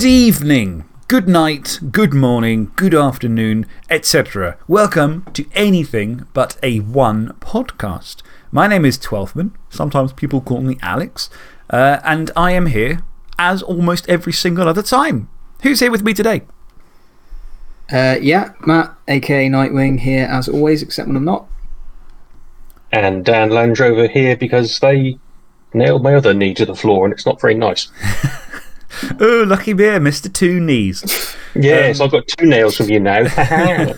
Good evening, good night, good morning, good afternoon, etc. Welcome to Anything But a One podcast. My name is Twelfthman. Sometimes people call me Alex. Uh, and I am here as almost every single other time. Who's here with me today? Uh, yeah, Matt, aka Nightwing, here as always, except when I'm not. And Dan Landrover here because they nailed my other knee to the floor and it's not very nice. oh, lucky bear, Mr. Two Knees. Yes, I've got two nails from you now.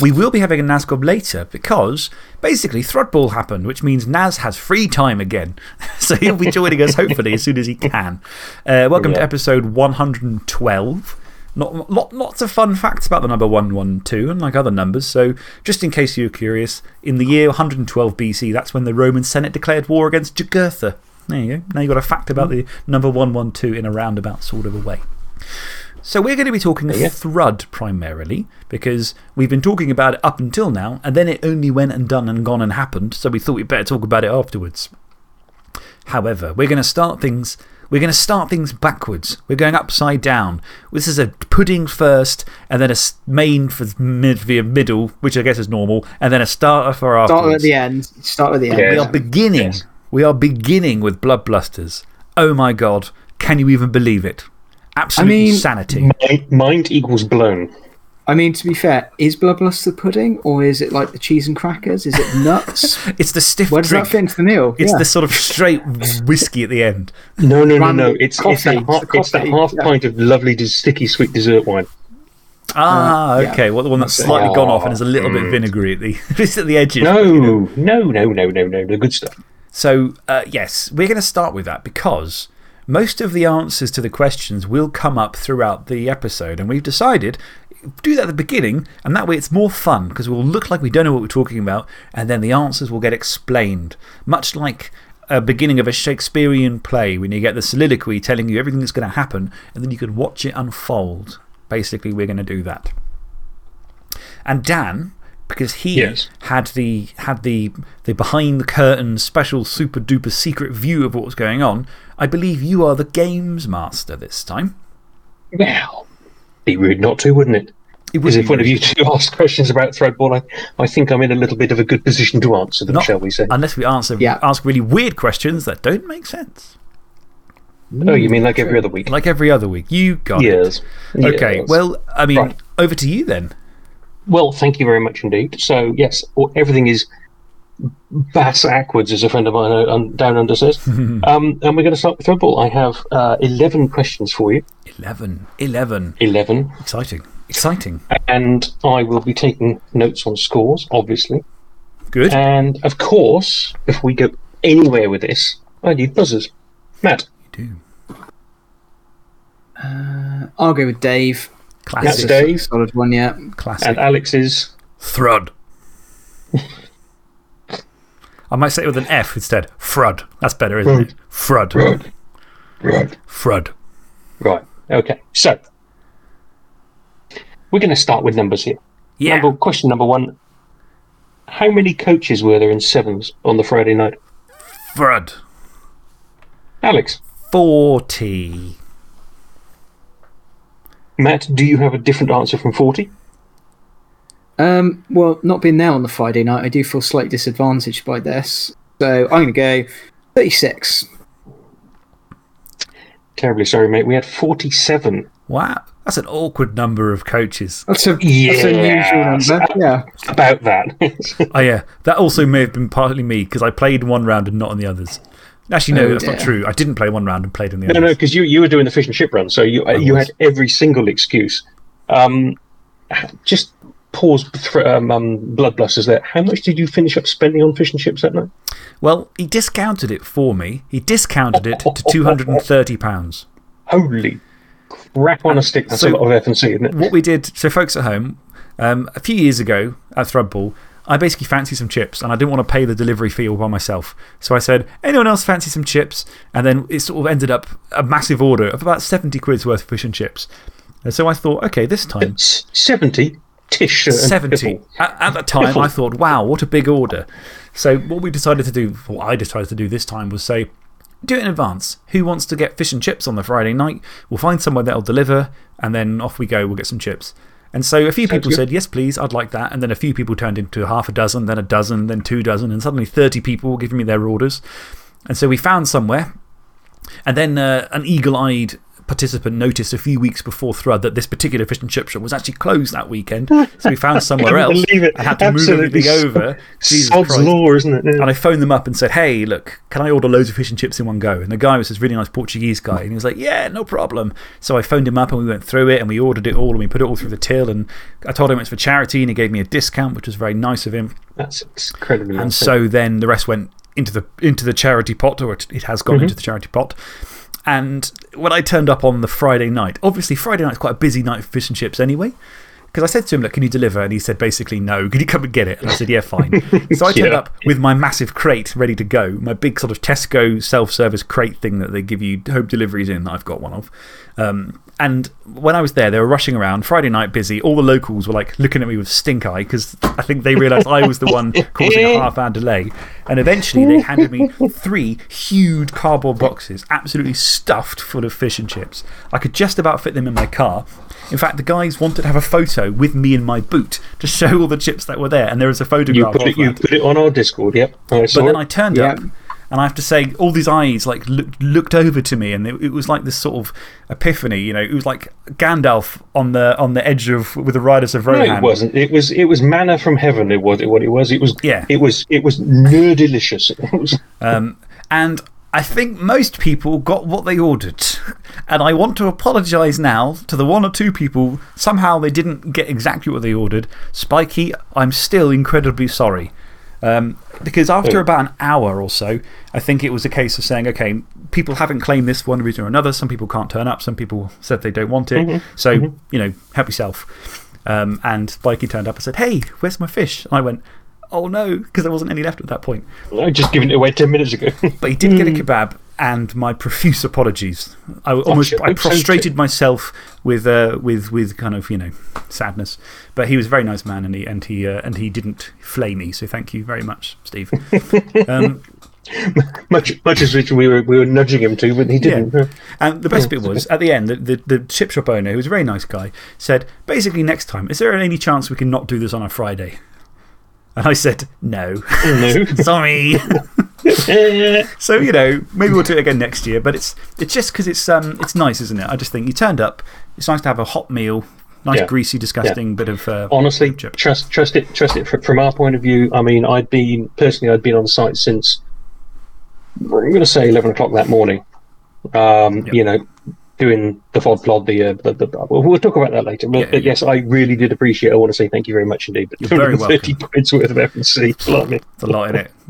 we will be having a NASCOB later because basically Thrudball happened, which means Naz has free time again. so he'll be joining us hopefully as soon as he can. Uh, welcome to episode 112. Not, lot, lots of fun facts about the number 112, and like other numbers. So, just in case you're curious, in the year 112 BC, that's when the Roman Senate declared war against Jugurtha. There you go. Now you've got a fact about hmm. the number 112 in a roundabout sort of a way. So, we're going to be talking. Thrud primarily because we've been talking about it up until now, and then it only went and done and gone and happened. So, we thought we'd better talk about it afterwards. However, we're going to start things we're going to start things backwards. We're going upside down. This is a pudding first, and then a main for mid via middle, which I guess is normal, and then a starter for afterwards. Start at the end. Start at the end. We are beginning. We are beginning with Bloodbusters. Oh my god. Can you even believe it? Absolute I mean, sanity. Mind equals blown. I mean, to be fair, is Bloodbuster pudding or is it like the cheese and crackers? Is it nuts? it's the stiff Where does drink. that fit into the meal? It's the sort of straight whiskey at the end. No, no, no, no. It's, coffee, it's, that, half, it's that half pint of lovely, sticky, sweet dessert wine. Ah, uh, okay. Well, the one that's slightly oh, gone off and is a little bit mm. vinegary at the, at the edges. No, you know. no, no, no, no, no. The good stuff. So, uh, yes, we're going to start with that because most of the answers to the questions will come up throughout the episode. And we've decided do that at the beginning, and that way it's more fun because we'll look like we don't know what we're talking about, and then the answers will get explained. Much like a beginning of a Shakespearean play when you get the soliloquy telling you everything that's going to happen, and then you can watch it unfold. Basically, we're going to do that. And Dan, because he had, the, had the, the behind the curtain special super duper secret view of what was going on, I believe you are the games master this time. Well, be rude not to, wouldn't it? It would in front of you to ask questions about Thrudball, I, I think I'm in a little bit of a good position to answer them, not, shall we say? Unless we answer, yeah. ask really weird questions that don't make sense. Oh, you mean like every other week? Like every other week. You got yes. it. Okay, yes. well, I mean, right. over to you then. Well, thank you very much indeed. So, yes, everything is bass backwards, as a friend of mine uh, down under says. um, and we're going to start with Thrudball. I have uh, 11 questions for you. 11. 11. 11. Exciting. Exciting. And I will be taking notes on scores, obviously. Good. And of course, if we go anywhere with this, I need buzzers. Matt. You do. Uh, I'll go with Dave. Classic. That's Dave. Solid one, yeah. Classic. And Alex's. Thrud. I might say it with an F instead. Frud. That's better, isn't it? Frud. Frud. Frud. Frud. Right. Okay. So, we're going to start with numbers here. Yeah. Number, question number one How many coaches were there in sevens on the Friday night? Frud. Alex. 40. Matt, do you have a different answer from 40? Um, well, not being there on the Friday night, I do feel slightly disadvantaged by this. So I'm going to go 36. Terribly sorry, mate. We had 47. Wow. That's an awkward number of coaches. That's, a, yeah, that's an unusual number. Yeah. About that. oh, yeah. That also may have been partly me because I played one round and not on the others. Actually, no, oh, that's not true. I didn't play one round and played in the no, others. No, no, because you, you were doing the fish and chip run, so you, you had every single excuse. Um, just pause um, um, Bloodbusters there. How much did you finish up spending on fish and chips that night? Well, he discounted it for me. He discounted it to £230. Holy crap on a stick. That's so a lot of F and C, isn't it? What we did, so folks at home, um, a few years ago at Thrudball, I basically fancy some chips and I didn't want to pay the delivery fee all by myself. So I said, anyone else fancy some chips? And then it sort of ended up a massive order of about 70 quid's worth of fish and chips. And so I thought, okay, this time. 70? Tish. 70. At, at that time, I thought, wow, what a big order. So, what we decided to do, what I decided to do this time was say, do it in advance. Who wants to get fish and chips on the Friday night? We'll find somewhere that'll deliver, and then off we go. We'll get some chips. And so a few people said, Yes, please, I'd like that. And then a few people turned into half a dozen, then a dozen, then two dozen, and suddenly 30 people were giving me their orders. And so we found somewhere. And then uh, an eagle eyed participant noticed a few weeks before Thrud that this particular fish and chip shop was actually closed that weekend. So we found somewhere else. I had to Absolutely move everything over. Jesus Sod's Christ. law, isn't it? Yeah. And I phoned them up and said, Hey, look, can I order loads of fish and chips in one go? And the guy was this really nice Portuguese guy. And he was like, Yeah, no problem. So I phoned him up and we went through it and we ordered it all and we put it all through the till. And I told him it's for charity and he gave me a discount, which was very nice of him. That's incredibly And nice. so then the rest went into the, into the charity pot, or it, it has gone -hmm. into the charity pot. And when I turned up on the Friday night, obviously Friday night's quite a busy night for fish and chips anyway. Because I said to him, Look, can you deliver? And he said basically, No. Can you come and get it? And I said, Yeah, fine. so I turned Yeah. up with my massive crate ready to go, my big sort of Tesco self service crate thing that they give you home deliveries in, that I've got one of. Um, and when I was there, they were rushing around, Friday night busy. All the locals were like looking at me with stink eye because I think they realised I was the one causing a half hour delay. And eventually they handed me three huge cardboard boxes, absolutely stuffed full of fish and chips. I could just about fit them in my car. In fact, the guys wanted to have a photo with me in my boot to show all the chips that were there. And there was a you photograph put, of it, you put it on our Discord, yep. I But then it. I turned up, and I have to say, all these eyes like, looked, looked over to me, and it, it was like this sort of epiphany. You know, it was like Gandalf on the, on the edge of, with the Riders of No, Rohan. it wasn't. It was, it was manna from heaven. It was what it was. It was, Yeah. it was, it was nerdilicious. It was, Um, and I think most people got what they ordered. And I want to apologise now to the one or two people. Somehow they didn't get exactly what they ordered. Spiky, I'm still incredibly sorry. Um, because after about an hour or so, I think it was a case of saying, okay, people haven't claimed this for one reason or another. Some people can't turn up. Some people said they don't want it. -hmm. So, you know, help yourself. Um, and Spiky turned up and said, hey, where's my fish? And I went, oh no, because there wasn't any left at that point. I'd just given it away 10 minutes ago. But he did get a kebab and my profuse apologies. I almost. I prostrated myself with, uh, with, with kind of, you know, sadness. But he was a very nice man and he, and he, uh, and he didn't flay me. So thank you very much, Steve. um, much, much as we were, we were nudging him to, but he didn't. and the best bit was at the end, the, the, the chip shop owner, who was a very nice guy, said, basically, next time, is there any chance we can not do this on a Friday? And I said, no. No. Sorry. So, you know, maybe we'll do it again next year. But it's, it's just because it's, um, it's nice, isn't it? I just think you turned up. It's nice to have a hot meal, nice, Yeah. greasy, disgusting bit of. Uh, Honestly, chip. trust, trust it, trust it. From our point of view, I mean, I'd been, personally, I'd been on site since, I'm going to say 11 o'clock that morning. Um, You know, doing the FOD plod, the, uh, the, the, well, we'll talk about that later. But, Yeah, but yeah. yes, I really did appreciate it. I want to say thank you very much indeed. But You're very 230 quid's worth of. Blimey. It's a lot in it.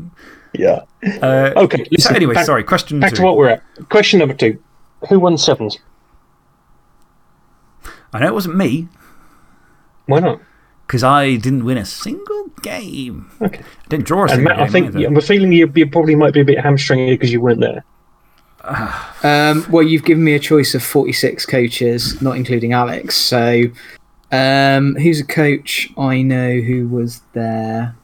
Yeah. Uh, Okay. so, anyway, back, sorry, question Back two. to what we're at. Question number two. Who won sevens? I know it wasn't me Why not? because I didn't win a single game. Okay. I didn't draw a single Matt, I think either. I'm feeling you, you probably might be a bit hamstringed because you weren't there. Um, well, you've given me a choice of 46 coaches, not including Alex. So, um, who's a coach I know who was there?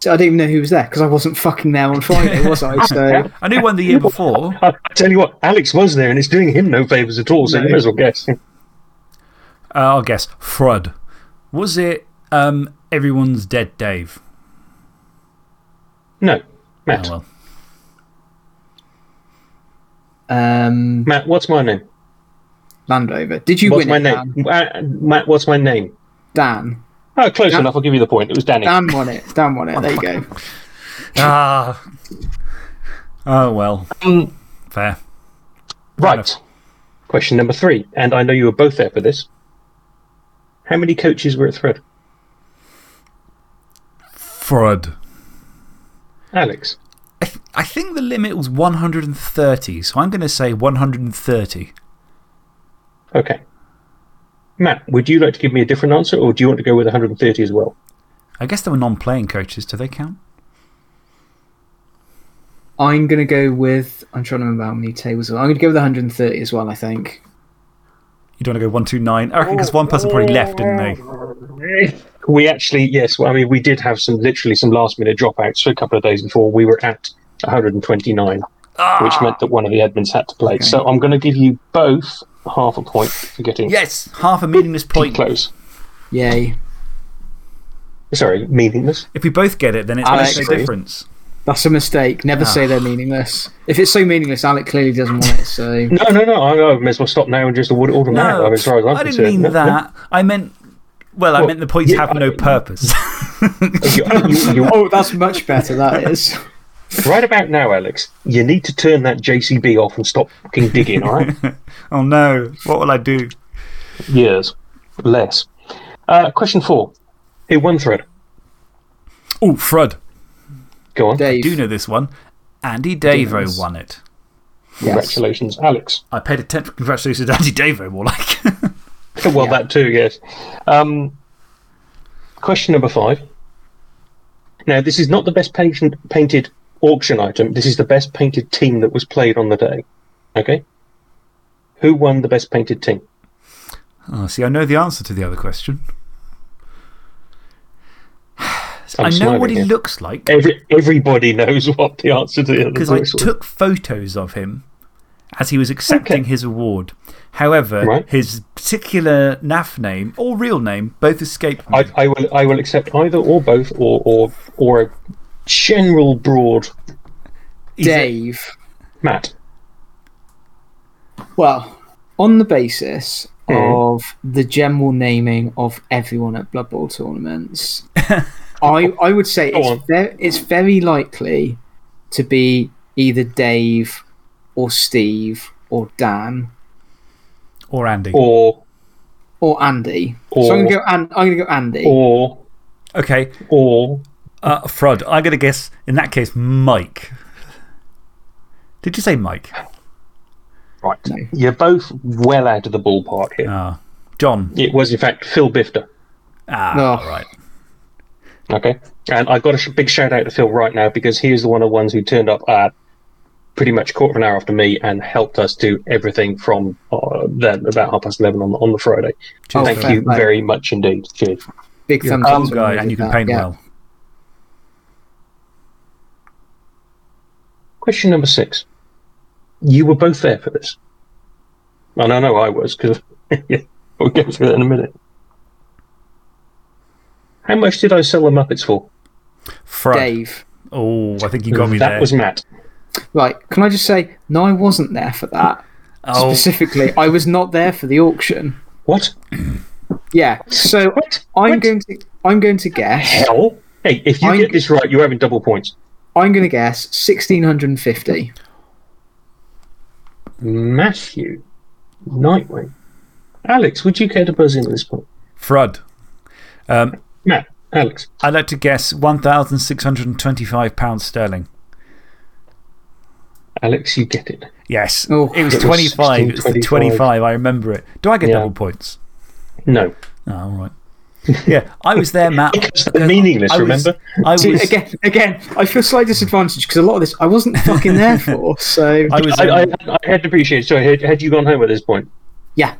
So I don't even know who was there because I wasn't fucking there on Friday, was I? So, I knew one the year before. I tell you what, Alex was there, and it's doing him no favours at all. So No. you may as well guess. Uh, I'll guess. Frud. Was it um, Everyone's Dead Dave? No, Matt. Oh, well. Um, Matt, what's my name? Landover. Did you What's win my it, name? Uh, Matt, what's my name? Dan? Oh, close Dan- enough. I'll give you the point. It was Danny. Dan won it. Dan won it. There you go. Ah. Oh, well. Um, Fair. right. Question number three, and I know you were both there for this. How many coaches were at Thrud? Frud. Alex. I, th- I think the limit was 130, so I'm going to say 130. Okay. Matt, would you like to give me a different answer, or do you want to go with 130 as well? I guess there were non playing coaches. Do they count? I'm going to go with. I'm trying to remember how many tables. I'm going to go with 130 as well, I think. You don't want to go 129? I reckon because one person probably left, didn't they? Oh, We actually, yes, well, I mean, we did have some literally some last minute dropouts for a couple of days before we were at 129. Ah. which meant that one of the admins had to play. So I'm going to give you both half a point for getting Yes, half a meaningless point. close. Yay. Sorry, meaningless. If we both get it, then it's Alex. makes no difference. That's a mistake. Never ah. say they're meaningless. If it's so meaningless, Alex clearly doesn't want it, so. No, no, no. I, I may as well stop now and just award it automatically. No, as far as I'm I didn't concerned. mean No, no. that. I meant, well, I Well, meant the points yeah, have no purpose. You- you- you- Oh, that's much better, that is. right about now, Alex, you need to turn that JCB off and stop fucking digging, all right? oh no, what will I do? Years. Less. Uh, question four. Who won Thrud? Oh, Fred. Go on. I Dave. do know this one. Andy Davo Yes. won it. Congratulations, Alex. I paid attention. Congratulations Andy Davo, more like. Well, that too, yes. Um, question number five. Now, this is not the best painted, painted auction item. This is the best painted team that was played on the day. Okay? Who won the best painted team? oh, see, I know the answer to the other question. I'm I know what he here. looks like Every, everybody knows what the answer to the other question is. because I took photos of him as he was accepting Okay. his award. However, Right. his particular NAF name or real name both escaped me. I, I, will, I will accept either or both or, or, or a general broad He's a- Dave. Matt. Well, on the basis Hmm. of the general naming of everyone at Blood Bowl tournaments, I, I would say it's, ve- it's very likely to be either Dave or Steve or Dan or Andy. Or, or Andy. so I'm going to go, An- I'm gonna go Andy. or, Okay, or, uh, Frud, I'm going to guess in that case, Mike. Did you say Mike? right. No. You're both well out of the ballpark here. Ah, John. It was, in fact, Phil Bifter. Ah, No. all right. Okay. And I've got a big shout out to Phil right now because he is the one of the ones who turned up at pretty much quarter of an hour after me and helped us do everything from uh, then about half past 11 on, on the Friday. Oh, Thank fair you play. very much indeed. Cheers. Big You're thumbs up. cool to guy and you can paint yeah. well. Question number six. You were both there for this. And I know I was because we'll get through that in a minute. How much did I sell the Muppets for? Frud. Dave. Oh, I think you got me that there. was Matt. Right, can I just say, no, I wasn't there for that. oh, Specifically, I was not there for the auction. What? Yeah, so What? I'm What? going to I'm going to guess Hell? Hey, if you I'm- get this right, you're having double points. I'm going to guess 1650. Matthew, Nightwing, Alex, would you care to buzz in at this point? Frud. Um, Matt, Alex, I'd like to guess £1,625 sterling. Alex, you get it. Yes. Oh. it was It was 25. It was the 16.25. 25. I remember it. Do I get Yeah. double points? No, Oh, all right. Yeah, I was there, Matt. because they're meaningless. I was- remember? I See, was, again, again, I feel slightly disadvantaged because a lot of this I wasn't fucking there for. So I was, I, I, I had to appreciate. Sorry, had, had you gone home at this point? yeah,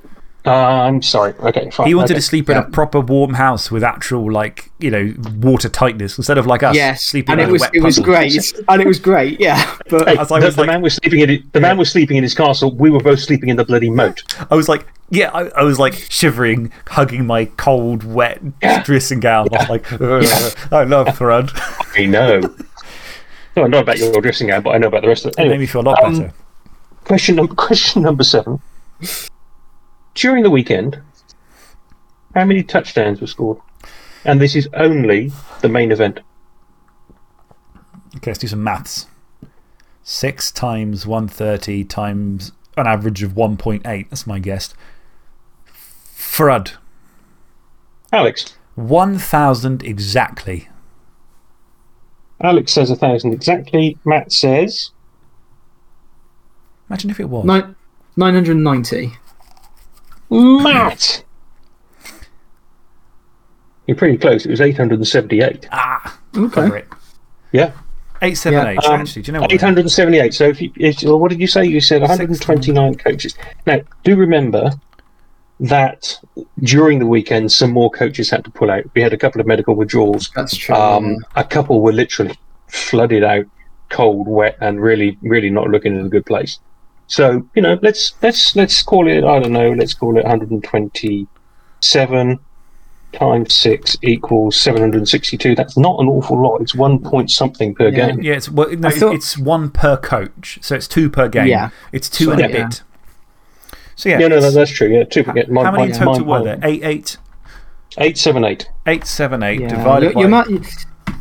Uh, I'm sorry. Okay, fine. he wanted okay. to sleep in a proper warm house with actual, like, you know, water tightness instead of like us yes, sleeping and in it a was wet it was great, and it was great. Yeah, but Hey, As I the, was the like- man was sleeping in. The man was sleeping in his castle. We were both sleeping in the bloody moat. I was like, yeah, I, I was like shivering, hugging my cold, wet dressing gown. I was like, "Ugh, I love Thrud. I know. no, not about your dressing gown, but I know about the rest of it. It made me feel a lot um, better. question number question number seven. During the weekend, how many touchdowns were scored? And this is only the main event. Okay, let's do some maths. 6 times 130 times an average of 1.8. That's my guess. Frud. Alex. 1,000 exactly. Alex says a thousand exactly. Matt says Imagine if it was. nine nine hundred ninety. Matt. You're pretty close. It was 878. Ah, Okay. cover it. Yeah. 878. Um, Actually, do you know what? 878. So if you, if, well, what did you say? You said 129 coaches. Now, do remember that during the weekend, some more coaches had to pull out. We had a couple of medical withdrawals. That's true. Um, a couple were literally flooded out cold, wet, and really, really not looking in a good place. So you know, let's let's let's call it. I don't know. Let's call it 127 times six equals 762. That's not an awful lot. It's one point something per Yeah. game. Yeah, it's, well, no, thought- it's one per coach. So it's two per game. Yeah. It's two So, and a yeah. bit. So yeah. Yeah, no, no, that's true. Yeah, two. yeah, my- how many my- total my- were there? Eight, eight, Eight, seven, eight. eight, seven, eight Yeah. divided your, your, by. ma-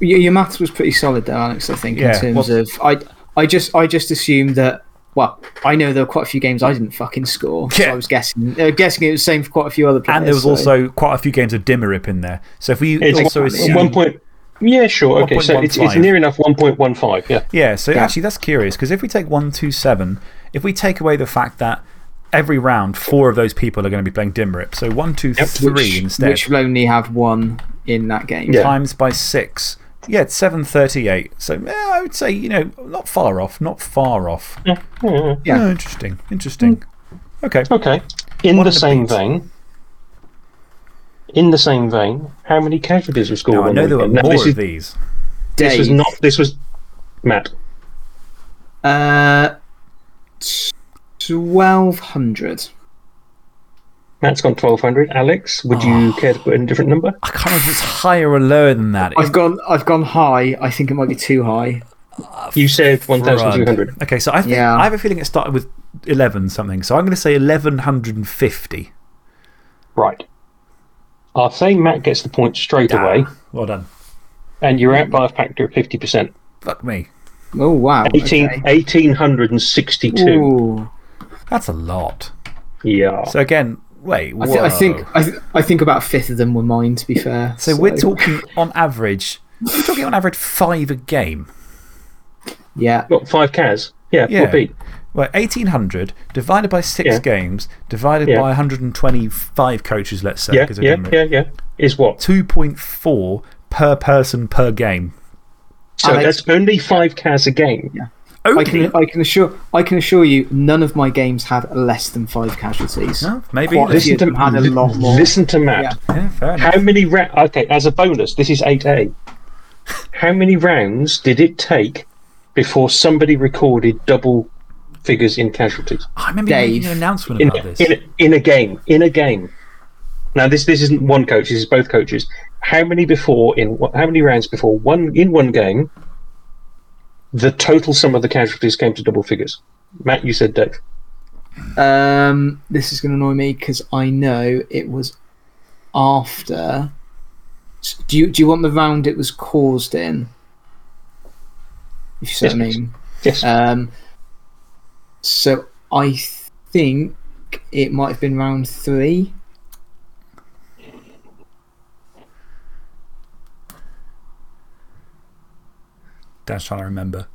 your, your maths was pretty solid there, Alex. I think Yeah, in terms well- of I I just I just assumed that. Well, I know there were quite a few games I didn't fucking score, so Yeah. I was guessing uh, guessing it was the same for quite a few other players. and there was so- also quite a few games of Dimmerip in there. So if we It's also assume. one point. Yeah, sure. Okay, so it's, it's near enough 1.15. Yeah. Yeah, so Yeah. actually, that's curious because if we take 127, if we take away the fact that every round, four of those people are going to be playing Dimrip, so one, two, three which, instead, which will only have one in that game. Yeah. times by six. Yeah, it's 738. So yeah, I would say, you know, not far off, not far off. Yeah. yeah. Yeah. Oh, interesting, interesting. Okay. Okay. In One the same beats. vein, in the same vein, how many casualties were scored Now, I know the there were weekend? Now, more this of is, these. this was not. This was Matt. Uh, twelve hundred. Matt's gone 1200. Alex, would Oh. you care to put in a different number? I can't remember if it's higher or lower than that. I've gone. I've gone high. I think it might be too high. You said 1200. Okay, so I, think, Yeah. I have a feeling it started with 11 something. So I'm going to say 1150. Right. I'll say Matt gets the point straight away, Ah, well done. and you're out by a factor of 50%. Fuck me. Oh wow. 18, okay. 1862. Ooh. That's a lot. Yeah. So again, wait. I, th- I think. I, th- I think about a fifth of them were mine. To be fair. So, we're talking on average, we're talking on average five a game. Yeah. Got five Cas? Yeah, Yeah. what beat? Well, 1800 divided by six Yeah. games, divided Yeah. by 125 coaches, let's say. Yeah, 'cause of yeah, yeah, yeah. Is what? 2.4 per person per game. So Alex- that's only five Cas a game. I Only? can, I can assure I can assure you, none of my games had less than five casualties. No, maybe. Quite Listen, few of had a lot more. listen to Matt. yeah, fair enough. How many rounds? Okay, as a bonus, this is 8A. How many rounds did it take before somebody recorded double figures in casualties? I remember you Dave. making an announcement In, about this. in, in a game. In a game. Now, this, this isn't one coach, this is both coaches. How many before, in how many rounds before, one in one game, the total sum of the casualties came to double figures? Matt, you said Dave. Um, this is going to annoy me because I know it was after. Do you do you want the round it was caused in? If you see Yes, what I mean. Yes. Um, so I think it might have been round three. Dan's trying to remember.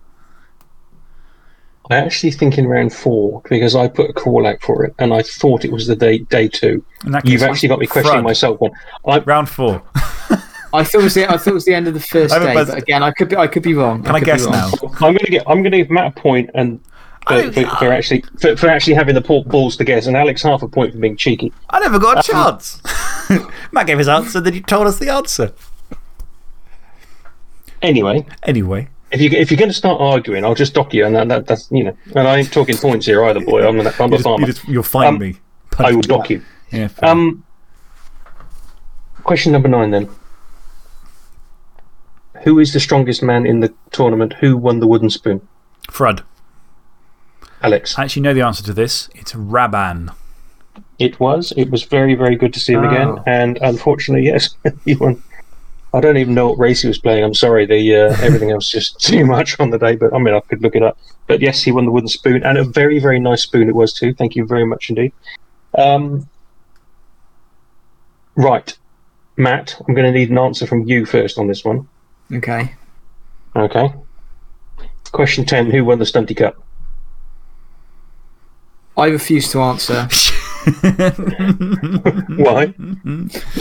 I actually think in round four because I put a call out for it and I thought it was the day day two. In that You've actually got me questioning myself. One, I, Round four. I thought it was the I thought it was the end of the first I day, buzzed- but again, I could be I could be wrong. Can I could be guess now? I'm going to get. I'm going to give Matt a point and for, I- for, for actually for, for actually having the port balls to guess, and Alex half a point for being cheeky. I never got a um, chance. Matt gave his answer, then you told us the answer. Anyway, Anyway, if you if you're going to start arguing, I'll just dock you, and that, that that's you know. And I ain't talking points here either, boy. I'm, an, I'm you a just, farmer. you just, you'll find Um, me. I will dock you. Yeah, fair. Um, question number nine then. Who is the strongest man in the tournament? Who won the wooden spoon? Frud. Alex. I actually know the answer to this. It's Raban. It was. It was very, very good to see him again. And unfortunately, yes, he won. I don't even know what race he was playing. I'm sorry. The uh, everything else just too much on the day. But I mean, I could look it up. But yes, he won the wooden spoon, and a very, very nice spoon it was too. Thank you very much indeed. Um, right, Matt. I'm going to need an answer from you first on this one. Okay. Okay. Question ten: Who won the Stunty Cup? I refuse to answer. Why?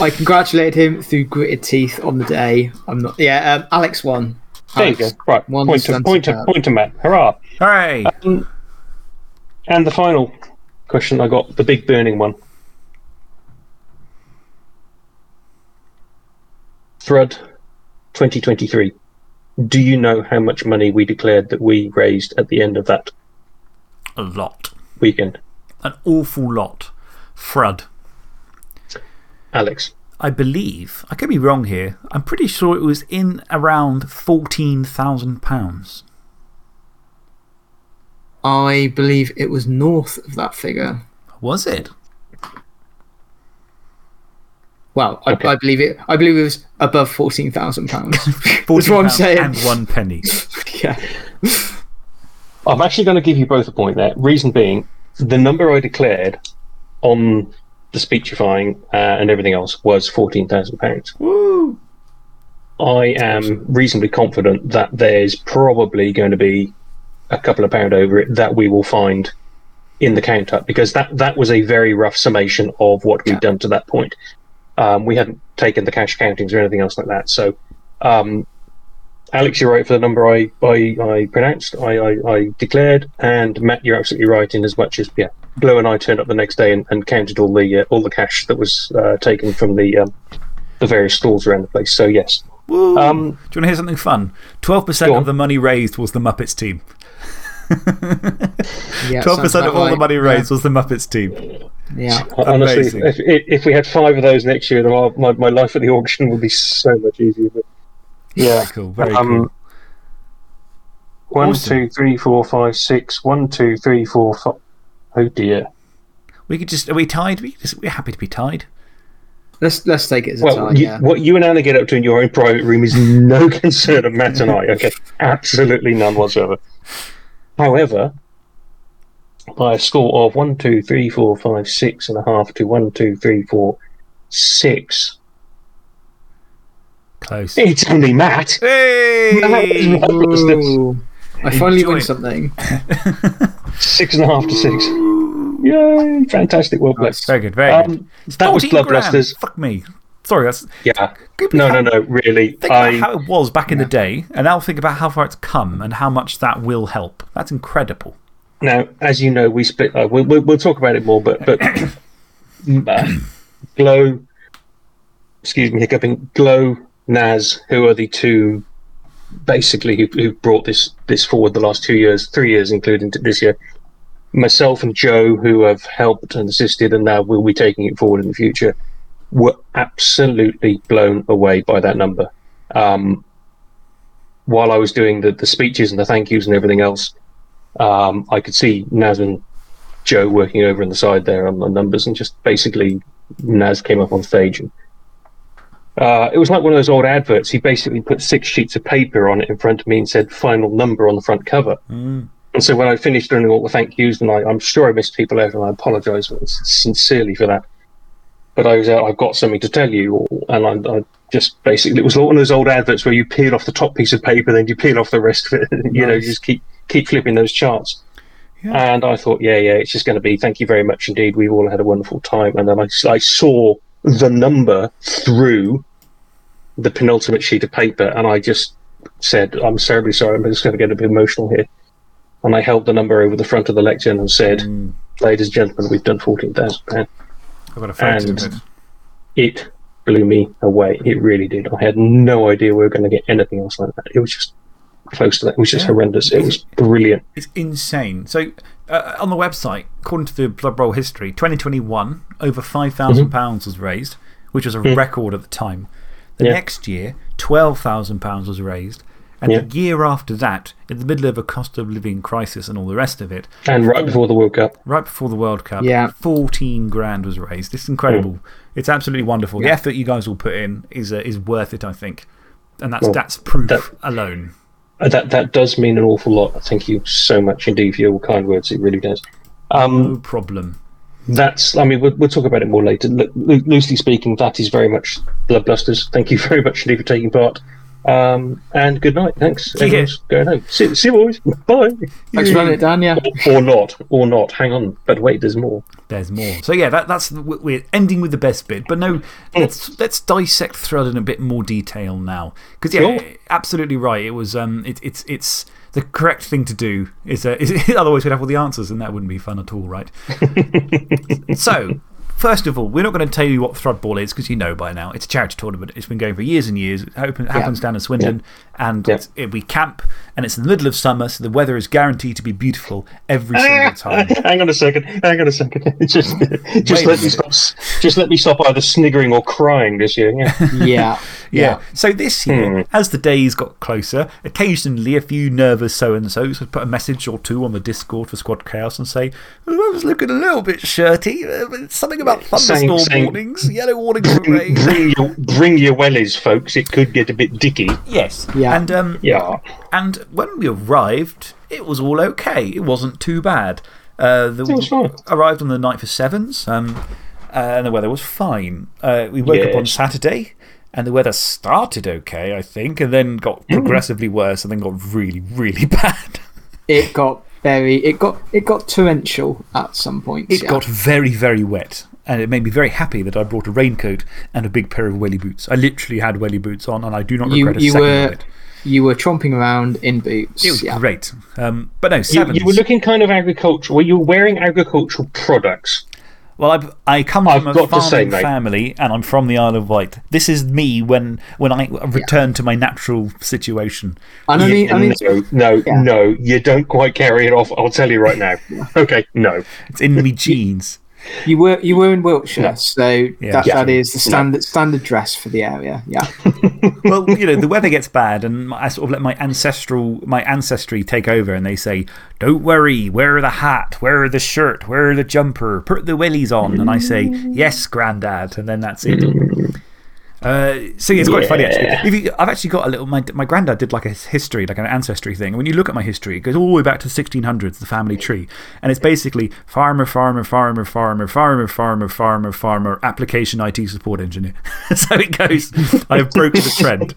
I congratulated him through gritted teeth on the day. I'm not. Yeah, um, Alex won. There you go. Right. won Point the to point to point to Matt. Hurrah! Hooray! And the final question I got, the big burning one. Thrud 2023. Do you know how much money we declared that we raised at the end of that A lot. weekend? An awful lot. Frud. Alex. I believe, I could be wrong here, I'm pretty sure it was in around £14,000. I believe it was north of that figure. Was it? Well, I, Okay. I believe it. I believe it was above fourteen thousand pounds. That's what I'm saying. And one penny. yeah. I'm actually going to give you both a point there. Reason being, the number I declared on the speechifying uh, and everything else was £14,000. Woo! I am reasonably confident that there's probably going to be a couple of pound over it that we will find in the count up because that, that was a very rough summation of what we've Yeah. done to that point. Um, we hadn't taken the cash countings or anything else like that. So, um, Alex, you're right for the number I, I, I pronounced, I, I, I declared, and Matt, you're absolutely right in as much as yeah, Blow and I turned up the next day and, and counted all the uh, all the cash that was uh, taken from the um, the various stalls around the place. So yes, Um, Do you want to hear something fun? 12% Go on. of the money raised was the Muppets team. Yeah. 12% of about all the money raised was the Muppets team. Yeah. Honestly, Amazing. if, if, if we had five of those next year, my, my, my life at the auction would be so much easier. But yeah, Cool, very Um, cool. one, Awesome. two, three, four, five, six. One, two, three, four, five. Oh dear. We could just, are we tied? We just, we're happy to be tied. Let's let's take it as a Well, tie. you, yeah. what you and Anna get up to in your own private room is no concern of Matt and I. Okay, absolutely none whatsoever. However, by a score of one, two, three, four, five, six and a half to one, two, three, four, six. Close. It's only Matt. Hey! Ooh, I finally Enjoy win something. Six and a half to six. Yay! Fantastic. Well played. Very good, very good. Um, that was 14 grand. Bloodbusters. Fuck me. Sorry, that's. Yeah. No, no, no. Really, Think about I. how it was back in the day, and now think about how far it's come and how much that will help. That's incredible. Now, as you know, we split. Uh, we'll, we'll, we'll talk about it more, but but uh, Glow, excuse me, hiccuping. Glow, Naz, who are the two basically who, who brought this this forward the last two years, three years, including this year. Myself and Joe, who have helped and assisted, and now will be taking it forward in the future, were absolutely blown away by that number. Um, while I was doing the, the speeches and the thank yous and everything else, um, I could see Naz and Joe working over on the side there on the numbers, and just basically Naz came up on stage and uh, it was like one of those old adverts. He basically put six sheets of paper on it in front of me and said "final number" on the front cover. Mm. And so when I finished doing all the thank yous, and I, I'm sure I missed people out, and I apologise sincerely for that. But I was out. I've got something to tell you, and I, I just basically it was like one of those old adverts where you peel off the top piece of paper, then you peel off the rest of it. you know, you just keep keep flipping those charts. Yeah. And I thought, yeah, yeah, it's just going to be. Thank you very much indeed. We've all had a wonderful time. And then I, I saw the number through the penultimate sheet of paper, and I just said, I'm terribly sorry. I'm just going to get a bit emotional here. And I held the number over the front of the lectern and said, Mm. ladies and gentlemen, we've done fourteen thousand pounds. I've got a photo And- of it. It blew me away. It really did. I had no idea we were going to get anything else like that. It was just close to that. It was just Yeah. horrendous. It was brilliant. It's insane. So, uh, on the website, according to the Blood Bowl history, 2021, over £5,000 pounds was raised, which was a record at the time. The Yeah. next year, £12,000 was raised. And Yeah. the year after that, in the middle of a cost of living crisis and all the rest of it, And right before the World Cup, right before the World Cup, Yeah. 14 grand was raised. It's incredible. It's absolutely wonderful. The effort you guys all put in is, uh, is worth it, I think. And that's,、well, that's proof that- alone. Uh, that that does mean an awful lot. Thank you so much indeed for your kind words. It really does. Um, No problem. that's. I mean, we'll, we'll talk about it more later. Lo- lo- loosely speaking, that is very much Bloodbusters. Thank you very much indeed for taking part. Um, and good night. Thanks. Yeah. Everyone's going home. See, see you boys. Bye. Thanks for running it, Dan. Yeah. Or, or not. Or not. Hang on. But wait, there's more. There's more. So, yeah, that, that's, we're ending with the best bit. But no, let's, let's dissect Thrud in a bit more detail now. Because, yeah, Sure. absolutely right. It was, um, it, it's, it's the correct thing to do. Is, uh, is, otherwise, we'd have all the answers, and that wouldn't be fun at all, right? so, first of all, we're not going to tell you what Thrudball is because you know by now. It's a charity tournament. It's been going for years and years. It happen- happens down in Swindon. And Yeah. it, we camp, and it's in the middle of summer, so the weather is guaranteed to be beautiful every single time. hang on a second. Hang on a second. just, just Wait let me stop. Just let me stop either sniggering or crying this year. Yeah. Yeah. Yeah. So this year, Hmm. as the days got closer, occasionally a few nervous so and so's would put a message or two on the Discord for Squad Chaos and say, "Oh, I was looking a little bit shirty. Uh, Something about Saying- thunderstorm saying- warnings, yellow warnings for bring, rain. bring your bring your wellies, folks. It could get a bit dicky. Yes. Yeah. And, um, Yeah. and when we arrived, it was all okay. It wasn't too bad. Uh, the, It was fine. arrived on the night for sevens, um, uh, and the weather was fine. Uh, we woke up on Saturday, and the weather started okay, I think, and then got Mm. progressively worse and then got really, really bad. It got very. It got, it got torrential at some point. It yeah. got very, very wet. And it made me very happy that I brought a raincoat and a big pair of welly boots. I literally had welly boots on, and I do not You, regret a second were, of it. you were tromping around in boots. It was yeah. great. Um, but no, You, you were looking kind of agricultural. Were you wearing agricultural products? Well, I've, I come I've from a got say, farming family and I'm from the Isle of Wight. This is me when, when I return to my natural situation. And I mean, Yeah, I mean, no, no, Yeah. no. You don't quite carry it off. I'll tell you right now. Okay, no. It's in me genes. You were, you were in Wiltshire, so that, Yeah. that is the standard, standard dress for the area. Yeah. Well, you know, the weather gets bad and I sort of let my ancestral, my ancestry take over and they say, don't worry, wear the hat, wear the shirt, wear the jumper, put the willies on. And I say, mm. yes, granddad. And then that's it. Mm. Uh, so yeah, it's quite funny actually. If you, I've actually got a little. My, my granddad did like a history, like an ancestry thing. When you look at my history, it goes all the way back to the 1600s, the family tree. And it's basically farmer, farmer, farmer, farmer, farmer, farmer, farmer, farmer, application IT support engineer. so it goes. I've broken the trend.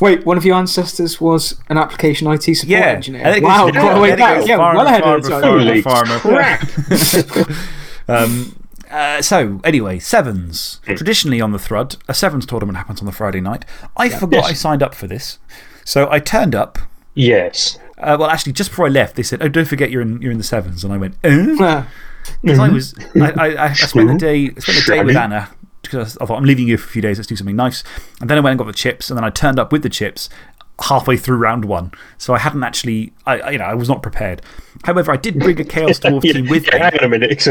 Wait, one of your ancestors was an application IT support Yeah. engineer. And then it goes- Wow, quite a way back. Yeah, farmer, well ahead of the time. farmer, Holy farmer. Um, uh, so, anyway, sevens. Traditionally on the Thrud, a sevens tournament happens on the Friday night. I forgot Yes. I signed up for this. So I turned up. Yes. Uh, well, actually, just before I left, they said, Oh, don't forget you're in, you're in the sevens. And I went, Eh? Because I was, I, I, I spent the day, spent the day with Anna because I thought, I'm leaving you for a few days, let's do something nice. And then I went and got the chips, and then I turned up with the chips halfway through round one. So I hadn't actually, I, I- you know, I was not prepared. However, I did bring a Chaos Dwarf team with me. hang on a minute.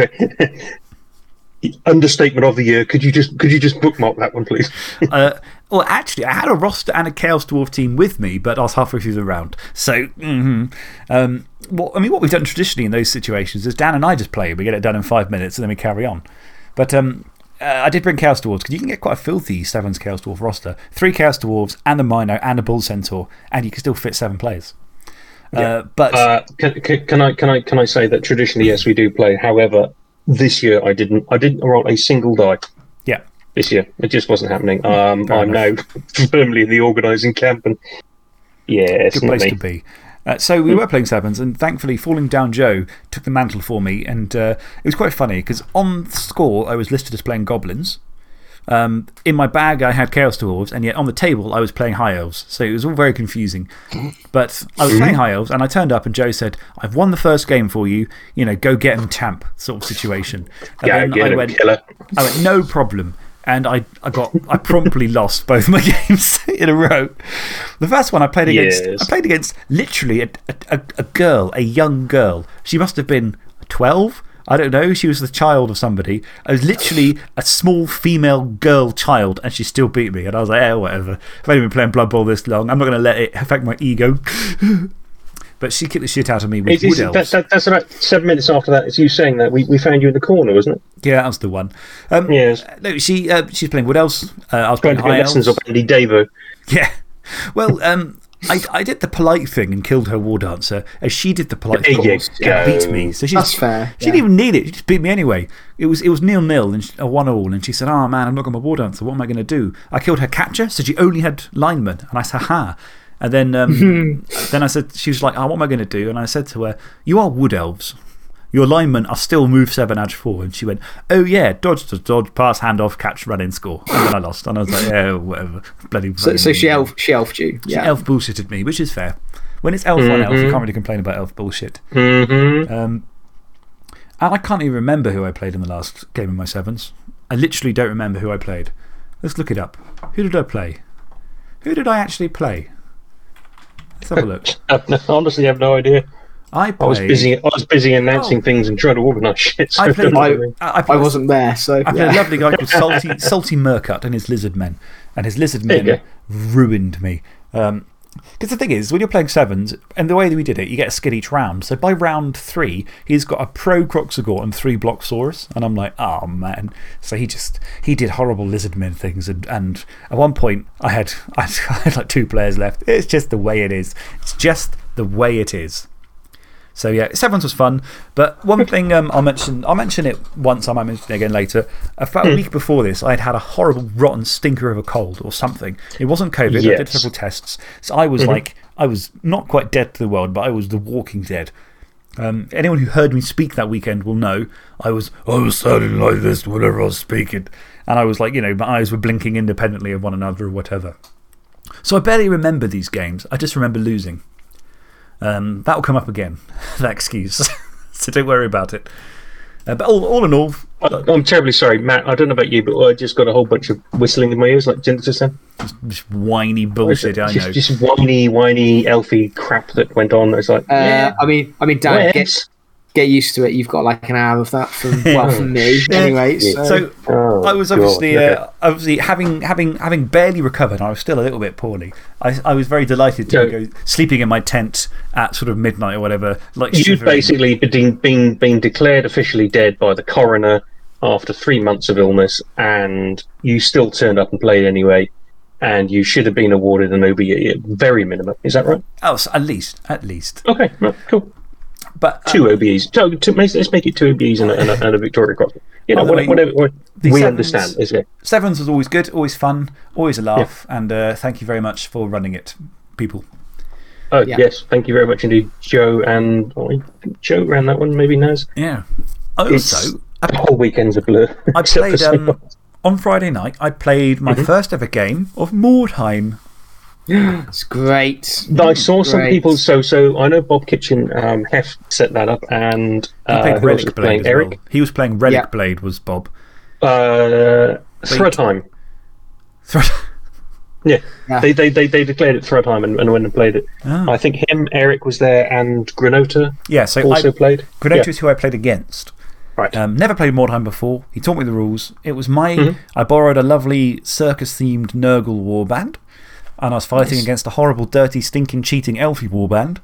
Understatement of the year. Could you just could you just bookmark that one, please? Uh, well, actually, I had a roster and a Chaos Dwarf team with me, but I was halfway through the round. So, -hmm. um, what, I mean, what we've done traditionally in those situations is Dan and I just play. We get it done in five minutes and then we carry on. But um, uh, I did bring Chaos Dwarves because you can get quite a filthy Sevens Chaos Dwarf roster. Three Chaos Dwarves and a Mino and a Bull Centaur, and you can still fit seven players. Uh, but Uh, can, can, can I can I can I say that traditionally yes we do play. However, this year I didn't I didn't roll a single die. yeah, This year it just wasn't happening. Um, Fair I'm now firmly in the organising camp, and yeah, it's a good place me. to be. Uh, so we were playing sevens, and thankfully, Falling Down Joe took the mantle for me. And uh, it was quite funny because on the score, I was listed as playing goblins. Um, in my bag, I had Chaos Dwarves, and yet on the table, I was playing High Elves. So it was all very confusing. But I was playing High Elves, and I turned up, and Joe said, I've won the first game for you. You know, go get him, champ, sort of situation. And Yeah, then get I him, went, killer. I went, no problem. And I, I, got, I promptly lost both my games in a row. The first one I played against, Yes. I played against literally a, a, a, a girl, a young girl. She must have been 12. I don't know. She was the child of somebody. I was literally a small female girl child, and she still beat me. And I was like, eh, whatever. I've only been playing Blood Bowl this long. I'm not going to let it affect my ego. but she kicked the shit out of me with It's, it's, Wood that, that, that's about seven minutes after that. It's you saying that we, we found you in the corner, wasn't it? Yeah, that was the one. Um, Yes. No, she, uh, she's playing Wood Elves. Uh, I was Trying playing to get lessons Elves. of Andy Davo. Yeah. Well, um, I, I did the polite thing and killed her war dancer, as she did the polite thing you and beat me. So she, That's fair, She didn't even need it. She just beat me anyway. It was, it was nil nil and she, a one all. And she said, Oh man, I'm not got my war dancer. What am I going to do? I killed her catcher, so she only had linemen. And I said, Ha. And then, um, then I said, She was like, Oh, what am I going to do? And I said to her, You are wood elves. Your linemen are still move 7, edge 4. And she went, Oh, yeah, dodge to dodge, pass, hand off, catch, run in, score. And then I lost. And I was like, Yeah, whatever. Bloody. so, so she, elf, she elfed you. she Yeah. elf bullshitted me, which is fair. When it's elf on elf, you Mhm. can't really complain about elf bullshit. Mm-hmm. Um, And I can't even remember who I played in the last game of my sevens. I literally don't remember who I played. Let's look it up. Who did I play? Who did I actually play? Let's have a look. I honestly have no idea. I, played, I was busy. I was busy announcing Oh. things and trying to organise shit. so I played, don't I, worry. I, I wasn't there, so. I played yeah. a lovely guy called Salty, Salty Murcut and his lizard men. And his lizard men ruined me. Um, because the thing is, when you're playing sevens, and the way that we did it, you get a skid each round. So by round three, he's got a pro Kroxigor and three Bloxsaurus. And I'm like, oh man. So he just, he did horrible lizard men things. And, and at one point, I had, I had like two players left. It's just the way it is. It's just the way it is. So yeah, Sevens was fun. But one thing um, I'll mention, I'll mention it once, I might mention it again later. About Hmm. a week before this, I had had a horrible, rotten stinker of a cold or something. It wasn't COVID, I did several tests. So I was like, I was not quite dead to the world, but I was the walking dead. Um, anyone who heard me speak that weekend will know I was, I was sounding like this whenever I was speaking. And I was like, you know, my eyes were blinking independently of one another or whatever. So I barely remember these games. I just remember losing. Um, that will come up again, that excuse. so don't worry about it. Uh, but all, all in all, I- I'm terribly sorry, Matt. I don't know about you, but I just got a whole bunch of whistling in my ears, like Jinder just said. just whiny bullshit, I just, know. just whiny, whiny, elfy crap that went on. It's like, Uh, yeah, I mean, I mean, Dan, get, where's- get used to it. You've got like an hour of that from, well, from me anyway. So, So Oh, I was God, obviously, uh, obviously having, having, having barely recovered, I was still a little bit poorly. I, I was very delighted to Yeah. go sleeping in my tent at sort of midnight or whatever. Like You'd shivering. basically been, been, been declared officially dead by the coroner after three months of illness, and you still turned up and played anyway, and you should have been awarded an OBE at very minimum. Is that right? Oh, so at least, at least. Okay, no, cool. But uh, Two OBEs. So, to, let's make it two OBEs and a, and a, and a Victoria Cross. You know, By the way, whatever, whatever the we sevens- understand, is it? Sevens was always good, always fun, always a laugh. And uh, thank you very much for running it, people. Oh, Yeah. yes. Thank you very much indeed, Joe. And oh, I think Joe ran that one, maybe Naz. Yeah. It's- Also, The whole weekend's a blur. I played um, on Friday night. I played my Mm-hmm. first ever game of Mordheim. It's great. I saw some Great. people. So, so I know Bob Kitchen, um, Hef set that up, and He uh, played Relic was Blade playing? Eric. well. He was playing Relic Yeah. Blade. Was Bob? Uh, Thrudheim. Yeah, Yeah. They, they they they declared it Thrudheim and, and went and played it. Ah. I think him, Eric was there, and Granota yeah. So also I, played. Grenadier Yeah. is who I played against. Right. Um, never played Mordheim before. He taught me the rules. It was my. Mm-hmm. I borrowed a lovely circus themed Nurgle warband. And I was fighting against a horrible, dirty, stinking, cheating Elfie warband.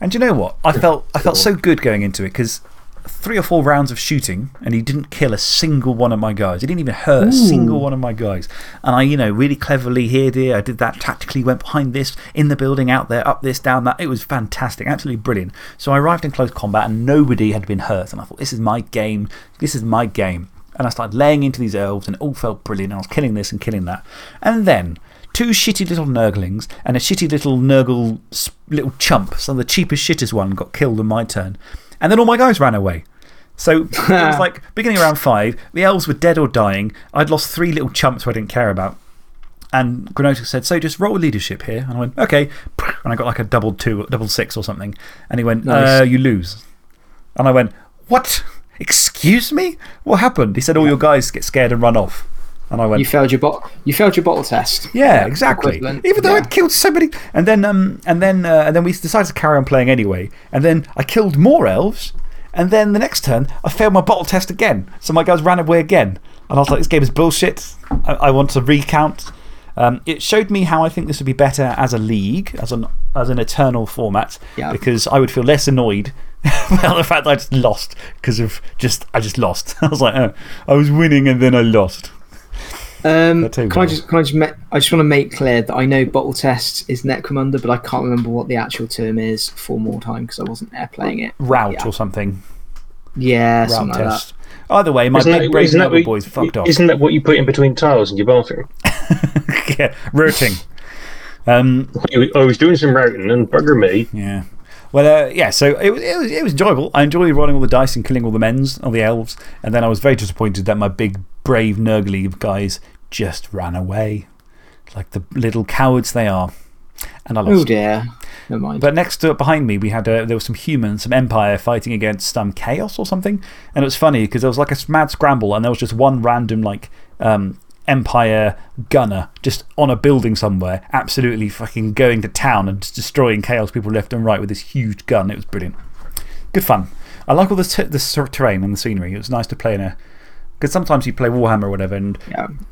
And you know what? I felt, I felt so good going into it because three or four rounds of shooting and he didn't kill a single one of my guys. He didn't even hurt a single one of my guys. And I, you know, really cleverly here, dear, I did that tactically, went behind this, in the building, out there, up this, down that. It was fantastic, absolutely brilliant. So I arrived in close combat and nobody had been hurt. And I thought, this is my game. This is my game. And I started laying into these elves and it all felt brilliant. And I was killing this and killing that. And then two shitty little Nurglings and a shitty little Nurgle little chump. So the cheapest, shittest one got killed on my turn. And then all my guys ran away. So it was like beginning around five, the elves were dead or dying. I'd lost three little chumps who I didn't care about. And Granota said, So just roll leadership here. And I went, Okay. And I got like a double two, double six or something. And he went, Nice. uh, You lose. And I went, What? Excuse me? What happened? He said, All your guys get scared and run off. And I went, You failed your, bot you failed your bottle test. yeah, exactly. equivalent. Even though Yeah. I'd killed so many. And then, um, and, then, uh, and then we decided to carry on playing anyway. And then I killed more elves. And then the next turn, I failed my bottle test again. So my guys ran away again. And I was like, this game is bullshit. I, I want to recount. Um, it showed me how I think this would be better as a league, as an, as an eternal format. Yeah. Because I would feel less annoyed about the fact that I just lost. Because of just, I just lost. I was like, oh, I was winning and then I lost. Um, I'll tell you can I just, can I just, ma- I just want to make clear that I know bottle test is Necromunda, but I can't remember what the actual term is for Mordheim because I wasn't there playing it. Route Yeah. or something. Yeah, Route something like test. Either way, my Isn't big that, brave isn't, that what, boys fucked off. isn't that what you put in between tiles in your bathroom? yeah, rooting. Um, I was doing some routing and bugger me. yeah. Well, uh, yeah, so it, was- it, was, it was enjoyable. I enjoyed rolling all the dice and killing all the men's, all the elves. And then I was very disappointed that my big, brave, Nurgly guys just ran away. Like the little cowards they are. And I lost. Oh dear. never mind. But next to behind me, we had a, there were some humans, some Empire fighting against um, Chaos or something. And it was funny because there was like a mad scramble, and there was just one random like um, Empire gunner just on a building somewhere, absolutely fucking going to town and just destroying Chaos people left and right with this huge gun. It was brilliant. Good fun. I like all the, the terrain and the scenery. It was nice to play in a. Because sometimes you play Warhammer or whatever, and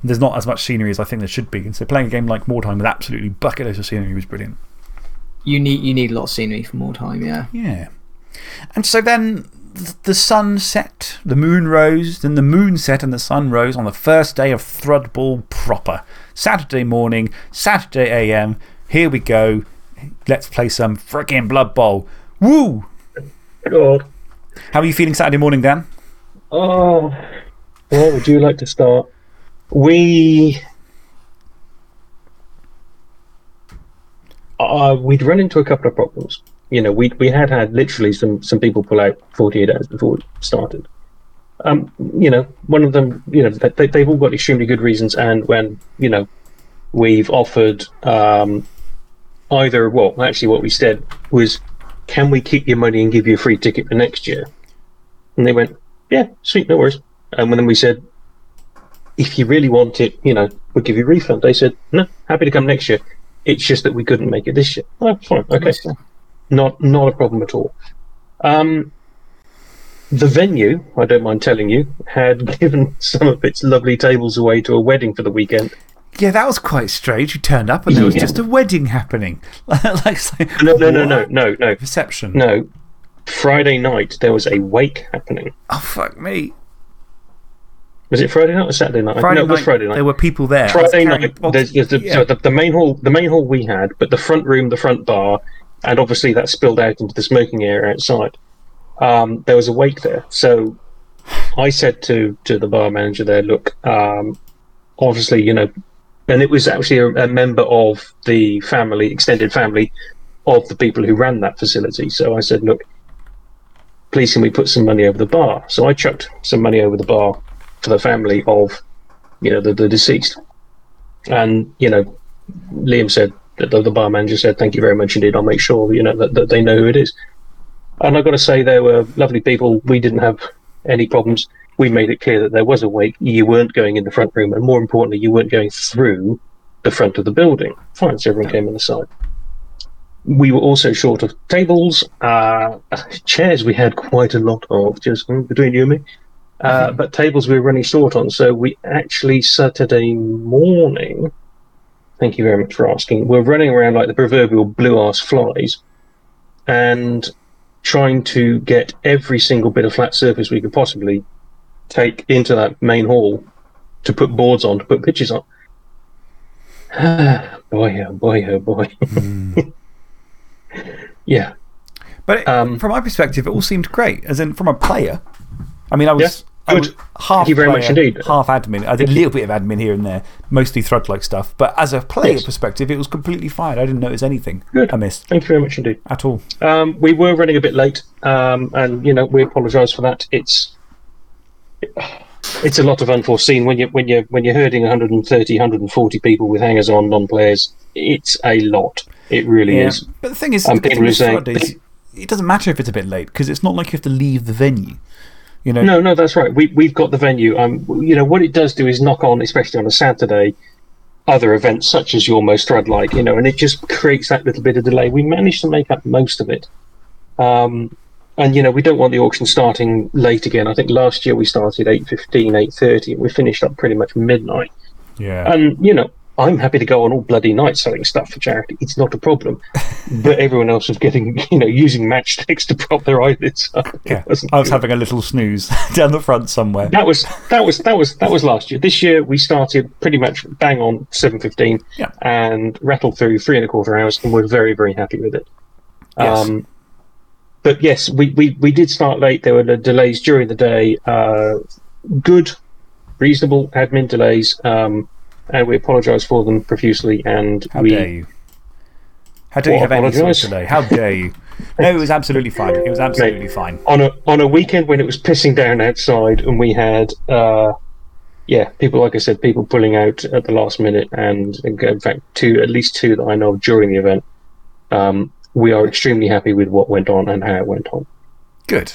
there's not as much scenery as I think there should be. And so playing a game like Mordheim with absolutely bucketloads of scenery was brilliant. You need, you need a lot of scenery for Mordheim, yeah. Yeah. And so then the sun set, the moon rose, then the moon set and the sun rose on the first day of Thrudball proper. Saturday morning, Saturday AM. Here we go. Let's play some freaking Blood Bowl. Woo! God. How are you feeling Saturday morning, Dan? Oh, where would you like to start? We. Uh, we'd run into a couple of problems. You know, we we had had literally some, some people pull out 48 hours before we started. Um, you know, one of them, you know, they, they've all got extremely good reasons. And when, you know, we've offered um, either, well, actually, what we said was, can we keep your money and give you a free ticket for next year? And they went, yeah, sweet, no worries. And then we said, if you really want it, you know, we'll give you a refund. They said, no, happy to come next year. It's just that we couldn't make it this year. Oh, fine, okay. Not, not a problem at all. Um, the venue, I don't mind telling you, had given some of its lovely tables away to a wedding for the weekend. Yeah, that was quite strange. You turned up and there was just a wedding happening. like, no, no, no, no, no, no. Reception. No. Friday night, there was a wake happening. Oh, fuck me. Was it Friday night or Saturday night? Friday no, it was Friday night. There were people there. Friday night. There's, there's the, yeah. so the, the, main hall, the main hall we had, but the front room, the front bar, and obviously that spilled out into the smoking area outside. Um, there was a wake there. So I said to, to the bar manager there, look, um, obviously, you know, and it was actually a, a, member of the family, extended family of the people who ran that facility. So I said, look, please can we put some money over the bar? So I chucked some money over the bar the family of, you know, the, the deceased. And, you know, Liam said, the, the bar manager said, thank you very much indeed. I'll make sure, you know, that, that they know who it is. And I've got to say, they were lovely people. We didn't have any problems. We made it clear that there was a wake. You weren't going in the front room, and more importantly, you weren't going through the front of the building. Fine, so everyone came on the side. We were also short of tables. Uh, chairs we had quite a lot of, just between you and me. Uh. But tables we were running short on. So we actually, Saturday morning, thank you very much for asking, we're running around like the proverbial blue ass flies. And trying to get every single bit of flat surface we could possibly take into that main hall to put boards on, to put pitches on. boy, oh boy, oh boy. Mm. yeah. But it, um, from my perspective, it all seemed great. As in, from a player, I mean, I was. Good. half Thank you very player, much indeed. Half admin. I did a little bit of admin here and there, mostly Thrud like stuff. But as a player yes. perspective, it was completely fine. I didn't notice anything Good. I missed. Thank you very much indeed. At all. Um, we were running a bit late, um, and you know, we apologise for that. It's. It's a lot of unforeseen when you when you when you're herding 130, 140 people with hangers on, non-players. It's a lot. It really yeah. is. But the thing is, um, people saying, is, it doesn't matter if it's a bit late because it's not like you have to leave the venue. You know? No, no, that's right. We, we've got the venue. Um, you know, what it does do is knock on, especially on a Saturday, other events such as your most Thrud like, you know, and it just creates that little bit of delay. We managed to make up most of it. Um, and, you know, we don't want the auction starting late again. I think last year we started 8.15, 8.30, and we finished up pretty much midnight. Yeah. And, you know, I'm happy to go on all bloody night selling stuff for charity. It's not a problem. but everyone else was getting, you know, using matchsticks to prop their eyelids up. Yeah. I was having a little snooze down the front somewhere. That was, that was, that was, that was last year. This year we started pretty much bang on 7.15 yeah. and rattled through three and a quarter hours and we're very, very happy with it. Yes. Um, but yes, we, we, we did start late. There were delays during the day. Uh, good, reasonable admin delays. Um, and we apologise for them profusely. And How we, dare you? How dare you have any sort today? How dare you? No, it was absolutely fine. It was absolutely Mate, fine. On a, on a weekend when it was pissing down outside and we had, uh, yeah, people, like I said, people pulling out at the last minute, and in fact, two, at least two that I know of during the event. Um, we are extremely happy with what went on and how it went on. Good.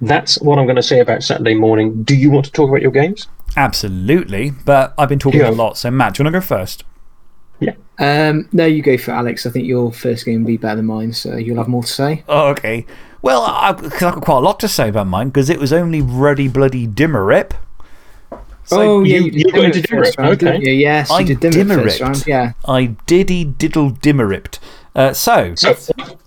That's what I'm going to say about Saturday morning. Do you want to talk about your games? Absolutely. But I've been talking Yeah. a lot. So, Matt, do you want to go first? Yeah. Um, no, you go for Alex. I think your first game will be better than mine, so you'll have more to say. Oh, okay. Well, I- I've got quite a lot to say about mine because it was only Ruddy Bloody Dimmerip. So oh, yeah, you- you, you did got Dimmer into it first Dimmer, round, okay. you? Yes, I you did Dimmer it first round, yeah. I diddy diddle Dimmeripped. Uh, so, So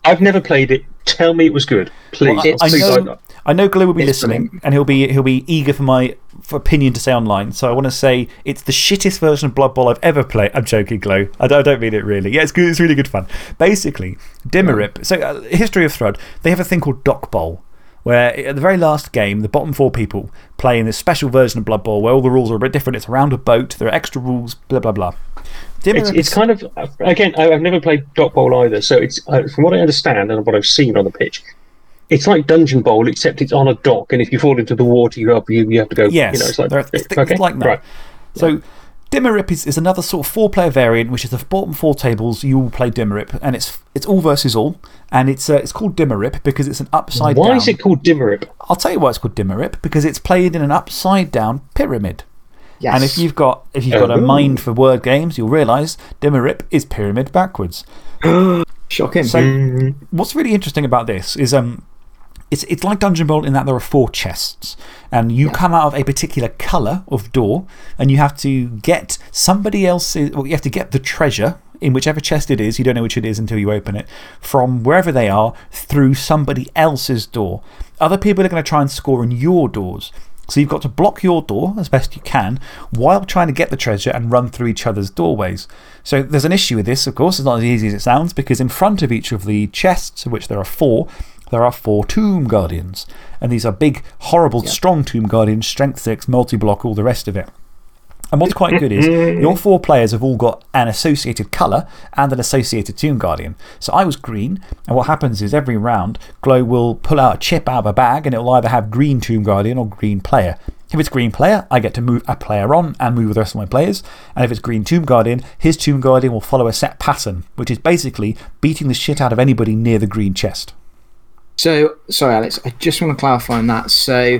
I've never played it. Tell me it was good, please. Well, I, I know, I know Glow will be It's listening and he'll be, he'll be eager for my for opinion to say online. So I want to say it's the shittest version of Blood Bowl I've ever played. I'm joking, Glow. I don't, I don't mean it really. Yeah, it's, good, it's really good fun. Basically, Dimmerip. So, uh, history of Thrud, they have a thing called Dock Bowl. Where at the very last game, the bottom four people play in this special version of Blood Bowl where all the rules are a bit different. It's around a boat, there are extra rules, blah, blah, blah. It's, it's kind of again. I- I've never played Dock Bowl either, so it's uh, from what I understand and what I've seen on the pitch. It's like Dungeon Bowl, except it's on a dock, and if you fall into the water, you have you, you have to go. Yes, you know, it's like are- it's, okay, it's like that. Right. So, Dimmerip is, is another sort of four player variant, which is the bottom four tables. You will play Dimmerip, and it's, it's all versus all. And it's, uh, it's called Dimmerip because it's an upside Why down. is it called Dimmerip? I'll tell you why it's called Dimmerip because it's played in an upside down pyramid. Yes. And if you've got, if you've got a Oh. mind for word games, you'll realise Dimmerip is pyramid backwards. Shocking. So, Mm. what's really interesting about this is um, it's, it's like Dungeon Bowl in that there are four chests. And you come out of a particular colour of door, and you have to get somebody else's, well, you have to get the treasure in whichever chest it is, you don't know which it is until you open it, from wherever they are through somebody else's door. Other people are going to try and score in your doors. So you've got to block your door as best you can while trying to get the treasure and run through each other's doorways. So there's an issue with this, of course. It's not as easy as it sounds because in front of each of the chests, of which there are four, there are four Tomb Guardians. And these are big, horrible, strong Tomb Guardians, strength six, multi block, all the rest of it. And what's quite good is your four players have all got an associated colour and an associated Tomb Guardian. So I was green, and what happens is every round, Glow will pull out a chip out of a bag and it will either have green Tomb Guardian or green player. If it's green player, I get to move a player on and move the rest of my players. And if it's green Tomb Guardian, his Tomb Guardian will follow a set pattern, which is basically beating the shit out of anybody near the green chest. So, sorry, Alex, I just want to clarify on that. So,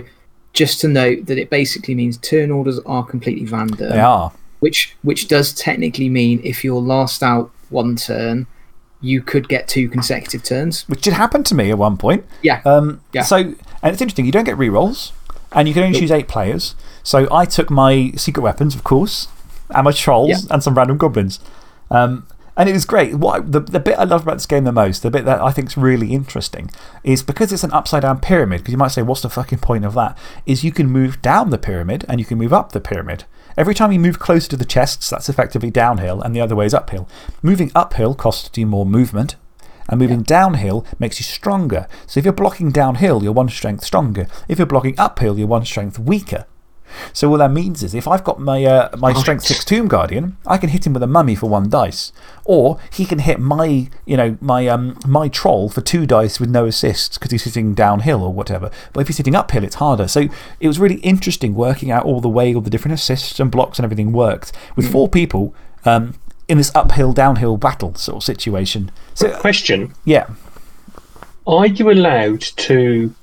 just to note that it basically means turn orders are completely random. They are. Which, which does technically mean if you're last out one turn, you could get two consecutive turns. Which did happen to me at one point. Yeah. Um, Yeah. So, and it's interesting, you don't get rerolls, and you can only choose eight players. So I took my secret weapons, of course, and my trolls, Yeah. and some random goblins. Um, and it was great. What, the, the bit I love about this game the most, the bit that I think is really interesting, is because it's an upside down pyramid, because you might say, what's the fucking point of that? Is you can move down the pyramid and you can move up the pyramid. Every time you move closer to the chests, that's effectively downhill, and the other way is uphill. Moving uphill costs you more movement, and moving downhill makes you stronger. So if you're blocking downhill, you're one strength stronger. If you're blocking uphill, you're one strength weaker. So what that means is if I've got my, uh, my Strength 6 Tomb Guardian, I can hit him with a mummy for one dice. Or he can hit my, you know, my, um, my troll for two dice with no assists because he's sitting downhill or whatever. But if he's sitting uphill, it's harder. So it was really interesting working out all the way all the different assists and blocks and everything worked with four people um, in this uphill downhill battle sort of situation. So, Question: yeah. Are you allowed to?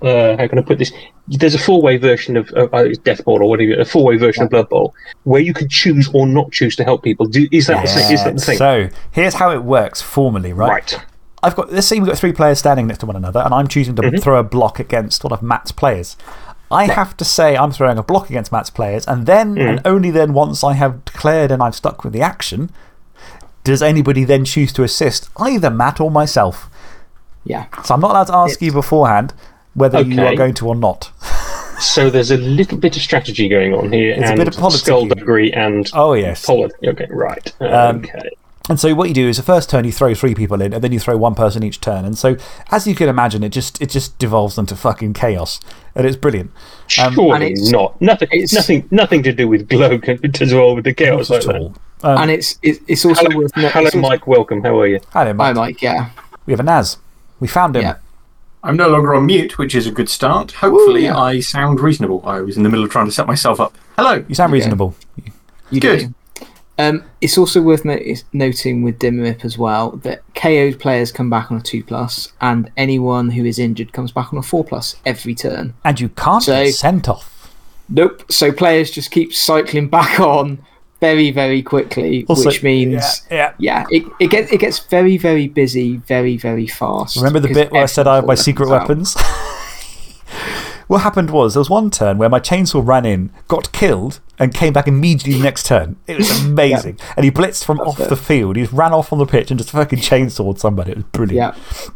Uh, how can I put this? There's a four-way version of uh, Death Bowl or whatever, a four-way version of Blood Bowl, where you can choose or not choose to help people. Do, is that the thing? Is that the thing? So here's how it works formally, right? right. I've got, let's say we've got three players standing next to one another, and I'm choosing to Mm-hmm. throw a block against one of Matt's players. I have to say I'm throwing a block against Matt's players, and then, Mm. and only then, once I have declared and I've stuck with the action, does anybody then choose to assist either Matt or myself. Yeah. So I'm not allowed to ask you beforehand whether you are going to or not. So there's a little bit of strategy going on here, There's a and bit of politicking. skullduggery and Oh, yes. polit- Okay, right. Um, Okay. And so what you do is the first turn you throw three people in, and then you throw one person each turn. And so, as you can imagine, it just, it just devolves into fucking chaos. And it's brilliant. um, Surely it's- not. Nothing. it's- nothing. Nothing to do with glow can as well with the chaos like at that. all. Um, and it's, it's, it's also Hello, worth noting. hello Mike. Welcome. How are you? hello, Mike. Hi, Mike. Yeah. We have a Naz. We found him. Yeah. I'm no longer on mute, which is a good start. Hopefully, yeah. I sound reasonable. I was in the middle of trying to set myself up. Hello. You sound Okay. reasonable. You Good. do. Um, it's also worth notice, noting with Dimrip as well that KO'd players come back on a 2 plus, and anyone who is injured comes back on a 4 plus every turn. And you can't So- get sent off. Nope. So players just keep cycling back on very, very quickly, Also- which means. Yeah. Yeah, it, it, gets, it gets very, very busy very, very fast. Remember the bit where I said I have my secret out. weapons? what happened was there was one turn where my chainsaw ran in, got killed, and came back immediately the next turn. It was amazing. And he blitzed from off it. the field. He just ran off on the pitch and just fucking chainsawed somebody. It was brilliant. Yeah.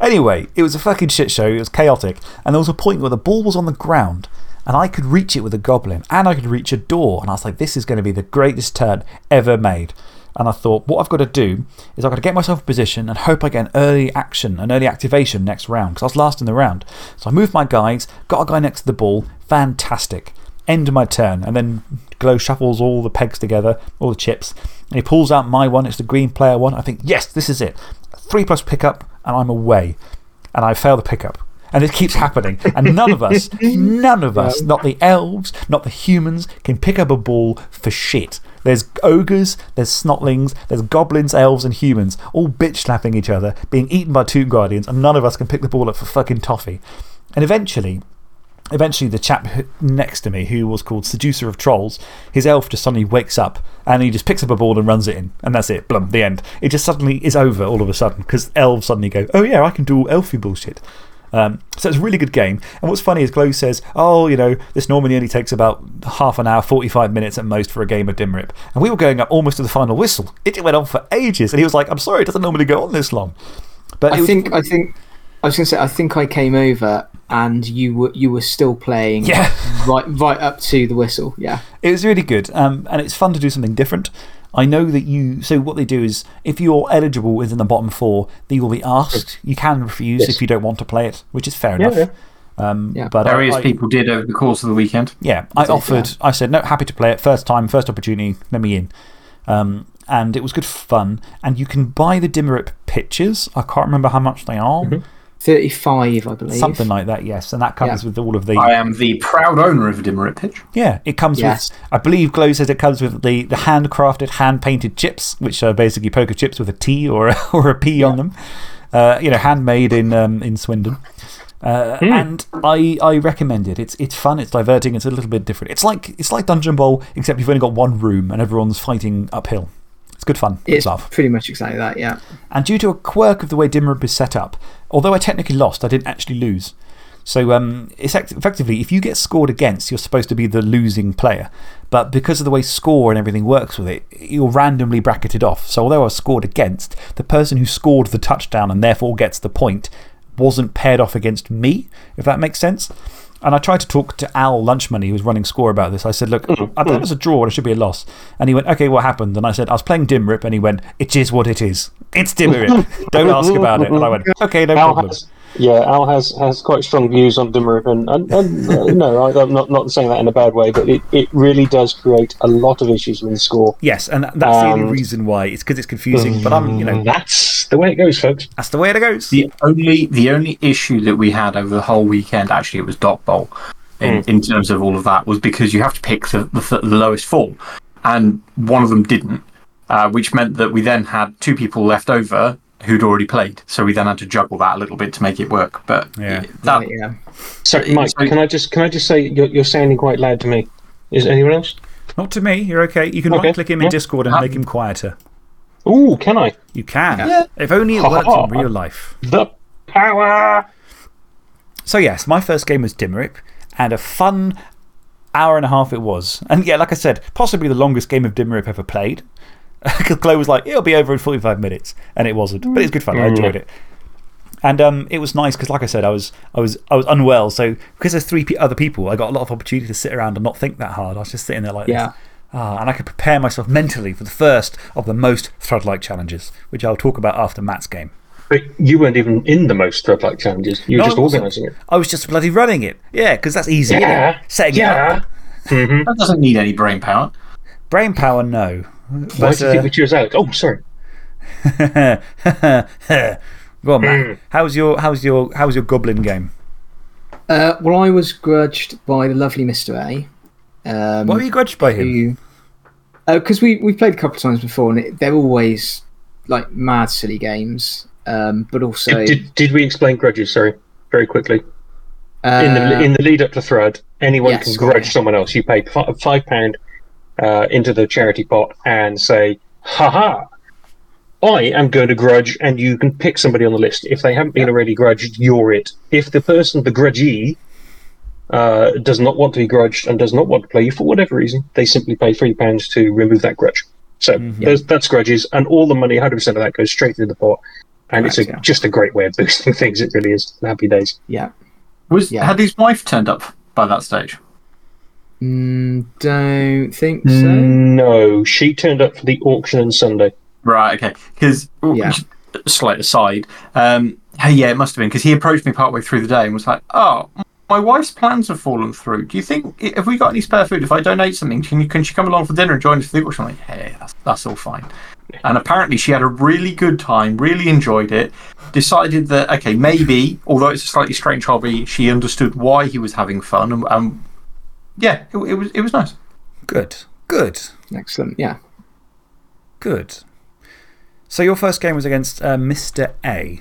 Anyway, it was a fucking shit show. It was chaotic. And there was a point where the ball was on the ground and I could reach it with a goblin and I could reach a door. And I was like, this is going to be the greatest turn ever made. And I thought, what I've got to do is I've got to get myself in position and hope I get an early action, an early activation next round because I was last in the round. So I moved my guys, got a guy next to the ball. Fantastic. End my turn. And then Glow shuffles all the pegs together, all the chips. And he pulls out my one. It's the green player one. I think, yes, this is it. Three plus pickup, and I'm away. And I fail the pickup. And it keeps happening. And none of us, none of us, not the elves, not the humans, can pick up a ball for shit. There's ogres, there's snotlings, there's goblins, elves, and humans, all bitch slapping each other, being eaten by two guardians, and none of us can pick the ball up for fucking toffee. And eventually, eventually, the chap next to me, who was called Seducer of Trolls, his elf just suddenly wakes up and he just picks up a ball and runs it in. And that's it. Blum, the end. It just suddenly is over all of a sudden because elves suddenly go, oh, yeah, I can do all elfy bullshit. Um, so it's a really good game. And what's funny is Glow says, oh, you know, this normally only takes about half an hour, 45 minutes at most for a game of Dim Rip. And we were going up almost to the final whistle. It went on for ages. And he was like, I'm sorry, it doesn't normally go on this long. But I was- think, I think, I was going to say, I think I came over and you were, you were still playing Yeah. right, right up to the whistle. Yeah. It was really good. Um, and it's fun to do something different. I know that you. So, what they do is if you're eligible within the bottom four, that you will be asked. You can refuse Yes. if you don't want to play it, which is fair Yeah, enough. Um, Yeah. But Various I, people did over the course of the weekend. Yeah, I it, offered, I said, no, happy to play it. First time, first opportunity, let me in. Um, and it was good fun. And you can buy the Dimmerip pictures. I can't remember how much they are. -hmm. 35, I believe. Something like that, yes. And that comes Yeah. with all of the. I am the proud owner of a Dimmerip pitch. Yeah, it comes Yes. with. I believe Glow says it comes with the, the handcrafted, hand painted chips, which are basically poker chips with a T or a, or a P on them. Uh, you know, handmade in, um, in Swindon. Uh, And I, I recommend it. It's, it's fun, it's diverting, it's a little bit different. It's like, it's like Dungeon Bowl, except you've only got one room and everyone's fighting uphill. It's good fun. Good It's laugh. pretty much exactly that, yeah. And due to a quirk of the way Dimmerip is set up, although I technically lost, I didn't actually lose. So um, it's effectively, if you get scored against, you're supposed to be the losing player. But because of the way score and everything works with it, you're randomly bracketed off. So although I was scored against, the person who scored the touchdown and therefore gets the point wasn't paired off against me, if that makes sense. And I tried to talk to Al Lunchmoney, who was running score about this. I said, Look, mm-hmm. I thought it was a draw and it should be a loss. And he went, Okay, what happened? And I said, I was playing Dim Rip. And he went, It is what it is. It's Dim Rip. Don't ask about it. And I went, Okay, no Al problem. has, yeah, Al has, has quite strong views on Dimmerip, and, and, and uh, no, I, I'm not, not saying that in a bad way, but it, it really does create a lot of issues with the score. Yes, and that's the only reason why. It's because it's confusing. But I'm, you know, That's the way it goes, folks. that's the way it goes. The only, the only issue that we had over the whole weekend, actually, it was Dock Bowl, in, in terms of all of that, was because you have to pick the, the, the lowest form. And one of them didn't, uh, which meant that we then had two people left over who'd already played. So we then had to juggle that a little bit to make it work. But Yeah. that, Right, yeah. So, Mike, so- can I just can I just say you're, you're sounding quite loud to me? Is anyone else? Not to me. You're okay. You can Okay, right click him in. Discord and make him quieter. Ooh, can I? You can. Yeah. If only it worked in real life. The power. So, yes, my first game was Dimmerip, and a fun hour and a half it was. And yeah, like I said, possibly the longest game of Dimmerip ever played. Because Glow was like, it'll be over in 45 minutes. And it wasn't. But it's good fun. I enjoyed it. And um, it was nice because, like I said, I was, I, was, I was unwell. So, because there's three other people, I got a lot of opportunity to sit around and not think that hard. I was just sitting there like Yeah. this. Ah, and I could prepare myself mentally for the first of the most Thrud like challenges, which I'll talk about after Matt's game. But you weren't even in the most Thrud like challenges. You were No, just organising it. I was just bloody running it. Yeah, because that's easy. Yeah. Setting it yeah. up. that doesn't need any brain power. Brain power, no. Why But, do you think we chose Alex? Oh, sorry. uh, Go on, Hmm. Matt. How's your, how's, your, how's your goblin game? Uh, well, I was grudged by the lovely Mr. A. Um, What were you grudged by him? who, Because we we played a couple of times before, and it, they're always like mad silly games. Um, but also, Did, did, did we explain grudges? Sorry, very quickly. uh, in the in the lead up to Thrud, anyone yes, can grudge yeah. someone else. You pay five pound uh, into the charity pot and say, "Ha ha! I am going to grudge," and you can pick somebody on the list. If they haven't been already grudged, you're it. If the person, the grudgee, uh, does not want to be grudged and does not want to play you for whatever reason, they simply pay three pounds to remove that grudge. So those, that's grudges, and all the money, hundred percent of that goes straight into the pot. And it's a, yeah. just a great way of boosting things. It really is. Happy days. yeah. Was Yeah. had his wife turned up by that stage? Mm, don't think so. No, she turned up for the auction on Sunday. Right. Okay. Because Yeah. slight aside. Um. Hey, yeah, it must have been because he approached me partway through the day and was like, "Oh, my wife's plans have fallen through. Do you think have we got any spare food? If I donate something, can you, can she come along for dinner and join us for the auction?" I'm like, "Hey, that's that's all fine." And apparently, she had a really good time, really enjoyed it. Decided that okay, maybe although it's a slightly strange hobby, she understood why he was having fun, and um, yeah, it, it was it was nice. Good. Good. Excellent. Yeah. Good. So your first game was against uh, Mr. A.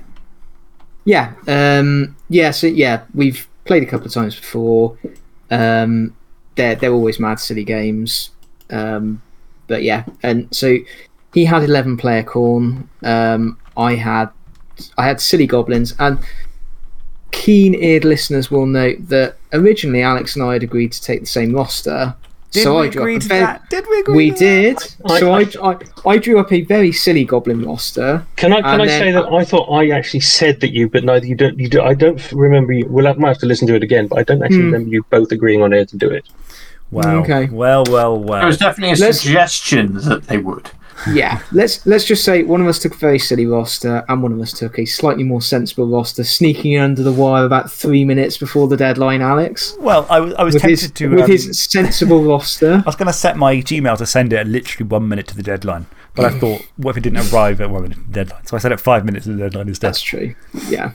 Yeah. Um, yeah. So yeah, we've played a couple of times before. Um, they're they're always mad silly games. Um, but yeah, and so he had eleven player Khorne. Um, I had I had silly goblins, and keen-eared listeners will note that originally Alex and I had agreed to take the same roster. Did so we I drew agree up a to very- that? Did we agree We to that? did. I- so I, I, I drew up a very silly goblin roster. Can I can I then- say that I thought I actually said that you, but neither you don't. You do. I don't remember you. We'll have, might have to listen to it again, but I don't actually Hmm. remember you both agreeing on air to do it. Wow. Okay. Well, well, It well. was definitely a Let's- suggestion that they would. Yeah, let's let's just say one of us took a very silly roster, and one of us took a slightly more sensible roster, sneaking in under the wire about three minutes before the deadline. Alex, Well, I was, I was with tempted his to. with um, his sensible roster. I was going to set my Gmail to send it at literally one minute to the deadline. But I thought, what if it didn't arrive at one minute to the deadline? So I set it five minutes to the deadline instead. That's true. Yeah.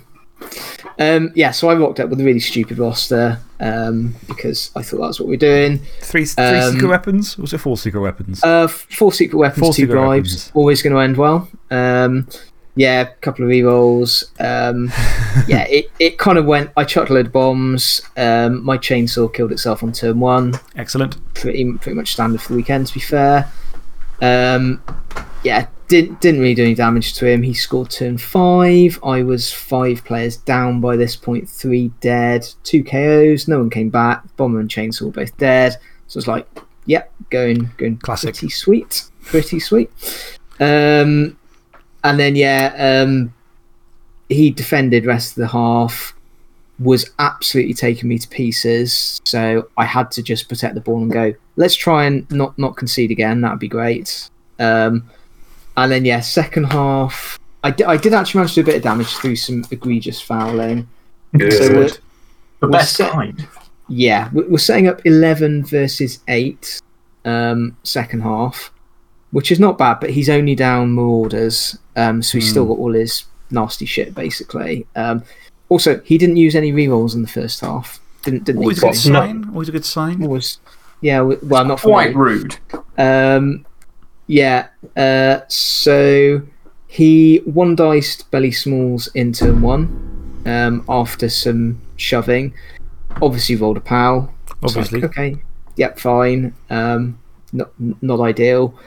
Um, yeah, so I rocked up with a really stupid roster um, because I thought that's what we're doing. Three, three Um, secret weapons? Or was it four secret weapons? Uh, four secret weapons, Four two secret bribes. weapons. Always going to end well. Um, yeah, a couple of rerolls. Um, yeah, it, it kind of went. I chucked a load of bombs. Um, my chainsaw killed itself on turn one. Excellent. Pretty pretty much standard for the weekend, to be fair. Um, yeah, didn't didn't really do any damage to him. He scored turn five. I was five players down by this point. Three dead, two KOs. No one came back. Bomber and chainsaw were both dead. So it's like, yep, going going Classic. pretty sweet, pretty sweet. Um, and then yeah, um, he defended rest of the half. Was absolutely taking me to pieces, so I had to just protect the ball and go. Let's try and not not concede again. That'd be great. Um, and then yeah, second half, I di- I did actually manage to do a bit of damage through some egregious fouling. So we're, The Well, best set- kind. yeah, we- we're setting up 11 versus 8 um, second half, which is not bad, but he's only down Marauders, um, so he's still got all his nasty shit, basically. Um, also, he didn't use any rerolls in the first half. Didn't, didn't Always a good no. Always a good sign. Was, yeah, well, not for Quite rude. Um, yeah, uh, so he one diced Belly Smalls in turn one um, after some shoving. Obviously, rolled a pal. It's like, Obviously. okay. Yep, fine. Um, not not ideal.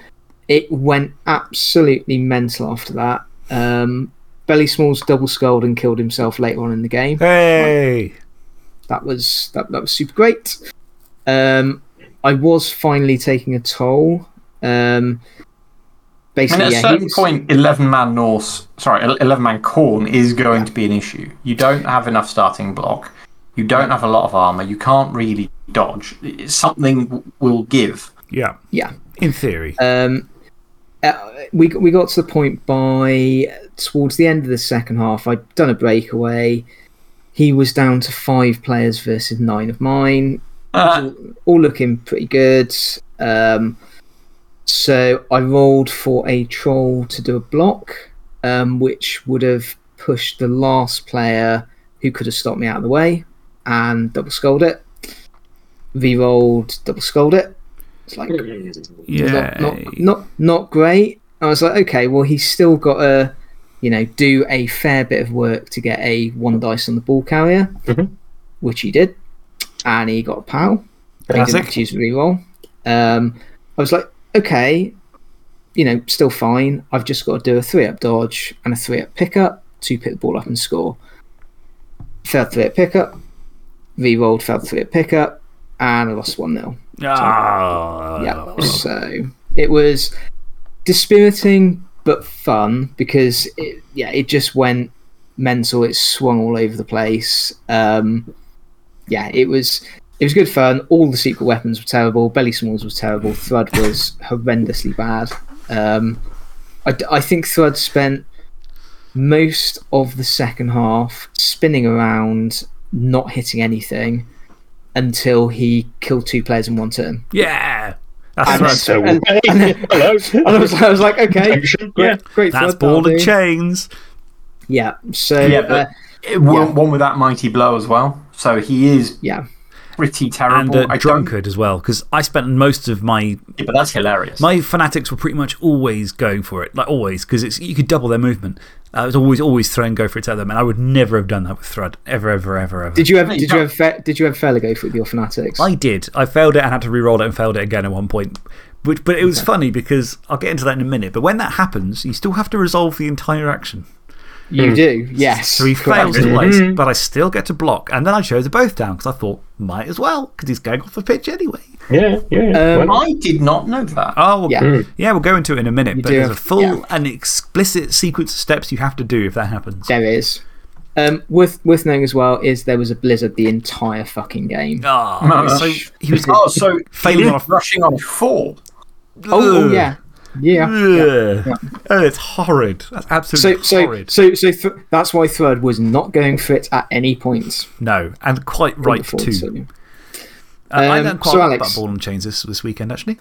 It went absolutely mental after that. Um, Belly Smalls double skulled and killed himself later on in the game. Hey! That was that, that was super great. Um, I was finally taking a toll. Um, I basically, mean, at a yeah, he certain was- point, 11 man Norse, sorry, 11 man Khorne is going to be an issue. You don't have enough starting block. You don't have a lot of armor. You can't really dodge. It's something w- will give. Yeah. yeah. In theory. Um, uh, we we got to the point by towards the end of the second half. I'd done a breakaway. He was down to five players versus nine of mine. Uh, all looking pretty good. Um, so I rolled for a troll to do a block, um, which would have pushed the last player who could have stopped me out of the way and double skulled it. V rolled, double skulled it. It's like, Yeah. not, not, not, not great. I was like, okay, well, he's still got to, you know, do a fair bit of work to get a one dice on the ball carrier, Mhm. which he did. And he got a pal. He didn't Classic. have to use reroll. Um, I was like, okay, you know, still fine. I've just got to do a three up dodge and a three up pickup to pick the ball up and score. Failed three up pickup, re-rolled, failed three up pickup, and I lost 1 0. Ah. Yeah. So it was dispiriting but fun because it, yeah, it just went mental. It swung all over the place. Um, yeah, it was it was good fun. All the secret weapons were terrible. Belly Smalls was terrible. Thrud was horrendously bad. Um, I, d- I think Thrud spent most of the second half spinning around, not hitting anything, until he killed two players in one turn. Yeah. That's, And So, And- hello. And I was, I was like, okay, great, Yeah. great. that's Thrud, ball and chains. Yeah. So Yeah, uh, but it, one, yeah. one with that mighty blow as well. So he is yeah, pretty terrible. And I don't- drunkard as well, because I spent most of my Yeah, but that's hilarious. My fanatics were pretty much always going for it, like always, because it's you could double their movement. I was always, always throwing go for it at them, and I would never have done that with Thrud. Ever, ever, ever, ever. did you ever did you ever fa- did you ever fairly go for it with your fanatics? I did. I failed it and had to re roll it and failed it again at one point. But, but it was funny because I'll get into that in a minute. But when that happens, you still have to resolve the entire action. You do, yes. So he correct. fails twice, but I still get to block. And then I chose them both down because I thought, might as well, because he's going off the pitch anyway. Yeah, yeah. Um, I did not know that. Oh, well, Yeah. yeah. we'll go into it in a minute. but do there's a have- full yeah. and explicit sequence of steps you have to do if that happens. There is. Um, worth worth knowing as well is there was a blizzard the entire fucking game. Oh, No, so he was oh, so failing he on a- rushing on a four. Oh, oh yeah, yeah. yeah. Ugh. Oh, it's horrid. That's absolutely so horrid. so so th- that's why Thrud was not going for it at any point. no, and quite right too. the Uh, I Um, learned quite so a lot Alex- about ball and chains this, this weekend, actually.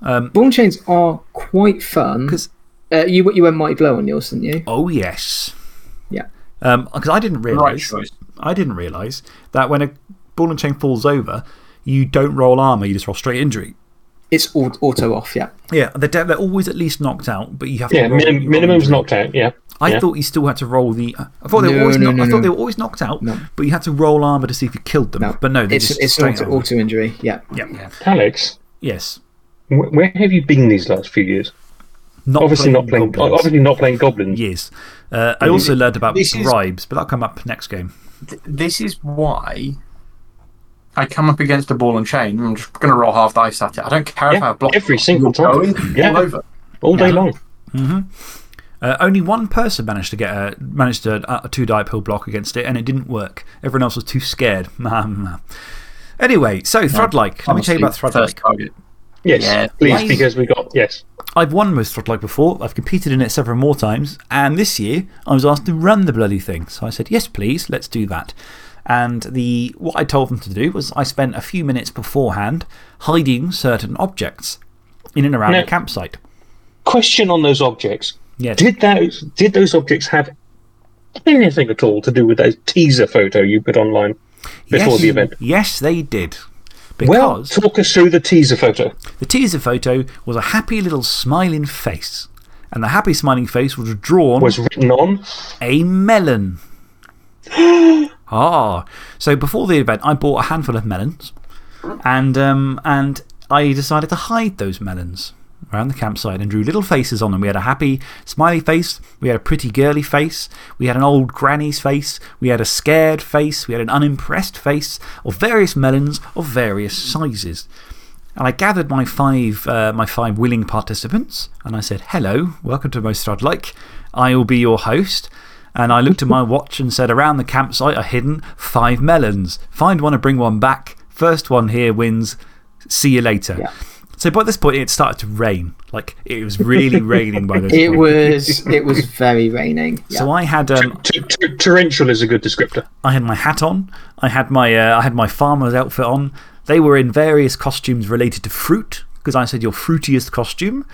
Ball and chains are quite fun. 'Cause- uh, you you went mighty blow on yours, didn't you? Oh, yes. Yeah. Because I didn't Right realise choice. I didn't realise that when a ball and chain falls over, you don't roll armour, you just roll straight injury. It's auto off. Yeah. Yeah, they're, de- they're always at least knocked out, but you have to yeah, roll, minim, minimum's knocked out. Yeah. I yeah. thought you still had to roll the. I thought, they were No, always no, knock- no, I thought they were always knocked out, No. but you had to roll armour to see if you killed them. No. But no, they It's just it's straight auto, auto injury. Yeah. Yeah. Alex, Yes. wh- where have you been these last few years? Not obviously not playing. goblins. Obviously not playing goblins. Yes. Uh, I also learned about This is- but that'll come up next game. Th- This is why I come up against a ball and chain. I'm just going to roll half dice at it. I don't care if I block. every single time. Going Yeah. all over. all day long. Uh, only one person managed to get a, managed to, uh, a two die pill block against it, and it didn't work. Everyone else was too scared. anyway, so Thrudlike. Let me tell you about Honestly, Thrudlike. target. Yes, Yeah. please, Why- because we got yes. I've won most Thrudlike before. I've competed in it several more times. And this year, I was asked to run the bloody thing. So I said, yes, please, let's do that. And the, what I told them to do was I spent a few minutes beforehand hiding certain objects in and around Now- the campsite. Question on those objects. Yes. Did those did those objects have anything at all to do with that teaser photo you put online before yes, the event? Yes, they did. Well, talk us through the teaser photo. the teaser photo was a happy little smiling face. And the happy smiling face was drawn Was written on. a melon. ah. So before the event, I bought a handful of melons. And, um, and I decided to hide those melons around the campsite and drew little faces on them. We had a happy, smiley face. We had a pretty girly face. We had an old granny's face. We had a scared face. We had an unimpressed face of various melons of various sizes. And I gathered my five, uh, my five willing participants and I said, Hello, welcome to Most Thrud Like. I will be your host. And I looked at my watch and said, Around the campsite are hidden five melons. Find one and bring one back. First one here wins. See you later. Yeah. So by this point, it started to rain. Like, it was really raining by this It point. was it was very raining. Yeah. So I had, um, T- t- torrential is a good descriptor. I had my hat on. I had my, uh, I had my farmer's outfit on. They were in various costumes related to fruit, because I said your fruitiest costume.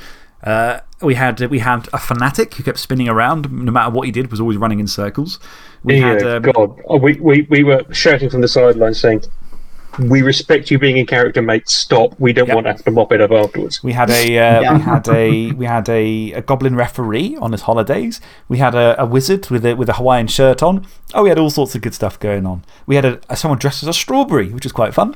Uh, we, had, we had a fanatic who kept spinning around, no matter what he did, was always running in circles. We Yeah, had, um, God. Oh, we, we, we were shouting from the sidelines saying, we respect you being in character, mate. Stop. We don't want to have to mop it up afterwards. We had a, uh, we had a, we had a, a goblin referee on his holidays. We had a, a wizard with a, with a Hawaiian shirt on. Oh, we had all sorts of good stuff going on. We had a, a someone dressed as a strawberry, which was quite fun.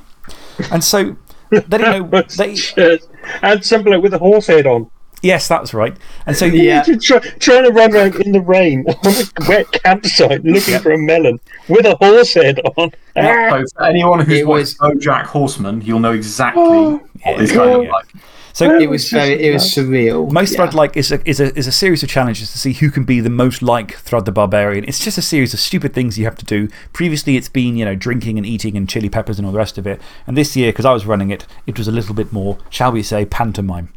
And so, they didn't know. They, and some bloke with a horse head on. Yes, that's right. And so, Yeah. Try, trying to run around in the rain on a wet campsite looking for a melon with a horse head on. Ah! So anyone who's It watched BoJack Horseman, you'll know exactly what this guy God. looked like. so It was very, it was surreal. Most yeah. Thrud like is a, is, a, is a series of challenges to see who can be the most like Thrud the Barbarian. It's just a series of stupid things you have to do. Previously, it's been you know, drinking and eating and chili peppers and all the rest of it. And this year, because I was running it, it was a little bit more, shall we say, pantomime.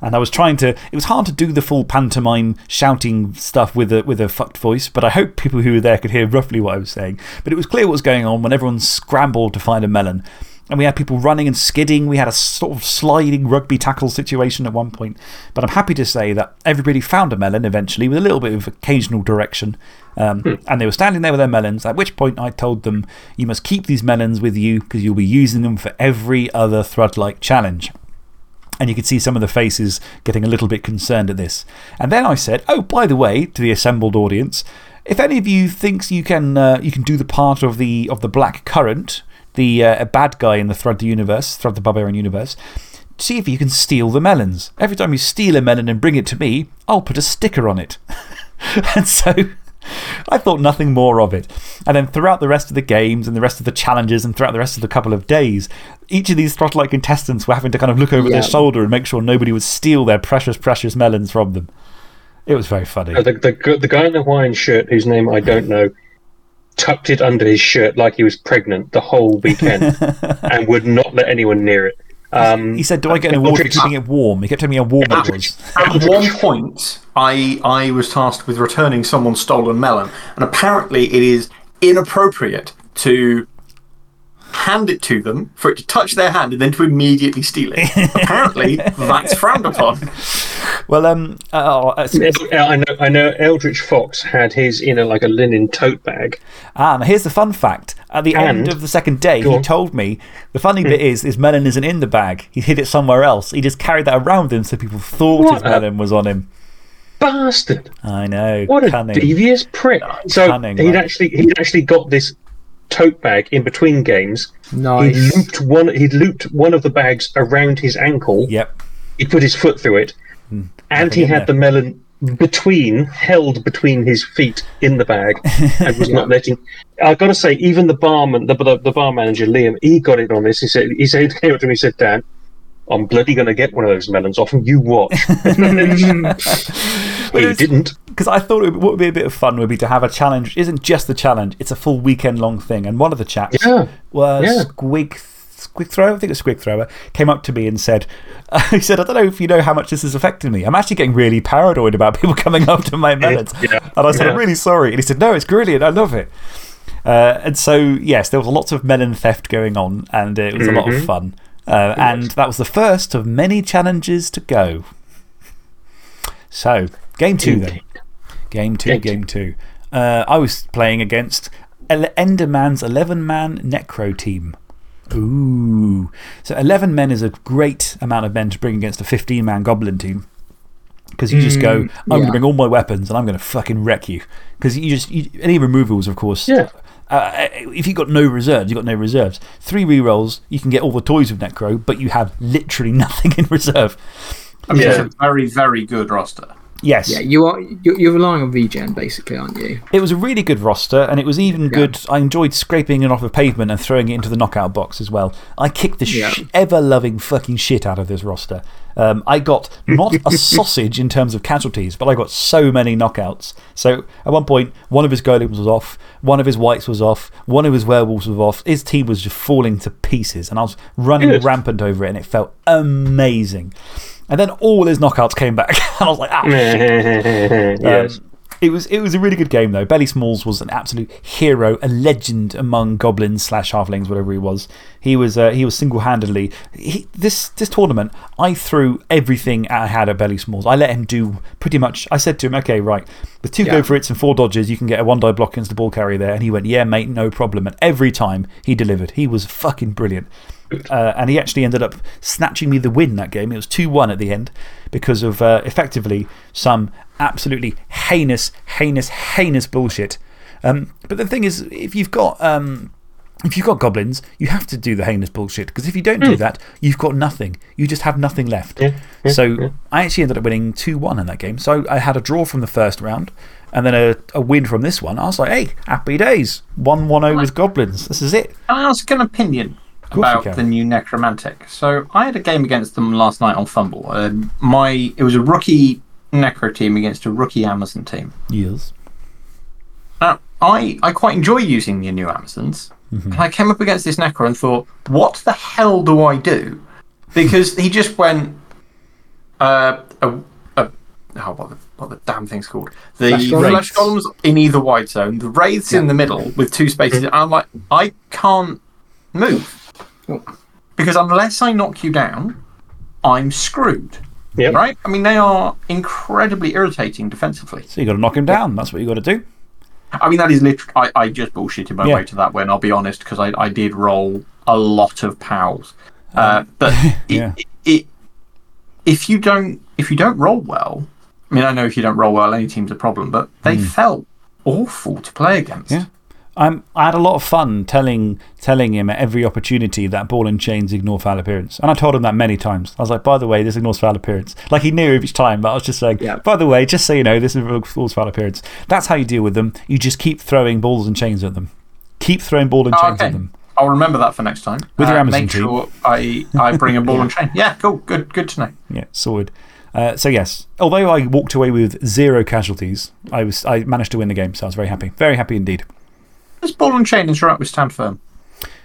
And I was trying to, it was hard to do the full pantomime shouting stuff with a, with a fucked voice, but I hope people who were there could hear roughly what I was saying. But it was clear what was going on when everyone scrambled to find a melon. And we had people running and skidding. We had a sort of sliding rugby tackle situation at one point. But I'm happy to say that everybody found a melon eventually with a little bit of occasional direction. Um, And they were standing there with their melons, at which point I told them, You must keep these melons with you because you'll be using them for every other Thrud like challenge. And you could see some of the faces getting a little bit concerned at this. And then I said, Oh, by the way, to the assembled audience, if any of you thinks you can, uh, you can do the part of the, of the Black Current, the uh, bad guy in the Thrud the Universe, Thrud the Barbarian Universe, see if you can steal the melons. Every time you steal a melon and bring it to me, I'll put a sticker on it. and so I thought nothing more of it. And then throughout the rest of the games and the rest of the challenges and throughout the rest of the couple of days, each of these Thrud like contestants were having to kind of look over their shoulder and make sure nobody would steal their precious, precious melons from them. It was very funny. Uh, The, the, the guy in the Hawaiian shirt, whose name I don't know, tucked it under his shirt like he was pregnant the whole weekend and would not let anyone near it. Um, He said, Do I get an award for keeping it warm? He kept telling me how warm it was. At one point, I, I was tasked with returning someone's stolen melon, and apparently it is inappropriate to hand it to them, for it to touch their hand, and then to immediately steal it. apparently, that's frowned upon. Well, um, uh, uh, I know, I know Eldritch Fox had his in a, like a linen tote bag. Ah, now here's the fun fact. At the end of the second day, he on. told me the funny bit is his melon isn't in the bag. He hid it somewhere else. He just carried that around with him so people thought his What a- melon was on him. Bastard! I know. What a cunning. devious prick. So Cunning, he'd, right. actually, he'd actually got this tote bag in between games. Nice. He'd looped, one, he'd looped one of the bags around his ankle. Yep. He put his foot through it. Hmm. and he had there. the melon between, held between his feet in the bag and was not letting. I've got to say, even the barman, the, the, the bar manager, Liam, he got it on this. He said, he said, he came up to me and said, Dan, I'm bloody going to get one of those melons off and you watch. But he didn't. Because I thought it would, what would be a bit of fun would be to have a challenge. It isn't just the challenge, it's a full weekend long thing. And one of the chaps Yeah. was Yeah. Squig, Squig Thrower, I think it was Squig Thrower, came up to me and said, He said, I don't know if you know how much this is affecting me. I'm actually getting really paranoid about people coming up to my melons. Yeah. And I said, I'm really sorry. And he said, No, it's brilliant. I love it. Uh, and so, yes, there was lots of melon theft going on, and it was a lot of fun. Uh, and that was the first of many challenges to go. So, game two then. Game two, Game game two. Uh, I was playing against Enderman's 11 man Necro team. Ooh. So 11 men is a great amount of men to bring against a 15 man Goblin team. Because you just go, I'm going to bring all my weapons and I'm going to fucking wreck you. Because you just, you, any removals, of course. Yeah. Uh, if you've got no reserves, you've got no reserves. Three rerolls, you can get all the toys with Necro, but you have literally nothing in reserve. I mean, Yeah. It's a very, very good roster. Yes. Yeah, you are, you're, you're relying on regen, basically, aren't you? It was a really good roster, and it was even good. I enjoyed scraping it off the pavement and throwing it into the knockout box as well. I kicked the Yeah. ever loving fucking shit out of this roster. Um, I got not a sausage in terms of casualties, but I got so many knockouts. So at one point, one of his golems was off, one of his wights was off, one of his werewolves was off. His team was just falling to pieces, and I was running Good. rampant over it, and it felt amazing. And then all his knockouts came back, and I was like, ah, shit. yes. Um, it, was, it was a really good game, though. Belly Smalls was an absolute hero, a legend among goblins slash halflings, whatever he was. He was, uh, he was single handedly. This, this tournament, I threw everything I had at Belly Smalls. I let him do pretty much. I said to him, okay, right, with two go for it's and four dodges, you can get a one die block against the ball carrier there. And he went, yeah, mate, no problem. And every time he delivered, he was fucking brilliant. Uh, and he actually ended up snatching me the win that game. It was 2 1 at the end because of uh, effectively some absolutely heinous, heinous, heinous bullshit. Um, but the thing is, if you've got. Um, if you've got goblins, you have to do the heinous bullshit because if you don't do Hmm. that, you've got nothing. You just have nothing left. Yeah, yeah, so yeah. I actually ended up winning 2 1 in that game. So I had a draw from the first round and then a, a win from this one. I was like, hey, happy days. 1 1 0 with goblins. This is it. Can I ask an opinion about the new Necromantic? So I had a game against them last night on FUMBBL. Um, my, it was a rookie Necro team against a rookie Amazon team. Yes. Now, I, I quite enjoy using the new Amazons. Mm-hmm. And I came up against this Necro and thought, what the hell do I do? Because he just went, uh, a, a, oh, what, the, what the damn thing's called? The Flesh golems in either wide zone, the wraiths in the middle with two spaces. And I'm like, I can't move. Because unless I knock you down, I'm screwed. Yep. Right? I mean, they are incredibly irritating defensively. So you got to knock him down. That's what you got to do. I mean, that is literally. I, I just bullshitted my Yeah. way to that win, I'll be honest, because I, I did roll a lot of pals. Uh, but yeah. it, it, if, you don't, if you don't roll well, I mean, I know if you don't roll well, any team's a problem, but they felt awful to play against. Yeah. I'm, I had a lot of fun telling, telling him at every opportunity that ball and chains ignore foul appearance. And I told him that many times. I was like, by the way, this ignores foul appearance. Like he knew each time, but I was just saying, Yeah. by the way, just so you know, this ignores foul appearance. That's how you deal with them. You just keep throwing balls and chains at them. Keep throwing ball and Oh, chains okay. at them. I'll remember that for next time. With your Uh, Amazon Make team. sure I, I bring a ball and chain. Yeah, cool. Good, good to know. Yeah, sorted. Uh, so, yes, although I walked away with zero casualties, I, was, I managed to win the game. So I was very happy. Very happy indeed. This ball and chain is right with stand firm.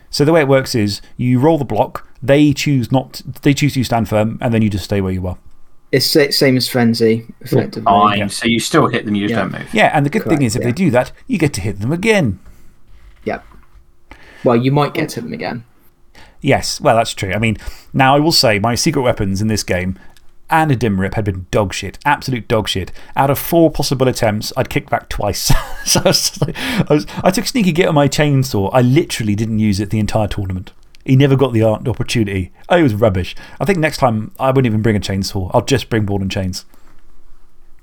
So the way it works is you roll the block, they choose, not, they choose to stand firm, and then you just stay where you are. It's sa- same as Frenzy, effectively. Fine. So you still hit them, you just Yeah. don't move. Yeah, and the good thing is, if yeah. they do that, you get to hit them again. Yep. Well, you might get to them again. Yes, well, that's true. I mean, now I will say my secret weapons in this game and a dim rip had been dog shit, absolute dog shit. Out of four possible attempts, I'd kicked back twice. so I, was like, I, was, I took sneaky git on my chainsaw. I literally didn't use it the entire tournament. He never got the art- opportunity. Oh, it was rubbish. I think next time I wouldn't even bring a chainsaw. I'll just bring ball and chains.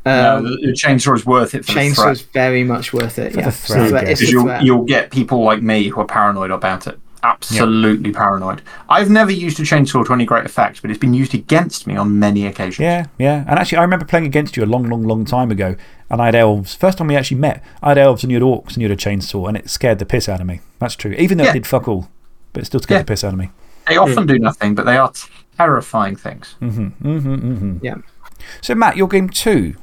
Um, the, the chainsaw is worth it for the threat. Chainsaw's very much worth it. For yeah. the It's threat, threat, yeah. it's a Because you'll, you'll get people like me who are paranoid about it. Absolutely paranoid. I've never used a chainsaw to any great effect, but it's been used against me on many occasions. Yeah, yeah. And actually, I remember playing against you a long, long, long time ago. And I had elves. First time we actually met, I had elves and you had orcs and you had a chainsaw. And it scared the piss out of me. That's true. Even though Yeah. it did fuck all. But it still scared Yeah. the piss out of me. They often do nothing, but they are terrifying things. Mm -hmm. Yeah. So, Matt, your game two.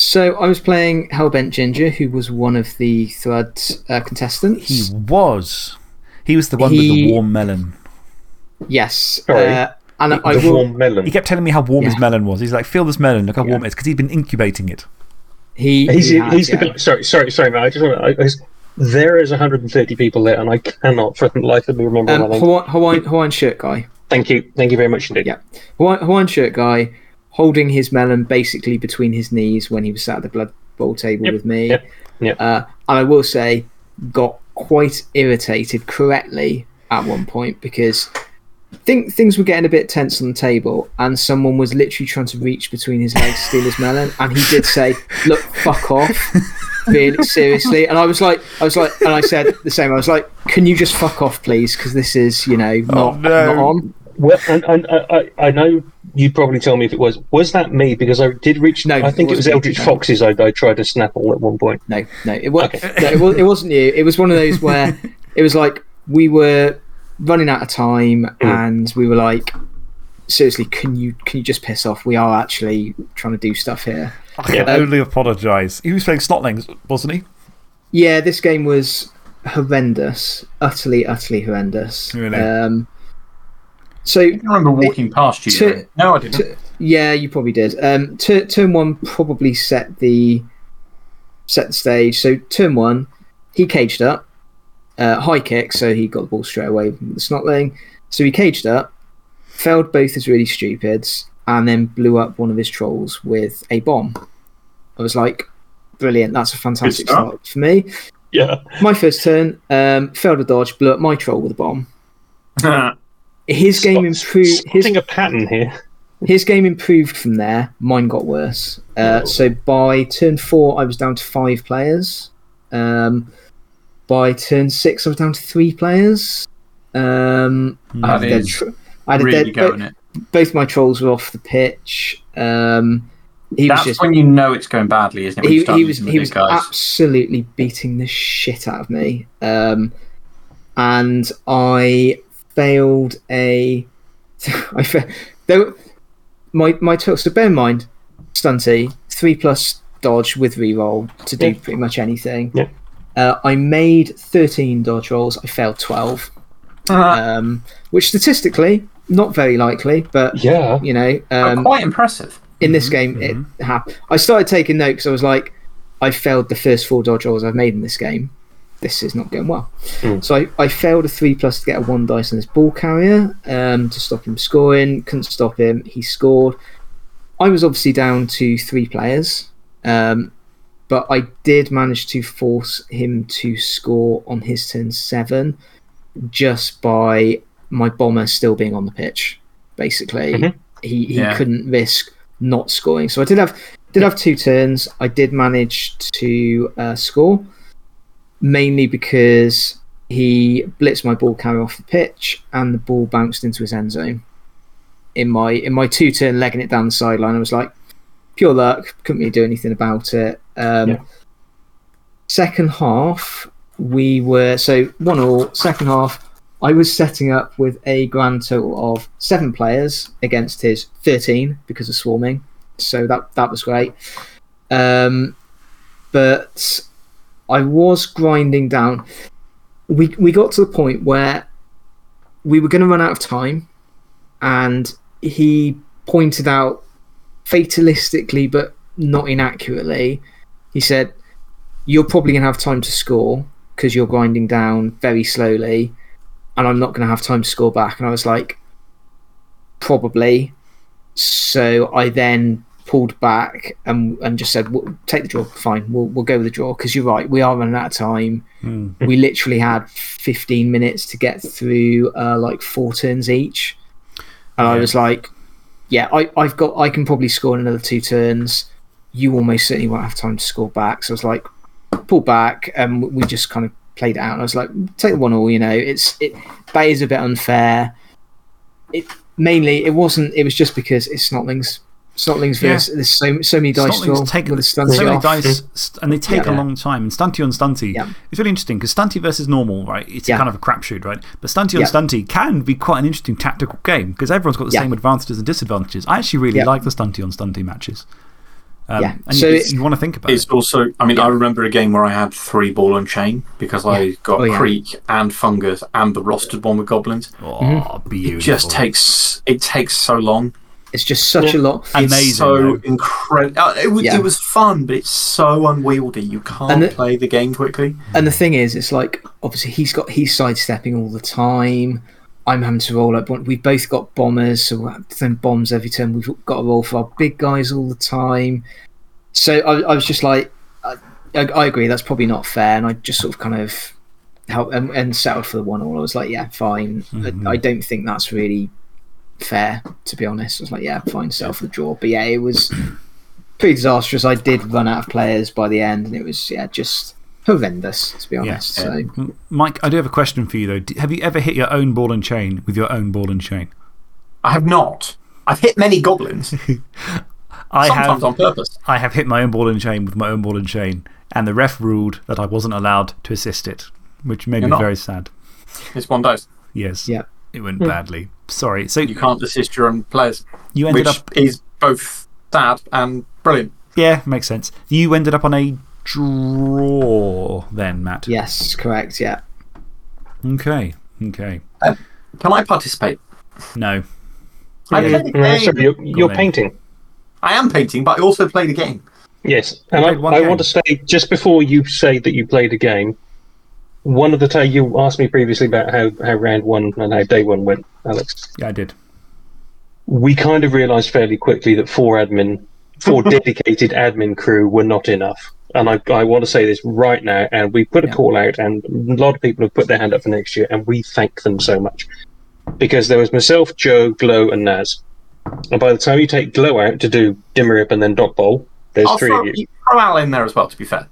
So I was playing Hellbent Ginger, who was one of the Thrud uh, contestants. He was. He was the one with the warm melon. yes. Sorry. Uh, and I the will. warm melon. He kept telling me how warm his melon was. He's like, feel this melon, look how warm it is. Because he'd been incubating it. He, He's, he had, he's the guy. Sorry, sorry, sorry, man. I just want to. I, I- there is 130 people there, and I cannot, for the life of me, remember Um, my name. Hawaiian, Hawaiian, Hawaiian shirt guy. Thank you, thank you very much indeed. Yeah. Hawaiian, Hawaiian shirt guy holding his melon basically between his knees when he was sat at the Blood Bowl table Yep, with me. yep, yep. Uh, and I will say, got quite irritated correctly at one point because think things were getting a bit tense on the table and someone was literally trying to reach between his legs to steal his melon and he did say look fuck off really seriously. And i was like i was like and i said the same. I was like can you just fuck off please? Because this is you know oh, not, no. not on. Well, and, and I, I I know you'd probably tell me if it was. Was that me? Because I did reach. No, I think it it was Eldritch no. Foxes. I, I tried to snap all at one point. No, no, it was Okay. no, it, was, it wasn't you. It was one of those where it was like we were running out of time, and we were like, seriously, can you can you just piss off? We are actually trying to do stuff here. I can only apologise. He was playing Snotlings, wasn't he? Yeah, this game was horrendous, utterly, utterly horrendous. Really? Um, so I remember walking past you. to- no, I didn't. to- yeah, you probably did. Um, tu- turn one probably set the set the stage. So turn one, he caged up. uh, high kick, so he got the ball straight away from the snotling. So he caged up, failed both his really stupids, and then blew up one of his trolls with a bomb. I was like, brilliant, that's a fantastic start. start for me. Yeah. My first turn, um, failed a dodge, blew up my troll with a bomb. His game improved. His, a pattern here. his game improved from there. Mine got worse. Uh, so by turn four, I was down to five players. Um, by turn six, I was down to three players. Um, I had a dead is tr- I had a really dead, going it. both my trolls were off the pitch. Um, he That's was just when you know it's going badly, isn't it? He, he was he was guys. absolutely beating the shit out of me. Um, and I failed a. I fa- though my my total. So bear in mind, stunty three plus dodge with reroll to do Yeah. pretty much anything. Yeah. Uh, I made thirteen dodge rolls. I failed twelve, um, which statistically not very likely, but Yeah. you know, um, quite impressive. in this game it happened. I started taking note because I was like, I failed the first four dodge rolls I've made in this game. This is not going well. Mm. So I, I failed a three plus to get a one dice on this ball carrier um, to stop him scoring. Couldn't stop him. He scored. I was obviously down to three players, um, but I did manage to force him to score on his turn seven just by my bomber still being on the pitch. Basically, Mhm. he, he Yeah. couldn't risk not scoring. So I did have did have two turns. I did manage to uh, score, mainly because he blitzed my ball carrier off the pitch and the ball bounced into his end zone. In my in my two turn legging it down the sideline, I was like, pure luck. Couldn't really do anything about it. Um, Yeah. Second half, we were so one all. Second half, I was setting up with a grand total of seven players against his thirteen because of swarming. So that that was great. Um, but I was grinding down. We we got to the point where we were going to run out of time, and he pointed out fatalistically, but not inaccurately. He said, "You're probably going to have time to score because you're grinding down very slowly, and I'm not going to have time to score back." And I was like, "Probably." So I then pulled back and and just said, well, "Take the draw. Fine, we'll we'll go with the draw because you're right. We are running out of time. Hmm. We literally had 15 minutes to get through uh, like four turns each, and I was like, "Yeah, I I've got I can probably score in another two turns. You almost certainly won't have time to score back." So I was like, "Pull back," and we just kind of played it out. And I was like, "Take the one all." You know, it's it that is a bit unfair. It mainly it wasn't. It was just because it's Snotlings. Snotlings Yeah. versus there's so so many dice roll take with a so many off. dice, and they take a long time. And stunty on stunty, Yeah. it's really interesting because stunty versus normal, right? It's kind of a crapshoot, right? But stunty on Yeah. stunty can be quite an interesting tactical game because everyone's got the same advantages and disadvantages. I actually really like the stunty on stunty matches. Um, Yeah. And So you, it- you want to think about It's it. It's also, I mean, I remember a game where I had three ball and chain because I got Oh, yeah. Creek and Fungus and the rostered one with Goblins. Oh, Mm-hmm. beautiful. It just takes, it takes so long. It's just such Yeah. a lot. Amazing, It's so incredible. Uh, it, was Yeah. it was fun, but it's so unwieldy. You can't the- play the game quickly. And the thing is, it's like obviously he's got he's sidestepping all the time. I'm having to roll up. We've both got bombers, so we're throwing bombs every turn. We've got to roll for our big guys all the time. So I, I was just like, I, I, I agree. That's probably not fair, and I just sort of kind of help and, and settled for the one all. I was like, yeah, fine. I, I mm-hmm. don't think that's really fair, to be honest. I was like, yeah, fine, settle for the draw. But yeah, it was pretty disastrous. I did run out of players by the end, and it was yeah, just horrendous, to be honest. Yeah. So. M- Mike, I do have a question for you, though. Have you ever hit your own ball and chain with your own ball and chain? I have not. I've hit many goblins, I sometimes have, on purpose. I have hit my own ball and chain with my own ball and chain, and the ref ruled that I wasn't allowed to assist it, which made You're me not? very sad. It's one of those. Yes. Yeah. It went hmm. badly. Sorry. So You can't assist your own players, you ended which up. is both sad and brilliant. Yeah, makes sense. You ended up on a draw then, Matt. Yes, correct. Yeah. Okay. Okay. Um, can I participate? No. I Yeah. played a No, game. sorry, you're, you're painting. I am painting, but I also played a game. Yes. And I, I want to say, just before you say that you played a game, one of the time you asked me previously about how, how round one and how day one went, Alex. Yeah, I did. We kind of realised fairly quickly that four admin, four dedicated admin crew were not enough. And I, I want to say this right now, and we put a Yeah. call out, and a lot of people have put their hand up for next year, and we thank them so much. Because there was myself, Joe, Glow, and Naz. And by the time you take Glow out to do Dimmerip and then Dock Bowl, there's I'll three throw, of you. you throw Al in there as well, to be fair.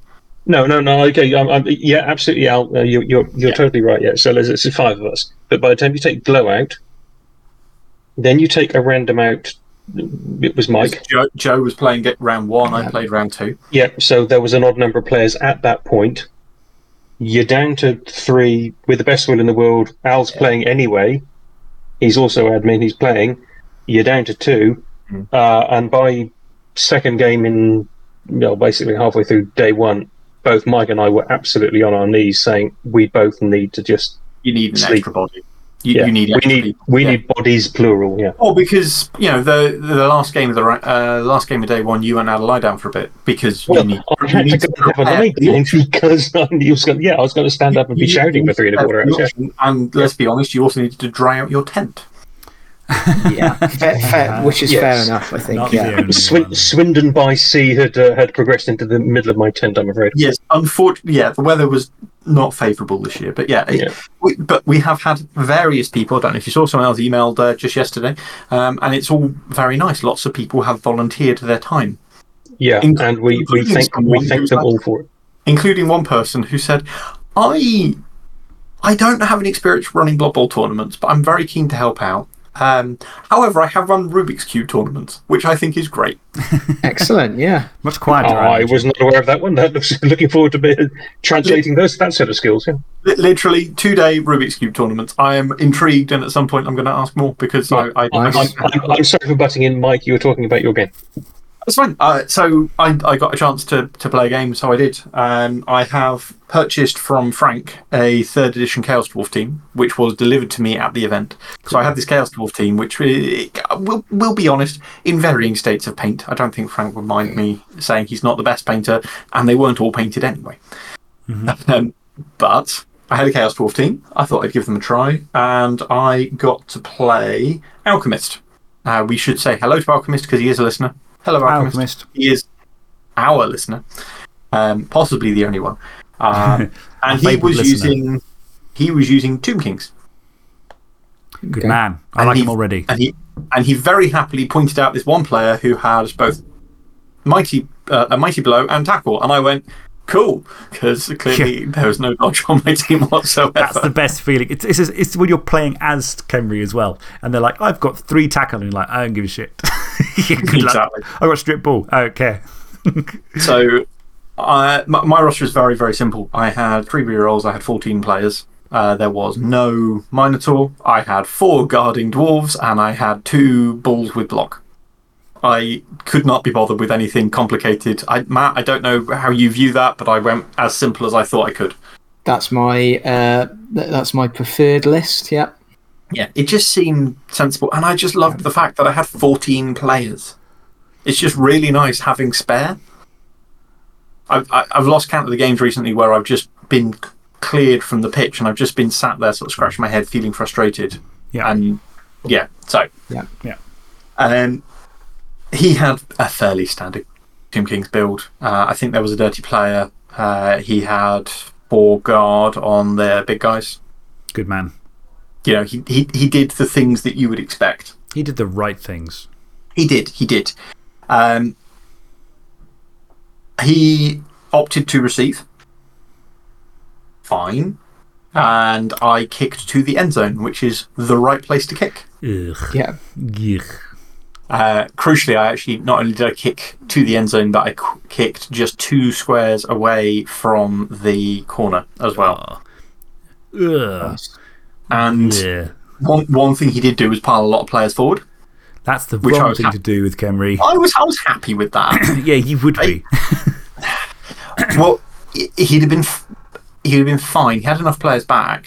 No, no, no. Okay, I'm, I'm, yeah, absolutely, Al. Uh, you're you're, you're Yeah. totally right. Yeah. So there's, it's five of us. But by the time you take Glow out, then you take a random out. It was Mike. Joe, Joe was playing it round one, I played round two. Yeah. So there was an odd number of players at that point. You're down to three with the best will in the world. Al's playing anyway. He's also admin. He's playing. You're down to two, Hmm. uh, and by second game in, you know, basically halfway through day one, both Mike and I were absolutely on our knees saying we both need to just You need an Sleep. extra body. You, yeah, you need we need people. we Yeah. need bodies plural. Yeah. Well, because you know the the last game of the uh, last game of day one, you went out to lie down for a bit because Well, you need. I you had to go and have a lie down because I was going. Yeah, I was going to stand up and be you- shouting for three and a quarter hours. And let's be honest, you also needed to dry out your tent. Yeah, fair, fair, which is Yes. fair enough, I think. Not yeah. the only Swin- one. Swindon by Sea had uh, had progressed into the middle of my tent. I'm afraid. Yes, unfortunately, yeah, the weather was not favourable this year, but yeah, Yeah. we, but we have had various people. I don't know if you saw someone else emailed uh, just yesterday, um, and it's all very nice. Lots of people have volunteered their time, Yeah, In- and we, we including thank we thank them all for it. including one person who said, "I, I don't have any experience running Blood Bowl tournaments, but I'm very keen to help out." Um, however, I have run Rubik's Cube tournaments, which I think is great. Excellent, yeah. Much quieter. I was not aware of that one. That looks looking forward to be, translating those that set of skills. Yeah. Literally two day Rubik's Cube tournaments. I am intrigued, and at some point I'm going to ask more because I, I, I, Nice. I, I'm, I'm sorry for butting in, Mike. You were talking about your game. That's fine. Uh, so I, I got a chance to, to play a game, so I did. Um, I have purchased from Frank a third edition Chaos Dwarf team, which was delivered to me at the event. So I had this Chaos Dwarf team, which uh, will will be honest, in varying states of paint. I don't think Frank would mind me saying he's not the best painter, and they weren't all painted anyway. Um, but I had a Chaos Dwarf team. I thought I'd give them a try, and I got to play Alchemist. Uh, we should say hello to Alchemist because he is a listener. Hello, Alchemist. Alchemist. He is our listener, um, possibly the only one. Um, and he was listener. using he was using Tomb Kings, Good Okay. man. I And like he- him already. and he and he very happily pointed out this one player who has both mighty uh, a mighty blow and tackle, and I went. Cool, because clearly there was no dodge on my team whatsoever. That's the best feeling. It's, it's, it's when you're playing as Khemri as well. And they're like, I've got three tackle. And you're like, I don't give a shit. Yeah. Exactly. I've got strip ball. I don't care. So, I, my, my roster is very, very simple. I had three rerolls, I had 14 players. Uh, there was no Minotaur. I had four guarding dwarves, and I had two bulls with block. I could not be bothered with anything complicated. I, Matt, I don't know how you view that, but I went as simple as I thought I could. That's my uh, th- that's my preferred list. Yeah. Yeah, it just seemed sensible, and I just loved the fact that I had 14 players. It's just really nice having spare. I've, I- I've lost count of the games recently where I've just been cleared from the pitch and I've just been sat there, sort of scratching my head, feeling frustrated. Yeah. And yeah, so. Yeah. Yeah. Um, he had a fairly standard Tomb Kings build. Uh, I think there was a dirty player. Uh, he had four guard on their big guys. Good man. You know, he, he, he did the things that you would expect. He did the right things. He did. He did. Um, he opted to receive. Fine. And I kicked to the end zone, which is the right place to kick. Ugh. Yeah. Ugh. Uh, crucially, I actually not only did I kick to the end zone, but I qu- kicked just two squares away from the corner as well. Ugh. And Yeah. one, one thing he did do was pile a lot of players forward. That's the Which wrong thing to do with Khemri. I was, I was happy with that. yeah, you would be. well, he- he'd have been he'd have been fine. He had enough players back,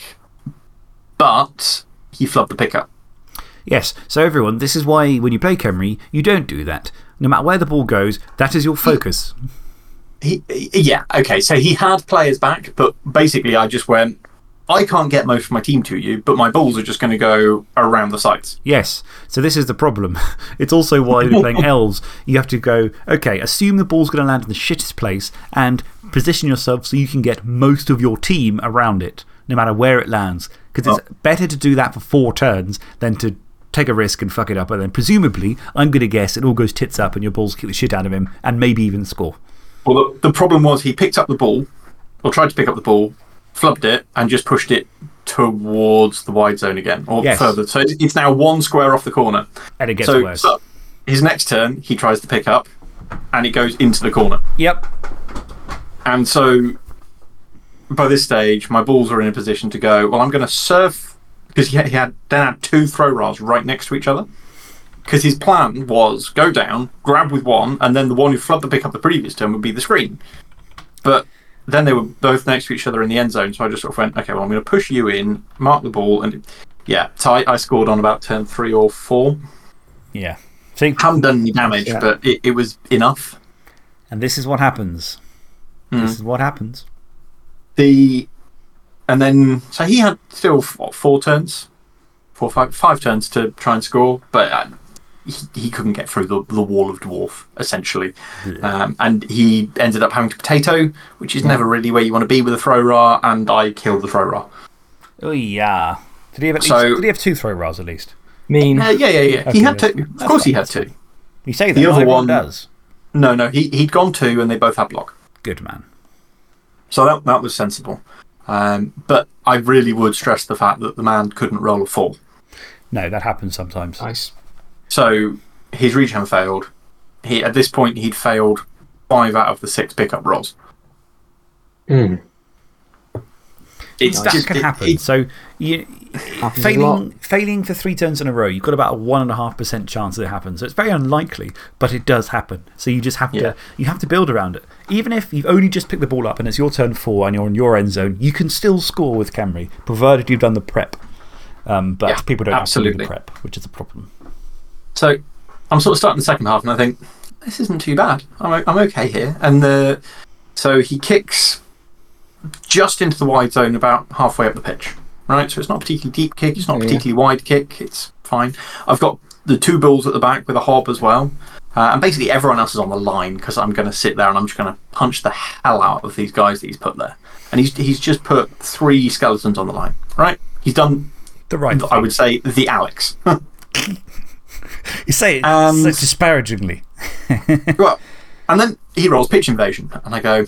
but he flubbed the pickup. Yes. So, everyone, this is why when you play Khemri, you don't do that. No matter where the ball goes, that is your focus. he, yeah, okay. So he had players back, but basically I just went, I can't get most of my team to you, but my balls are just going to go around the sites. Yes. So this is the problem. It's also why you're playing elves. You have to go, okay, assume the ball's going to land in the shittest place and position yourself so you can get most of your team around it, no matter where it lands. Because it's better to do that for four turns than to take a risk and fuck it up. And then, presumably, I'm going to guess it all goes tits up and your balls kick the shit out of him and maybe even score. Well, the, the problem was he picked up the ball, or tried to pick up the ball, flubbed it, and just pushed it towards the wide zone again, or Yes. further. So it's it's now one square off the corner. And it gets so, worse. so his next turn, he tries to pick up, and it goes into the corner. Yep. And so by this stage, my balls are in a position to go, well, I'm going to serve, because he had, he had then had two Thro-Ras right next to each other. Because his plan was go down, grab with one, and then the one who flubbed the pick up the previous turn would be the screen. But then they were both next to each other in the end zone, so I just sort of went, okay, well, I'm going to push you in, mark the ball, and yeah, so I, I scored on about turn three or four. Yeah. See? Haven't done any damage, Yeah. but it, it was enough. And this is what happens. This hmm. is what happens. the and then so he had still what, four turns, four five five turns to try and score, but uh, he, he couldn't get through the, the wall of dwarf essentially, um, and he ended up having to potato, which is never really where you want to be with a Thro-Ra, and I killed the Thro-Ra. Oh, yeah. Did he have, at So- least, did he have two Thro-Ras at least? Mean. Uh, yeah, yeah, yeah. Okay, he had that's- two. Of that's course, he had two. You say that, The other one- does. No, no, he he'd gone two, and they both had block. Good man. So that that was sensible. Um, but I really would stress the fact that the man couldn't roll a four. No, that happens sometimes. Nice. So his regen failed. He at this point he'd failed five out of the six pickup rolls. Hmm. It's that just- can it- happen. it- so, you, Happens a lot. failing, failing for three turns in a row, you've got about a 1.5% chance that it happens. So it's very unlikely, but it does happen. So you just have, Yeah. to, you have to build around it. Even if you've only just picked the ball up and it's your turn four and you're in your end zone, you can still score with Khemri, provided you've done the prep. Um, but Yeah, people don't have to do absolutely. the prep, which is a problem. so I'm sort of starting the second half, and I think this isn't too bad. I'm o- I'm okay here. And the so he kicks just into the wide zone, about halfway up the pitch. Right, so it's not a particularly deep kick. It's not a Yeah. particularly wide kick. It's fine. I've got the two balls at the back with a hob as well. Uh, and basically, everyone else is on the line because I'm going to sit there and I'm just going to punch the hell out of these guys that he's put there. And he's, he's just put three skeletons on the line, right? He's done, The right I would say, the Alex. You say it so disparagingly. well, and then he rolls pitch invasion, and I go,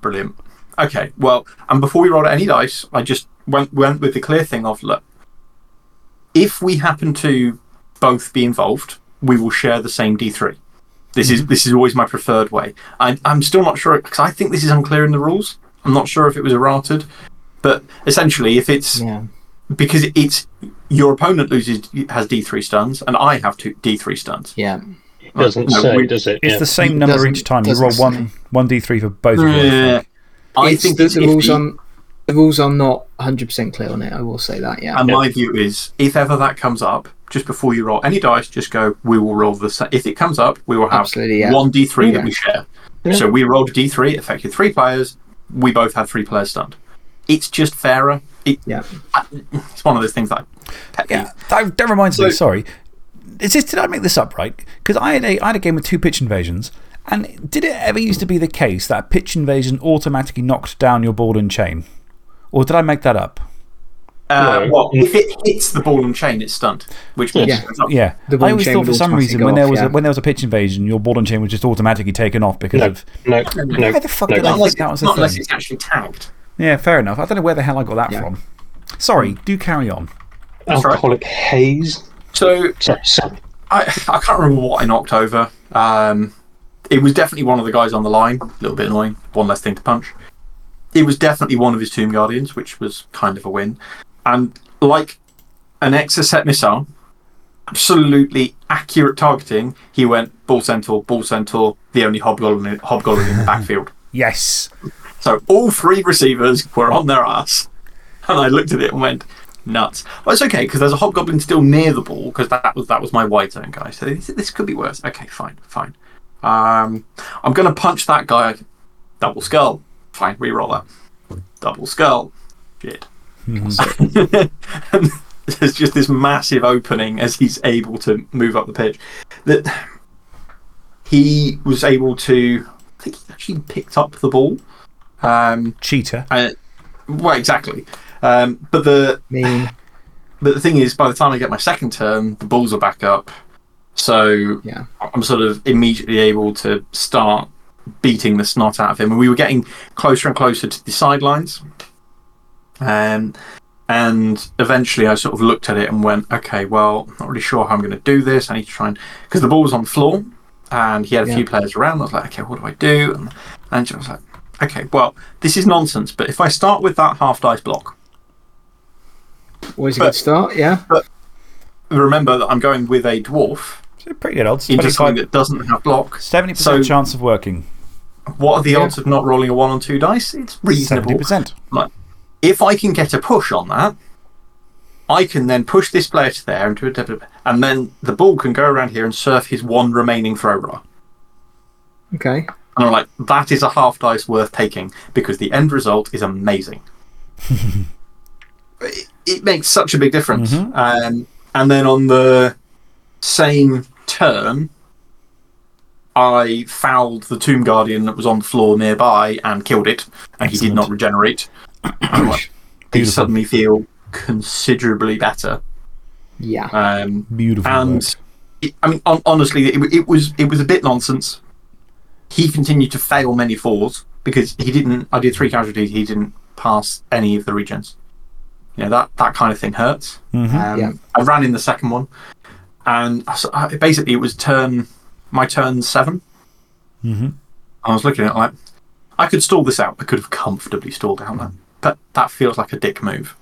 brilliant. Okay, well, and before we rolled any dice, I just went went with the clear thing of look, if we happen to both be involved, we will share the same D three. This is this is always my preferred way. I, I'm still not sure because I think this is unclear in the rules. I'm not sure if it was errated, but essentially, if it's Yeah. because it's your opponent loses has D3 stuns and I have two D3 stuns. Yeah. It doesn't No, say, we- does it? It's Yeah. the same number each time. You roll one, one d3 for both of you. Yeah. Think. I think the, the rules iffy, on the rules are not 100% clear on it. I will say that. Yeah. and my view is if ever that comes up, just before you roll any dice, just go, we will roll the same. If it comes up, we will have yeah. one D3 Yeah. that we share. So we rolled a D3, affected three players. We both had three players stunned. It's just fairer. It, Yeah. It's one of those things that pet Yeah, peeve. that, that reminds me, sorry. Is this, did I make this up right? Because I, had a- I had a game with two pitch invasions, and did it ever used to be the case that a pitch invasion automatically knocked down your ball and chain? Or did I make that up? Uh, well, if it hits the ball and chain, it's stunned, which means Yeah. it comes up. Yeah. The ball I always thought would for some reason go when, there off, was a, when there was a pitch invasion, your ball and chain was just automatically taken off because No, of. no, no. Why the fuck no. did I unless, think that was a not unless it's actually tagged. Yeah, fair enough. I don't know where the hell I got that Yeah. from. Sorry, do carry on. That's right. Alcoholic haze. So Sorry, sorry. I, I can't remember what I knocked over. Um, it was definitely one of the guys on the line. A little bit annoying. One less thing to punch. It was definitely one of his Tomb Guardians, which was kind of a win. And like an Exocet missile, absolutely accurate targeting, he went Bull Centaur, Bull Centaur, the only Hobgoblin, hobgoblin in the backfield. Yes. So all three receivers were on their ass. And I looked at it and went, nuts. But it's okay because there's a hobgoblin still near the ball because that was, that was my wide zone guy. So this, this could be worse. Okay, fine, fine. Um, I'm going to punch that guy. Double skull. Fine, reroll that. Double skull. Shit. and there's just this massive opening as he's able to move up the pitch. That he was able to. I think he actually picked up the ball. Um, Cheater. uh, well, exactly. Um, but the mean. but the thing is, by the time I get my second turn, the balls are back up. So Yeah. I'm sort of immediately able to start beating the snot out of him. And we were getting closer and closer to the sidelines. Um, and eventually I sort of looked at it and went, okay, well, not really sure how I'm going to do this. I need to try and. Because the ball was on the floor and he had a Yeah. few players around. I was like, okay, what do I do? And, and I was like, okay, well, this is nonsense. But if I start with that half dice block, Always a But- good start, yeah. But remember that I'm going with a dwarf So pretty good odds. into something that doesn't have block. 70% so- chance of working. What are the Yeah. odds of not rolling a one on two dice? It's reasonable. 70%. If I can get a push on that, I can then push this player to there into a and then the ball can go around here and surf his one remaining throw roller. Okay. And I'm like, that is a half dice worth taking because the end result is amazing. it, it makes such a big difference. Um, and then on the same turn, I fouled the Tomb Guardian that was on the floor nearby and killed it, and he did not regenerate. I'm he suddenly feel considerably better. Yeah. Um, Beautiful. and it, I mean, hon- honestly, it, it was it was a bit nonsense. He continued to fail many fours because he didn't. I did three casualties. He didn't pass any of the regens. You know that that kind of thing hurts. Mhm. Um, Yeah. I ran in the second one, and I basically it was turn my turn 7 Mhm. I was looking at it like I could stall this out. I could have comfortably stalled out that, but that feels like a dick move.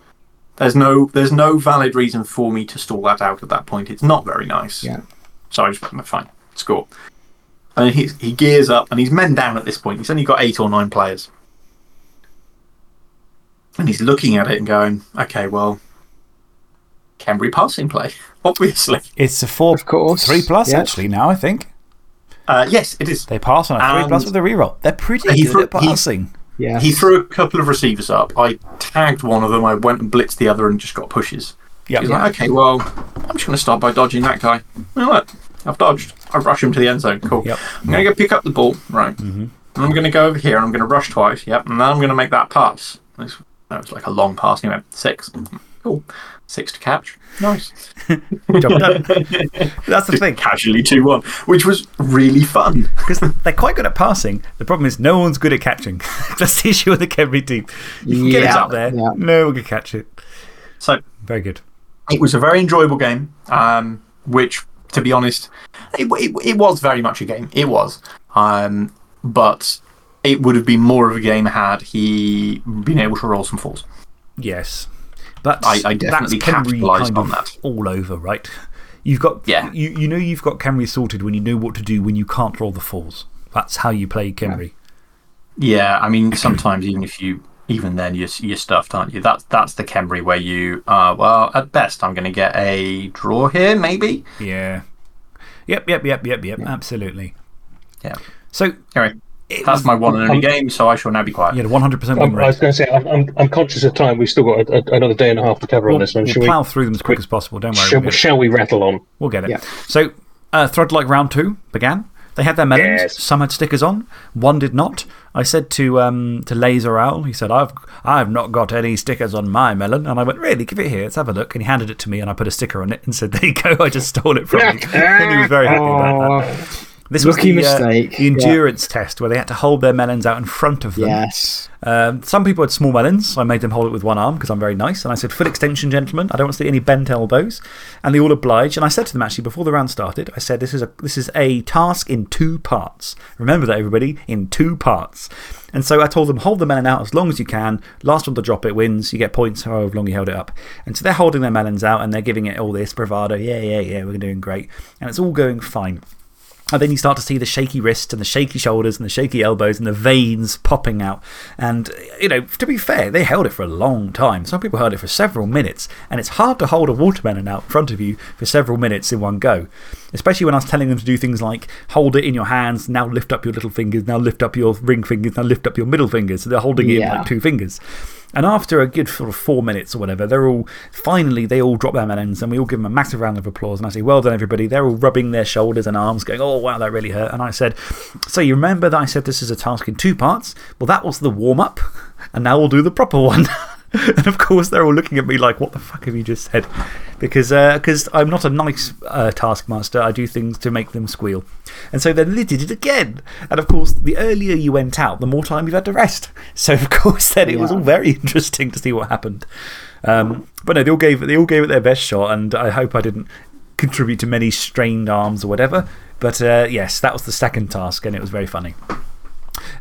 There's no there's no valid reason for me to stall that out at that point. It's not very nice. Yeah. So I just went, fine, score. And he, he gears up and he's men down at this point. He's only got eight or nine players. And he's looking at it and going, okay, well, Khemri passing play, obviously. It's a 4 Of course. 3 plus, Yeah. actually, now, I think. Uh, yes, it is. They pass on a 3 plus And- with a reroll. They're pretty He good threw- at he- passing. Yeah. He threw a couple of receivers up. I tagged one of them. I went and blitzed the other and just got pushes. Yep. He's like, okay, well, I'm just going to start by dodging that guy. Well, look, I've dodged. I rush him to the end zone. Cool. Yep. I'm going to go pick up the ball. Right. And I'm going to go over here and I'm going to rush twice. Yep. And then I'm going to make that pass. That was like a long pass. And he went, six. Cool. Six to catch. Nice. Job done. That's the thing. Casually 2 1, which was really fun. Because they're quite good at passing. The problem is, no one's good at catching. That's the issue with the Khemri team. You can get it up out there, yeah. no one can catch it. So Very good. it was a very enjoyable game, um, which, to be honest, it, it, it was very much a game. It was. Um, but it would have been more of a game had he been able to roll some falls. Yes. But I- I definitely that's capitalised on that. all over, right? You've got, Yeah. you, you know you've got Khemri sorted when you know what to do when you can't roll the falls. That's how you play Khemri. Yeah, I mean, sometimes even if you. Even then, you're, you're stuffed, aren't you? That's, that's the Khemri where you, uh, well, at best, I'm going to get a draw here, maybe? Yeah. Yep, yep, yep, yep, yep. Absolutely. Yeah. So, Anyway, that's was- my one and only Um, game, so I shall now be quiet. you had 100% win I'm, I was going to say, I'm, I'm, I'm conscious of time. We've still got a, a, another day and a half to cover We'll, on this one. we'll Shall, plow through them as quick as possible. Don't worry. shall, we'll shall we rattle on? We'll get it. Yeah. So, uh, Thrud Like Round 2 began. They had their melons. Yes. Some had stickers on, one did not. I said to, um, to Laser Owl, he said, I've, I've not got any stickers on my melon. And I went, Really? Give it here. Let's have a look. And he handed it to me, and I put a sticker on it and said, There you go. I just stole it from you. and he was very happy about that. This was Rookie the, uh, mistake. the Yeah. endurance test where they had to hold their melons out in front of them. yes. Um, some people had small melons. So I made them hold it with one arm because I'm very nice. And I said, full extension, gentlemen. I don't want to see any bent elbows. And they all obliged. And I said to them, actually, before the round started, I said, this is a, this is a task in two parts. Remember that, everybody, in two parts. And so I told them, hold the melon out as long as you can. Last one to drop it wins. You get points however long you held it up. And so they're holding their melons out and they're giving it all this bravado. Yeah, yeah, yeah, we're doing great. And it's all going fine. And then you start to see the shaky wrists and the shaky shoulders and the shaky elbows and the veins popping out. And, you know, to be fair, they held it for a long time. Some people held it for several minutes. And it's hard to hold a watermelon out in front of you for several minutes in one go. Especially when I was telling them to do things like hold it in your hands, now lift up your little fingers, now lift up your ring fingers, now lift up your middle fingers. So they're holding it in like two fingers. And after a good sort of four minutes or whatever, they're all finally, they all drop their melons and we all give them a massive round of applause. And I say, Well done, everybody. They're all rubbing their shoulders and arms, going, Oh, wow, that really hurt. And I said, So you remember that I said this is a task in two parts? Well, that was the warm up, and now we'll do the proper one. and of course, they're all looking at me like, What the fuck have you just said? Because uh, cause I'm not a nice uh, taskmaster. I do things to make them squeal. And so then they did it again. And of course, the earlier you went out, the more time you've had to rest. So, of course, then it was all very interesting to see what happened. Um, but no, they all, gave, they all gave it their best shot, and I hope I didn't contribute to many strained arms or whatever. But uh, yes, that was the second task, and it was very funny.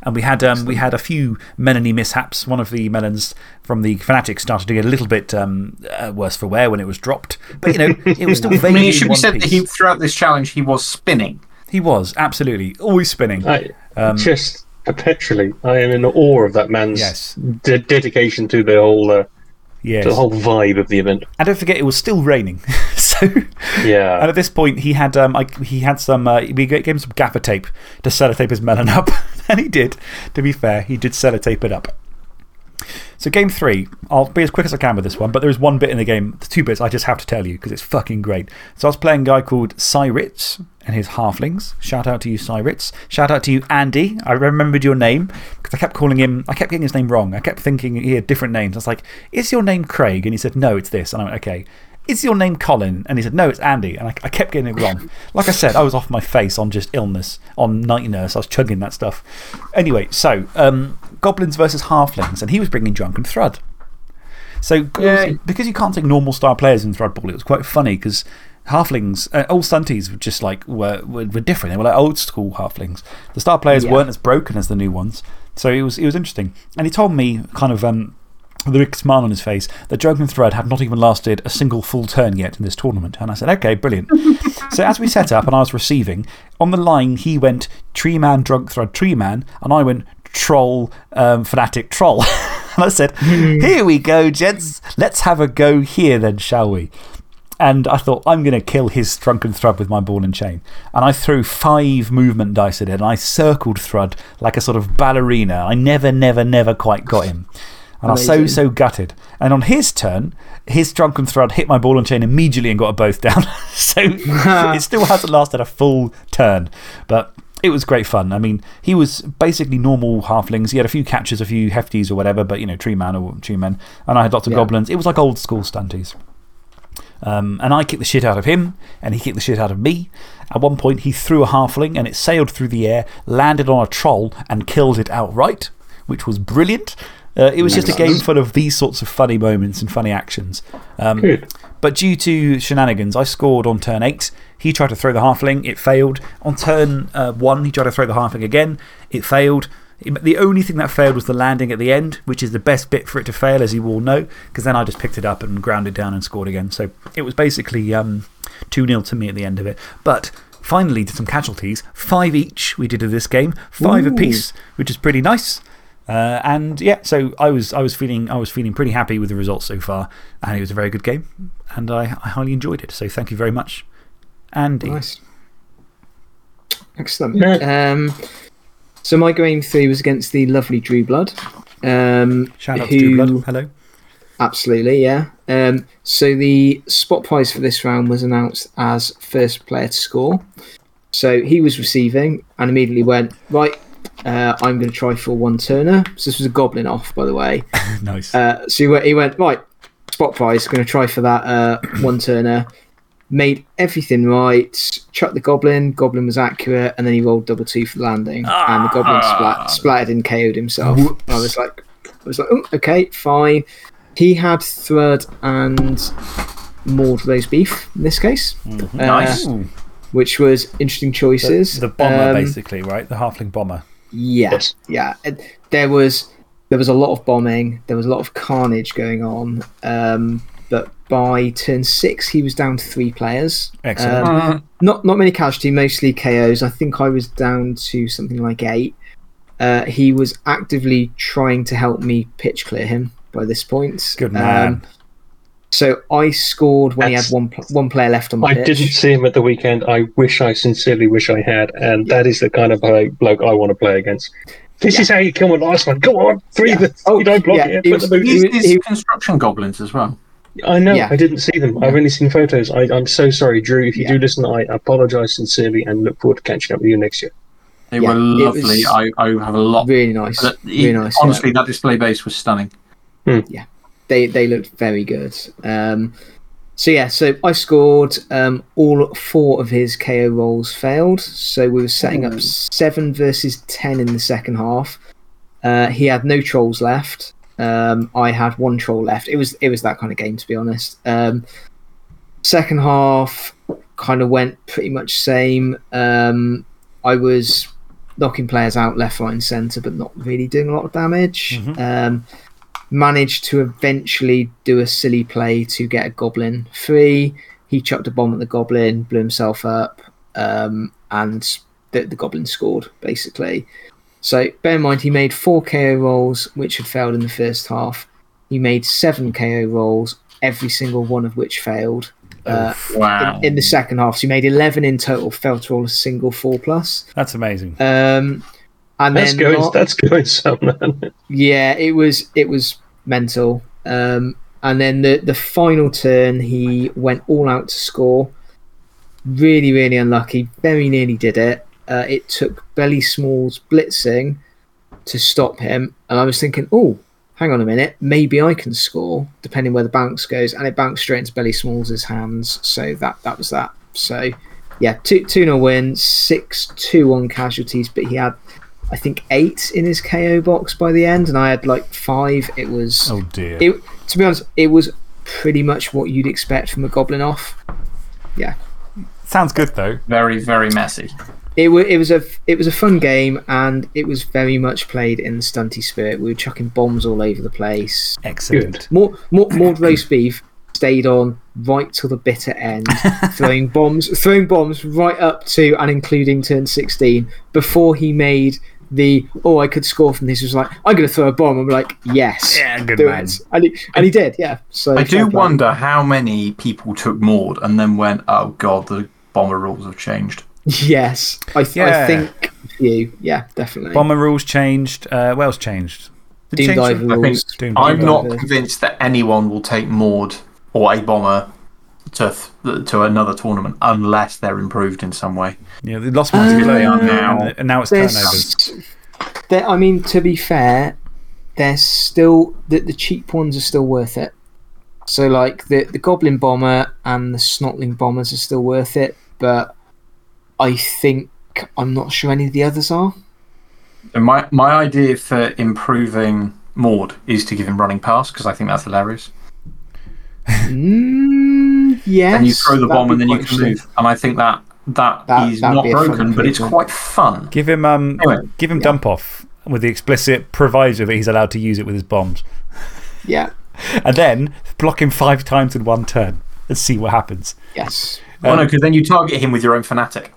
And we had, um, we had a few melony mishaps. One of the melons from the Fanatics started to get a little bit um, uh, worse for wear when it was dropped. But, you know, it was still vaguely I mean, it should be one said that he, throughout this challenge, he was spinning. He was, absolutely. Always spinning. I, Um, just perpetually, I am in awe of that man's Yes. de dedication to the whole, uh, yes. to the whole vibe of the event. And don't forget, it was still raining. so, Yeah. and at this point, he had, um, like, he had some, uh, we gave him some gaffer tape to sellotape his melon up. and he did, to be fair, he did sellotape it up. So, game three, I'll be as quick as I can with this one, but there's one bit in the game, the two bits I just have to tell you because it's fucking great. So, I was playing a guy called Cyritz and his halflings. Shout out to you, Cyritz. Shout out to you, Andy. I remembered your name because I kept calling him, I kept getting his name wrong. I kept thinking he had different names. I was like, Is your name Craig? And he said, No, it's this. And I went, Okay. Is your name Colin? And he said, No, it's Andy. And I, I kept getting it wrong. Like I said, I was off my face on just illness, on night nurse. I was chugging that stuff. Anyway, so um, goblins versus halflings, and he was bringing Drunken Thrud. So, because you can't take normal star players in Thrudball, it was quite funny because halflings, uh, old stunties were just like, were, were, were different. They were like old school halflings. The star players Yeah. weren't as broken as the new ones. So it was, it was interesting. And he told me, kind of um, with a big smile on his face, that Drunken Thrud had not even lasted a single full turn yet in this tournament. And I said, okay, brilliant. so as we set up and I was receiving, on the line he went Tree Man, Drunk Thrud, Tree Man, and I went Troll, um, Fanatic, Troll. and I said, here we go, gents. Let's have a go here then, shall we? And I thought, I'm going to kill his drunken Thrud with my ball and chain. And I threw five movement dice at it, and I circled Thrud like a sort of ballerina. I never, never, never quite got him. And I was so, so gutted. And on his turn, his drunken Thrud hit my ball and chain immediately and got a both down. so it still hasn't lasted a full turn. But it was great fun. I mean, he was basically normal halflings. He had a few catches, a few hefties or whatever, but, you know, tree man or tree men. And I had lots of goblins. It was like old school stunties. Um, and I kicked the shit out of him, and he kicked the shit out of me. At one point, he threw a halfling, and it sailed through the air, landed on a troll, and killed it outright, which was brilliant. Uh, it was just a game full of these sorts of funny moments and funny actions. Um, but due to shenanigans, I scored on turn eight. He tried to throw the halfling, it failed. On turn uh, one, he tried to throw the halfling again, it failed. It- The only thing that failed was the landing at the end, which is the best bit for it to fail, as you all know, because then I just picked it up and ground it down and scored again. So it was basically um, 2 0 to me at the end of it. But finally, did some casualties. Five each we did of this game, five apiece, which is pretty nice. Uh, and yeah, so I was, I, was feeling, I was feeling pretty happy with the results so far, and it was a very good game, and I, I highly enjoyed it. So thank you very much, Andy. Nice. Excellent. Um, so my game three was against the lovely Drew Blood. Um, Shout out who, to Drew Blood. Hello. Absolutely, yeah. Um, so the spot prize for this round was announced as first player to score. So he was receiving and immediately went, Right, uh, I'm going to try for one turner. So this was a goblin off, by the way. nice. Uh, so he went, he went, Right, spot prize, going to try for that uh, one turner. Made everything right, chucked the goblin, goblin was accurate, and then he rolled double two for the landing. And the goblin splat, splattered and KO'd himself. I was like, I was like, oh, okay, fine. He had Thrud and Maud roast beef in this case, Mm-hmm. Nice. Which was interesting choices. the bomber, Um, basically, right? The halfling bomber. Yeah, Yes. yeah. And There was there was a lot of bombing. There was a lot of carnage going on. Um, but by turn six, he was down to three players. Excellent. Um, not, not many casualty, mostly KOs. I think I was down to something like eight. Uh, he was actively trying to help me pitch clear him by this point. Good man. Um, so I scored when That's- he had one one player left on the I pitch. didn't see him at the weekend. I wish I sincerely wish I had, and that is the kind of bloke bloke I want to play against. This Yeah. is how you kill my last one. Go on, three. Yeah. The, Oh, you don't block yeah, it. it Put was- the boots. he was- he- construction goblins as well. I know. Yeah. I didn't see them. I've only seen photos. I, I'm so sorry, Drew. If you Yeah. do listen, I apologise sincerely and look forward to catching up with you next year. They Yeah, were lovely. I, I have a lot. Really nice. that- really nice. yeah. honestly, that display base was stunning. Yeah. They they looked very good. Um, so yeah, so I scored. Um, all four of his KO rolls failed. So we were setting up seven versus ten in the second half. Uh, he had no trolls left. Um, I had one troll left. It was it was that kind of game to be honest. Um, second half kind of went pretty much same. Um, I was knocking players out left, right, and centre, but not really doing a lot of damage. Um, managed to eventually do a silly play to get a goblin free. He chucked a bomb at the goblin, blew himself up, um, and the, the goblin scored basically. So bear in mind, he made four KO rolls, which had failed in the first half. He made seven KO rolls, every single one of which failed. Uh, Wow. in, in the second half, so he made eleven in total. Failed to roll a single four plus. That's amazing. Um, and That's then going. not- That's going some. man. yeah, it was it was mental. Um, and then the the final turn, he went all out to score. Really, really unlucky. Very nearly did it. Uh, it took Belly Smalls blitzing to stop him, and I was thinking, oh, hang on a minute, maybe I can score, depending where the bounce goes, and it bounced straight into Belly Smalls' hands. So that that was that. So yeah, two two nil win, six two on casualties, but he had I think eight in his KO box by the end, and I had like five. It was Oh dear. it to be honest, it was pretty much what you'd expect from a goblin off. Yeah, Sounds good though. Very, very messy. It was it was a it was a fun game, and it was very much played in the stunty spirit. We were chucking bombs all over the place. Excellent. More more more roast beef stayed on right till the bitter end, throwing bombs throwing bombs right up to and including turn sixteen before he made. The oh, I could score from this. He was like, I'm going to throw a bomb. I'm like, yes, Yeah, good do man. it. And he, and he did, yeah. So I do play. wonder how many people took Maud and then went, oh god, the bomber rules have changed. Yes, I, th- Yeah. I think you. Yeah, definitely. Bomber rules changed. Uh, what else changed? Did Doom change I think rules. Doom I'm not Diver. convinced that anyone will take Maud or a bomber to, to another tournament unless they're improved in some way. Yeah, they lost multiplayer They are and, now. and now it's There's- turnovers. I mean, to be fair, they're still the, the cheap ones are still worth it. So, like the the Goblin Bomber and the Snotling Bombers are still worth it, but I think I'm not sure any of the others are. And my, my idea for improving Maud is to give him running pass because I think that's hilarious. Mm, yes. and you throw the bomb and then you can move. And I think that that That- is not be a fun broken, but it's quite fun. Give him, um, Anyway, give him dump off with the explicit proviso that he's allowed to use it with his bombs. Yeah. And then block him five times in one turn and see what happens. Yes. oh no, because then you target him with your own fanatic.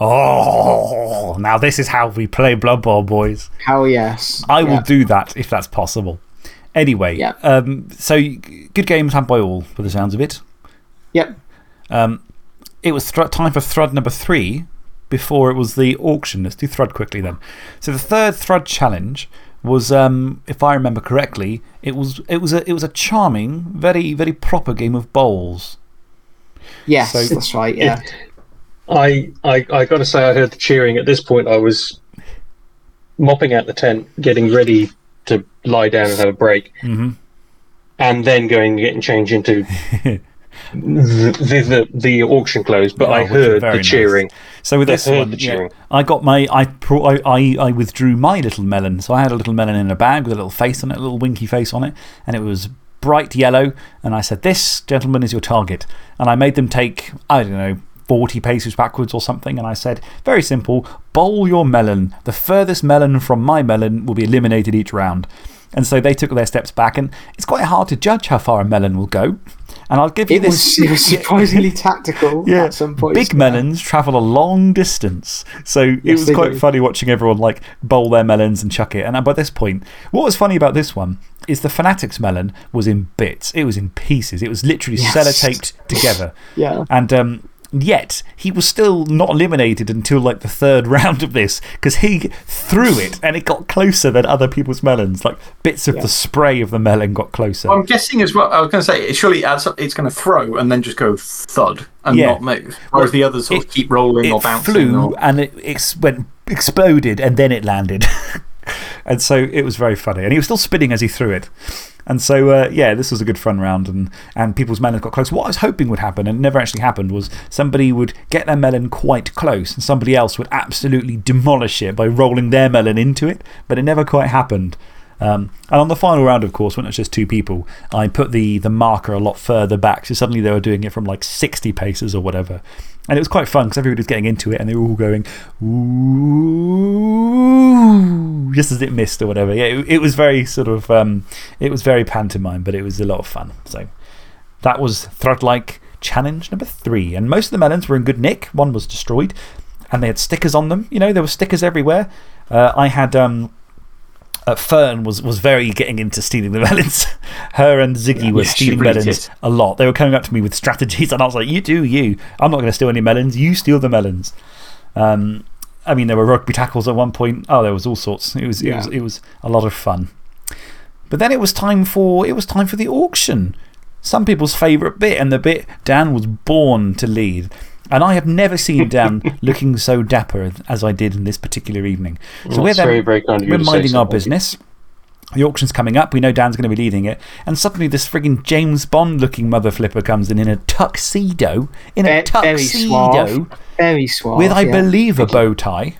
Oh, now this is how we play Blood Bowl, boys. Hell yes. I will do that if that's possible. Anyway, Yeah. um, so good games had by all, for the sounds of it. Yep. Um, it was time for Thrud number three before it was the auction. Let's do Thrud quickly then. So the third Thrud challenge was, um, if I remember correctly, it was, it, was a, it was a charming, very, very proper game of bowls. Yes, So- that's right. Yeah. I, I, I got to say, I heard the cheering. At this point, I was mopping out the tent, getting ready to lie down and have a break, -hmm. and then going and getting changed into the, the, the, the auction closed. But Oh, I heard the nice. cheering. So with I this heard one, the yeah, cheering. I got my, I, I, I withdrew my little melon. So I had a little melon in a bag with a little face on it, a little winky face on it, and it was bright yellow. And I said, This, gentleman, is your target. And I made them take, I don't know, 40 paces backwards or something. And I said, Very simple, bowl your melon. The furthest melon from my melon will be eliminated each round. And so they took their steps back, and it's quite hard to judge how far a melon will go. And I'll give you It this. was, it was surprisingly tactical Yeah, at some point. big melons travel a long distance. So it Yes, was they quite do. funny watching everyone like bowl their melons and chuck it. And by this point, what was funny about this one is the Fanatics melon was in bits. It was in pieces. It was literally Yes. sellotaped together. Yeah. And um, yet, he was still not eliminated until like the third round of this because he threw it and it got closer than other people's melons. Like bits of the spray of the melon got closer. I'm guessing as well, I was going to say, surely it's it's going to throw and then just go thud and Yeah. not move. Whereas the others sort of It- keep rolling or bouncing. flew or- and it ex went, exploded and then it landed. and so it was very funny. And he was still spinning as he threw it. And so, uh, yeah, this was a good fun round, and, and people's melons got close. What I was hoping would happen, and never actually happened, was somebody would get their melon quite close, and somebody else would absolutely demolish it by rolling their melon into it, but it never quite happened. Um, and on the final round, of course, when it was just two people, I put the, the marker a lot further back. So suddenly they were doing it from like 60 paces or whatever. And it was quite fun because everybody was getting into it and they were all going, ooh, just as it missed or whatever. Yeah, it, it was very sort of, um, it was very pantomime, but it was a lot of fun. So that was Thrud like challenge number three. And most of the melons were in good nick. One was destroyed and they had stickers on them. You know, there were stickers everywhere. Uh, I had. Um, uh, Fern was, was very getting into stealing the melons. Her and Ziggy were Yeah, stealing melons a lot. They were coming up to me with strategies, and I was like, You do you. I'm not going to steal any melons. You steal the melons. Um, I mean, there were rugby tackles at one point. Oh, there was all sorts. It was, it, was, it was a lot of fun. But then it was time for, it was time for the auction. Some people's favourite bit, and the bit Dan was born to lead. And I have never seen Dan looking so dapper as I did in this particular evening. So we're, very, very kind we're minding so, our business. The auction's coming up. We know Dan's going to be leading it. And suddenly this frigging James Bond looking mother flipper comes in in a tuxedo. In a very tuxedo. suave. Very suave. With, I yeah. believe, a bow tie.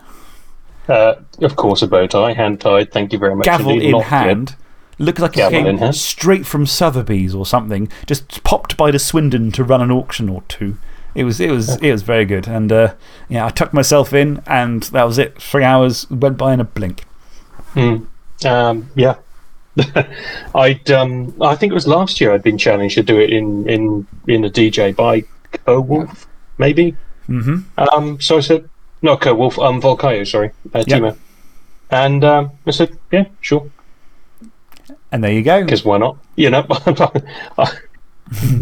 Uh, of course, a bow tie, hand tied. Thank you very much. gavel indeed. in Not hand. Looks like he came straight from Sotheby's or something. Just popped by to Swindon to run an auction or two. It was, it was, it was very good. And uh, yeah, I tucked myself in, and that was it. Three hours went by in a blink. good. Um, yeah. I'd, um, I think it was last year I'd been challenged to do it in, in, in a DJ by Co-Wolf, maybe. hmm Um, so I said, not Co-Wolf, um, Volcayo, sorry, uh. And um, I said, yeah, sure, And there you go. because why not? You know,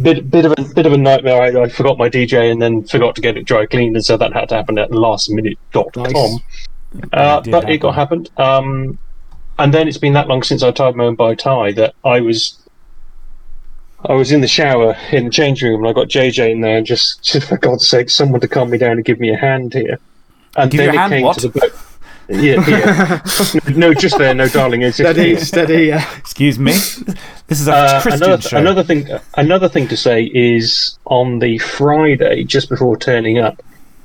bit bit of a bit of a nightmare. I, I forgot my DJ and then forgot to get it dry cleaned, and so that had to happen at lastminute.com. Nice. Uh, It but it got happened. Um, and then it's been that long since I tied my own bow tie that I was. I was in the shower in the change room and I got JJ in there and just, just for God's sake, someone to calm me down and give me a hand here. And Give then it hand, came what? to the boat. Yeah, yeah. no, just there, no, darling. It's just Steady, steady, yeah. Excuse me. This is a uh, Christian another, show. another thing, another thing to say is on the Friday just before turning up,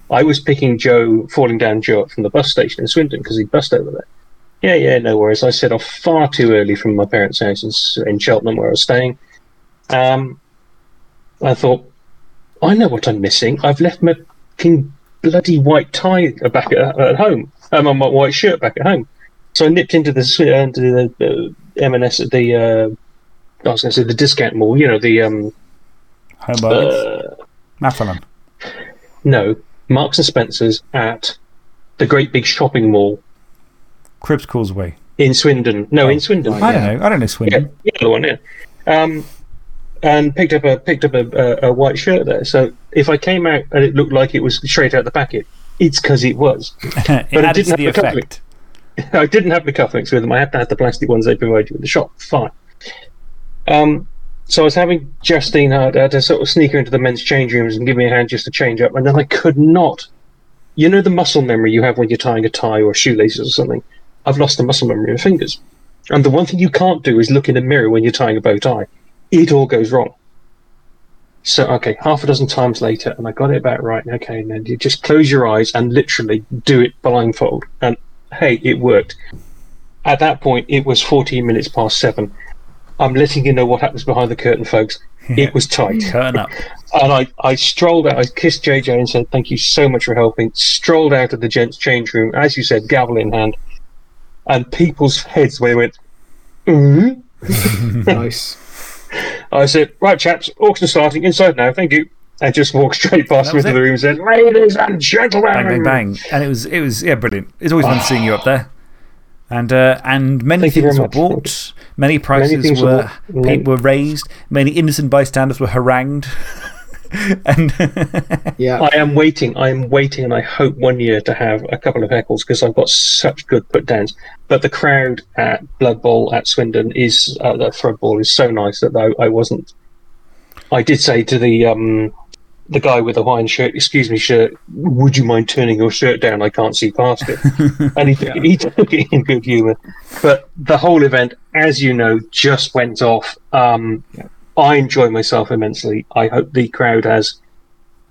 I was picking Joe, falling down Joe up from the bus station in Swindon because he bussed over there. Yeah, yeah, no worries. I set off far too early from my parents' house in, in Cheltenham where I was staying. Um, I thought, I know what I'm missing. I've left my king bloody white tie back at, at home. Um, on my white shirt back at home. So I nipped into the uh, into the uh, M&S at the uh, I was going to say the discount mall. You know the um Home Bargains. uh, no Marks and Spencers at the great big shopping mall Cribbs Causeway. in Swindon. No, in Swindon. I yeah. don't know. I don't know Swindon. yeah, the one. Yeah. Um, and picked up a picked up a, a, a white shirt there. So if I came out and it looked like it was straight out the packet, it's because it was. But it I didn't the have the coupling. effect. I didn't have the cufflinks with them. I had to have the plastic ones they provide you in the shop. Fine. Um, so I was having Justine had, had to sort of sneak her into the men's change rooms and give me a hand just to change up, and then I could not. You know the muscle memory you have when you're tying a tie or shoelaces or something. I've lost the muscle memory of fingers, and the one thing you can't do is look in a mirror when you're tying a bow tie. It all goes wrong. So okay, half a dozen times later, and I got it about right. Okay, and then you just close your eyes and literally do it blindfold, and hey, it worked. At that point, it was 14 minutes past seven. I'm letting you know what happens behind the curtain, folks. It was tight. Turn up. And I, I strolled out, I kissed JJ and said, Thank you so much for helping. Strolled out of the gents' change room, as you said, gavel in hand. And people's heads, they went, mm? Nice. I said, right, chaps, auction starting inside now. Thank you. And just walked straight past me into the room and said, ladies and gentlemen. Bang, bang, bang. And it was, it was yeah, brilliant. It's always fun seeing you up there. And, uh, and many Thank things were bought, many prices things were were, were raised, many innocent bystanders were harangued. and Yeah. I am waiting. I am waiting, and I hope one year to have a couple of heckles because I've got such good put downs. But the crowd at Blood Bowl at Swindon is uh, at Thrudball is so nice that I, I wasn't. I did say to the um, the guy with the Hawaiian shirt, "Excuse me, shirt, would you mind turning your shirt down? I can't see past it." and he, he took it in good humour. But the whole event, as you know, just went off. Um, I enjoy myself immensely. I hope the crowd has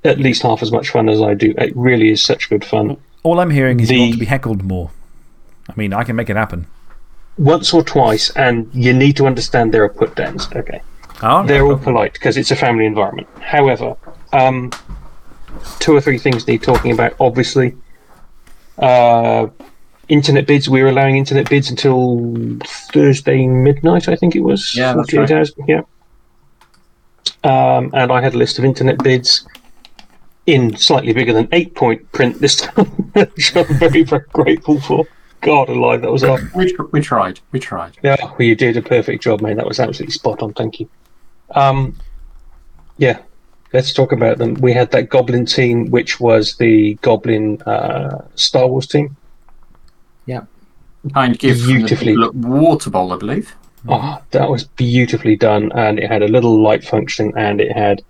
at least half as much fun as I do. It really is such good fun. all I'm hearing is you want to be heckled more. I mean, I can make it happen. Once or twice, and you need to understand there are put downs. Okay. Oh, They're all polite because it's a family environment. However, um, two or three things need talking about. Obviously, uh, internet bids. We're allowing internet bids until Thursday midnight. I think it was. Yeah, that's right. hours. Yeah. Um, and I had a list of internet bids in slightly bigger than eight point print this time, which I'm very, very grateful for. God alive, that was off. We, we tried. We tried. Yeah, well, you did a perfect job, mate. That was absolutely spot on. Thank you. Um, yeah, let's talk about them. We had that Goblin team, which was the Goblin uh, Star Wars team. Kind gift from the Beautifully. Water Bowl, I believe. Oh, that was beautifully done, and it had a little light function, and it had.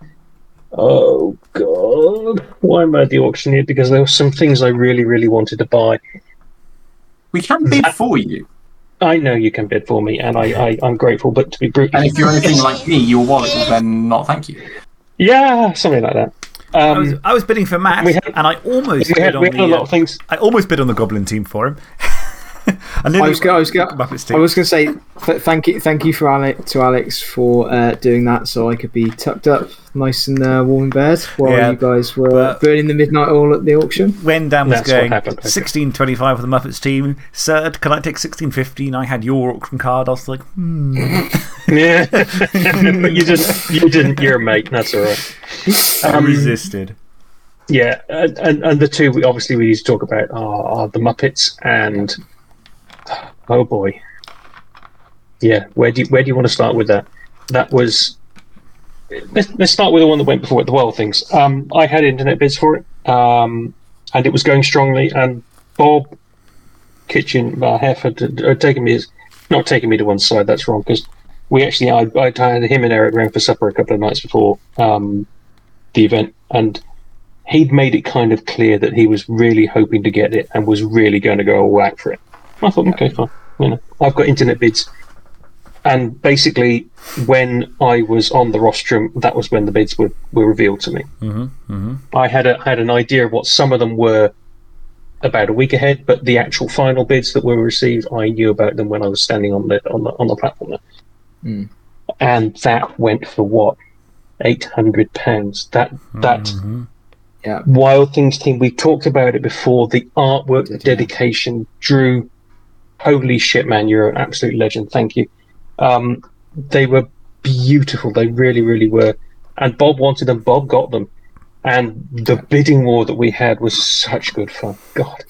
Oh God! Why am I at the auctioneer? Because there were some things I really, really wanted to buy. We can bid for you. I know you can bid for me, and I, I I'm grateful. But to be brutally, And if you're anything like me, your wallet will then not thank you. yeah, something like that. I, was, Um, I was bidding for Matt, had- and I almost we bid had, on we had the, a lot uh, of things. I almost bid on the Goblin team for him. I, I was, I was, go- Muppets I team. was going to say th- thank you, thank you for Alex to Alex for uh, doing that, so I could be tucked up, nice and uh, warm in bed, while Yeah, you guys were burning the midnight oil at the auction. when Dan was going happened, 1625 for the Muppets team, sir, can I take 1615? I had your auction card. I was like, hmm. Yeah, but you didn't. You didn't. You're a mate. That's all right. I Um, resisted. Yeah, and, and and the two we obviously we need to talk about are, are the Muppets and oh boy, yeah. Where do you, where do you want to start with that? That was. Let's, let's start with the one that went before it, the well things. Um, I had internet bids for it, um, and it was going strongly. And Bob Kitchen uh, Hereford had, taken me, not taken me to one side. That's wrong because we actually I, I had him and Eric round for supper a couple of nights before um, the event, and he'd made it kind of clear that he was really hoping to get it and was really going to go all out for it. I thought, okay, fine. You know, I've got internet bids, and basically, when I was on the rostrum, that was when the bids were, were revealed to me. Mm-hmm, I had a had an idea of what some of them were about a week ahead, but the actual final bids that were received, I knew about them when I was standing on the on the on the platform. There. Hmm. And that went for what eight hundred pounds. That that Mm-hmm. Yeah. Wild Things team. We talked about it before. The artwork, the Did, yeah. dedication, Drew. Holy shit, man! You're an absolute legend. Thank you. Um, they were beautiful. They really, really were. And Bob wanted them. Bob got them. And the bidding war that we had was such good fun. God.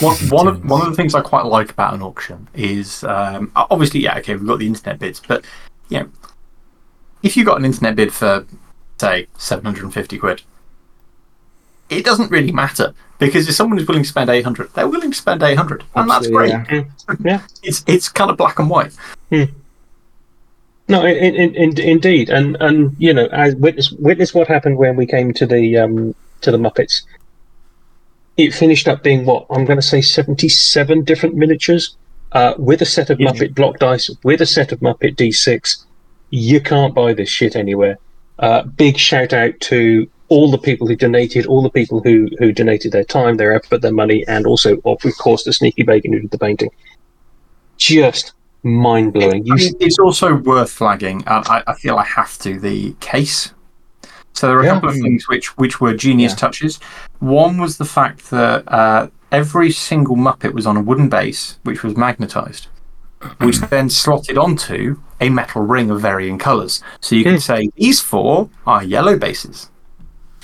One, one, of, one of the things I quite like about an auction is um, obviously, yeah, okay, we've got the internet bids, but you know, if you got an internet bid for, say, 750 quid, it doesn't really matter because if someone is willing to spend 800, they're willing to spend 800, and that's great. yeah. Yeah. It's, it's kind of black and white. No, in, in, in, indeed, and and you know, as witness witness what happened when we came to the um to the Muppets. It finished up being what I'm going to say seventy seven different miniatures, uh, with a set of Yeah. Muppet block dice, with a set of Muppet D6. You can't buy this shit anywhere. Uh, big shout out to all the people who donated, all the people who who donated their time, their effort, their money, and also, of course, the sneaky bacon who did the painting. Just mind blowing. I mean, it's also worth flagging, and I, I feel I have to, the case. So there are a couple of things which, which were genius Yeah. touches. One was the fact that uh, every single Muppet was on a wooden base, which was magnetized. which then slotted onto a metal ring of varying colours. So you could say these four are yellow bases.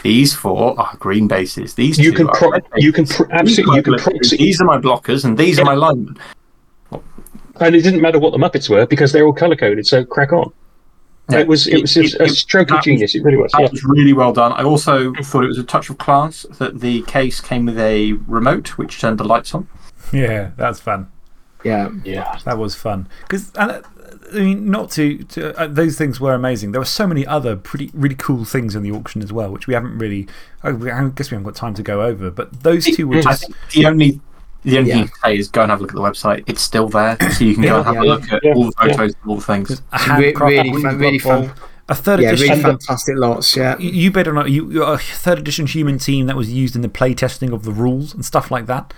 These four are green bases. These You two can are pro- you can bases. pro- absolutely- you can These are my proxy- These are my blockers, and these are my linemen. And it didn't matter what the Muppets were because they're all color coded. So crack on. Yeah. It was it was It- just a it- stroke that of was- genius. It really was. That Yeah. was really well done. I also thought it was a touch of class that the case came with a remote which turned the lights on. Yeah, that's fun. Yeah. Yeah. That was fun. Because, I mean, not to. to uh, those things were amazing. There were so many other pretty, really cool things in the auction as well, which we haven't really. I I guess we haven't got time to go over. But those two were just. the only, the only Yeah. thing to say is go and have a look at the website. It's still there, so you can go and have Yeah. a look at Yeah. all the Yeah. photos and all the things. A Re- really fun- really fun. A third Yeah, edition. really fantastic lots. Yeah. You- You bet on a, you, a third edition human team that was used in the play testing of the rules and stuff like that.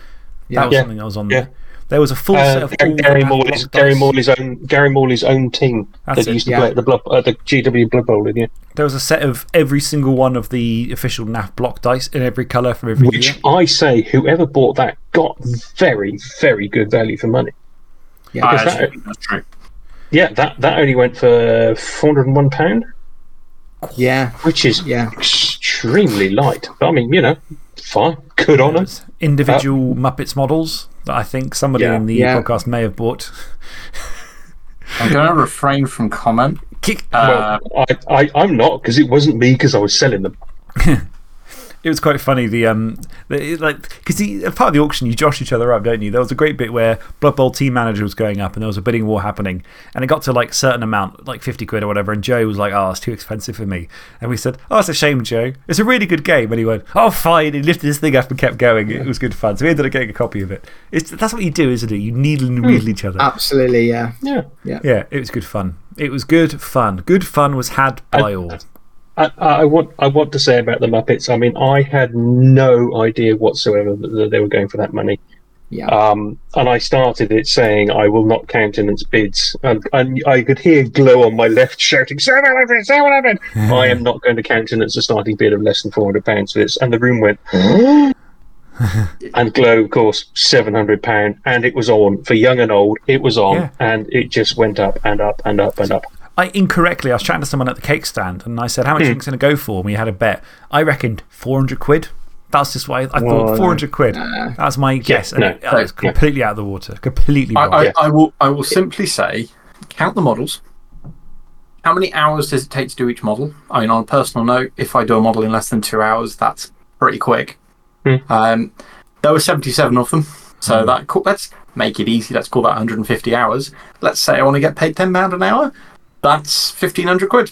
Yeah. That was Yeah. something that was on Yeah. there. There was a full set Uh, of all Gary Morley's Gary. Morley's own Gary Morley's own team That's that it, used to yeah. play at the blood, uh, the GW Blood Bowl, didn't you? There was a set of every single one of the official NAF block dice in every colour from every Which year. I say, whoever bought that got very, very good value for money. Yeah. I that actually it? think that's true. Yeah, that, that only went for four hundred and one pound, Yeah. which is Yeah. extremely light. But I mean, you know, fine, good on them. There's individual Muppets models that I think somebody Yeah. in the Yeah. podcast may have bought. I'm going to refrain from comment. Kick. Uh, Well, I, I, I'm not because it wasn't me because I was selling them. It was quite funny. The, um, the, like, because part of the auction, you josh each other up, don't you? There was a great bit where Blood Bowl team manager was going up and there was a bidding war happening. And it got to like a certain amount, like 50 quid or whatever. And Joe was like, oh, it's too expensive for me. And we said, oh, it's a shame, Joe. It's a really good game. And he went, oh, fine. He lifted his thing up and kept going. It was good fun. So we ended up getting a copy of it. It's, that's what you do, isn't it? You needle and wheedle each other. Absolutely. Yeah. Yeah. Yeah, it was good fun. It was good fun. Good fun was had by all. I, I want I want to say about the Muppets. I mean, I had no idea whatsoever that that they were going for that money. Yeah. Um, and I started it saying, I will not countenance bids. And, and I could hear Glow on my left shouting, 700, 700. I am not going to countenance a starting bid of less than £400 for this. And the room went, and Glow, of course, £700. And it was on for young and old. It was on. Yeah. And it just went up and up and up and up. I incorrectly, I was chatting to someone at the cake stand and I said, How much do you it's going to go for? And we had a bet. I reckoned 400 quid. That's just why I, I thought 400 quid. That's my guess. and no, it, I was yeah. completely out of the water. Completely I, wrong. I, Yeah. I, will, I will simply say count the models. How many hours does it take to do each model? I mean, on a personal note, if I do a model in less than two hours, that's pretty quick. Hmm. Um, there were 77 of them. So that let's make it easy. Let's call that 150 hours. Let's say I want to get paid £10 an hour. That's 1500 quid.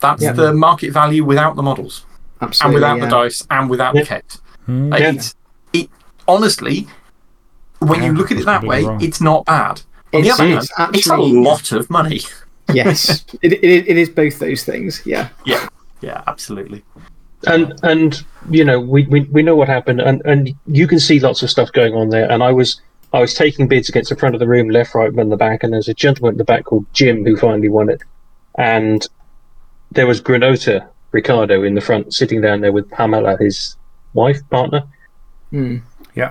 That's Yeah. the market value without the models and without yeah. the dice and without Yeah. the case. Hmm. Like, Yeah. it's, it, honestly, when you look at it that completely way, wrong. it's not bad. On the It's- hand, it's it's a lot of money. Yes. it, it, it is both those things. Yeah. Yeah, yeah, absolutely. and and you know we, we we know what happened and and you can see lots of stuff going on there and i was i was taking bids against the front of the room left right and the back and there's a gentleman at the back called jim who finally won it and there was granota ricardo in the front sitting down there with pamela his wife partner Hmm.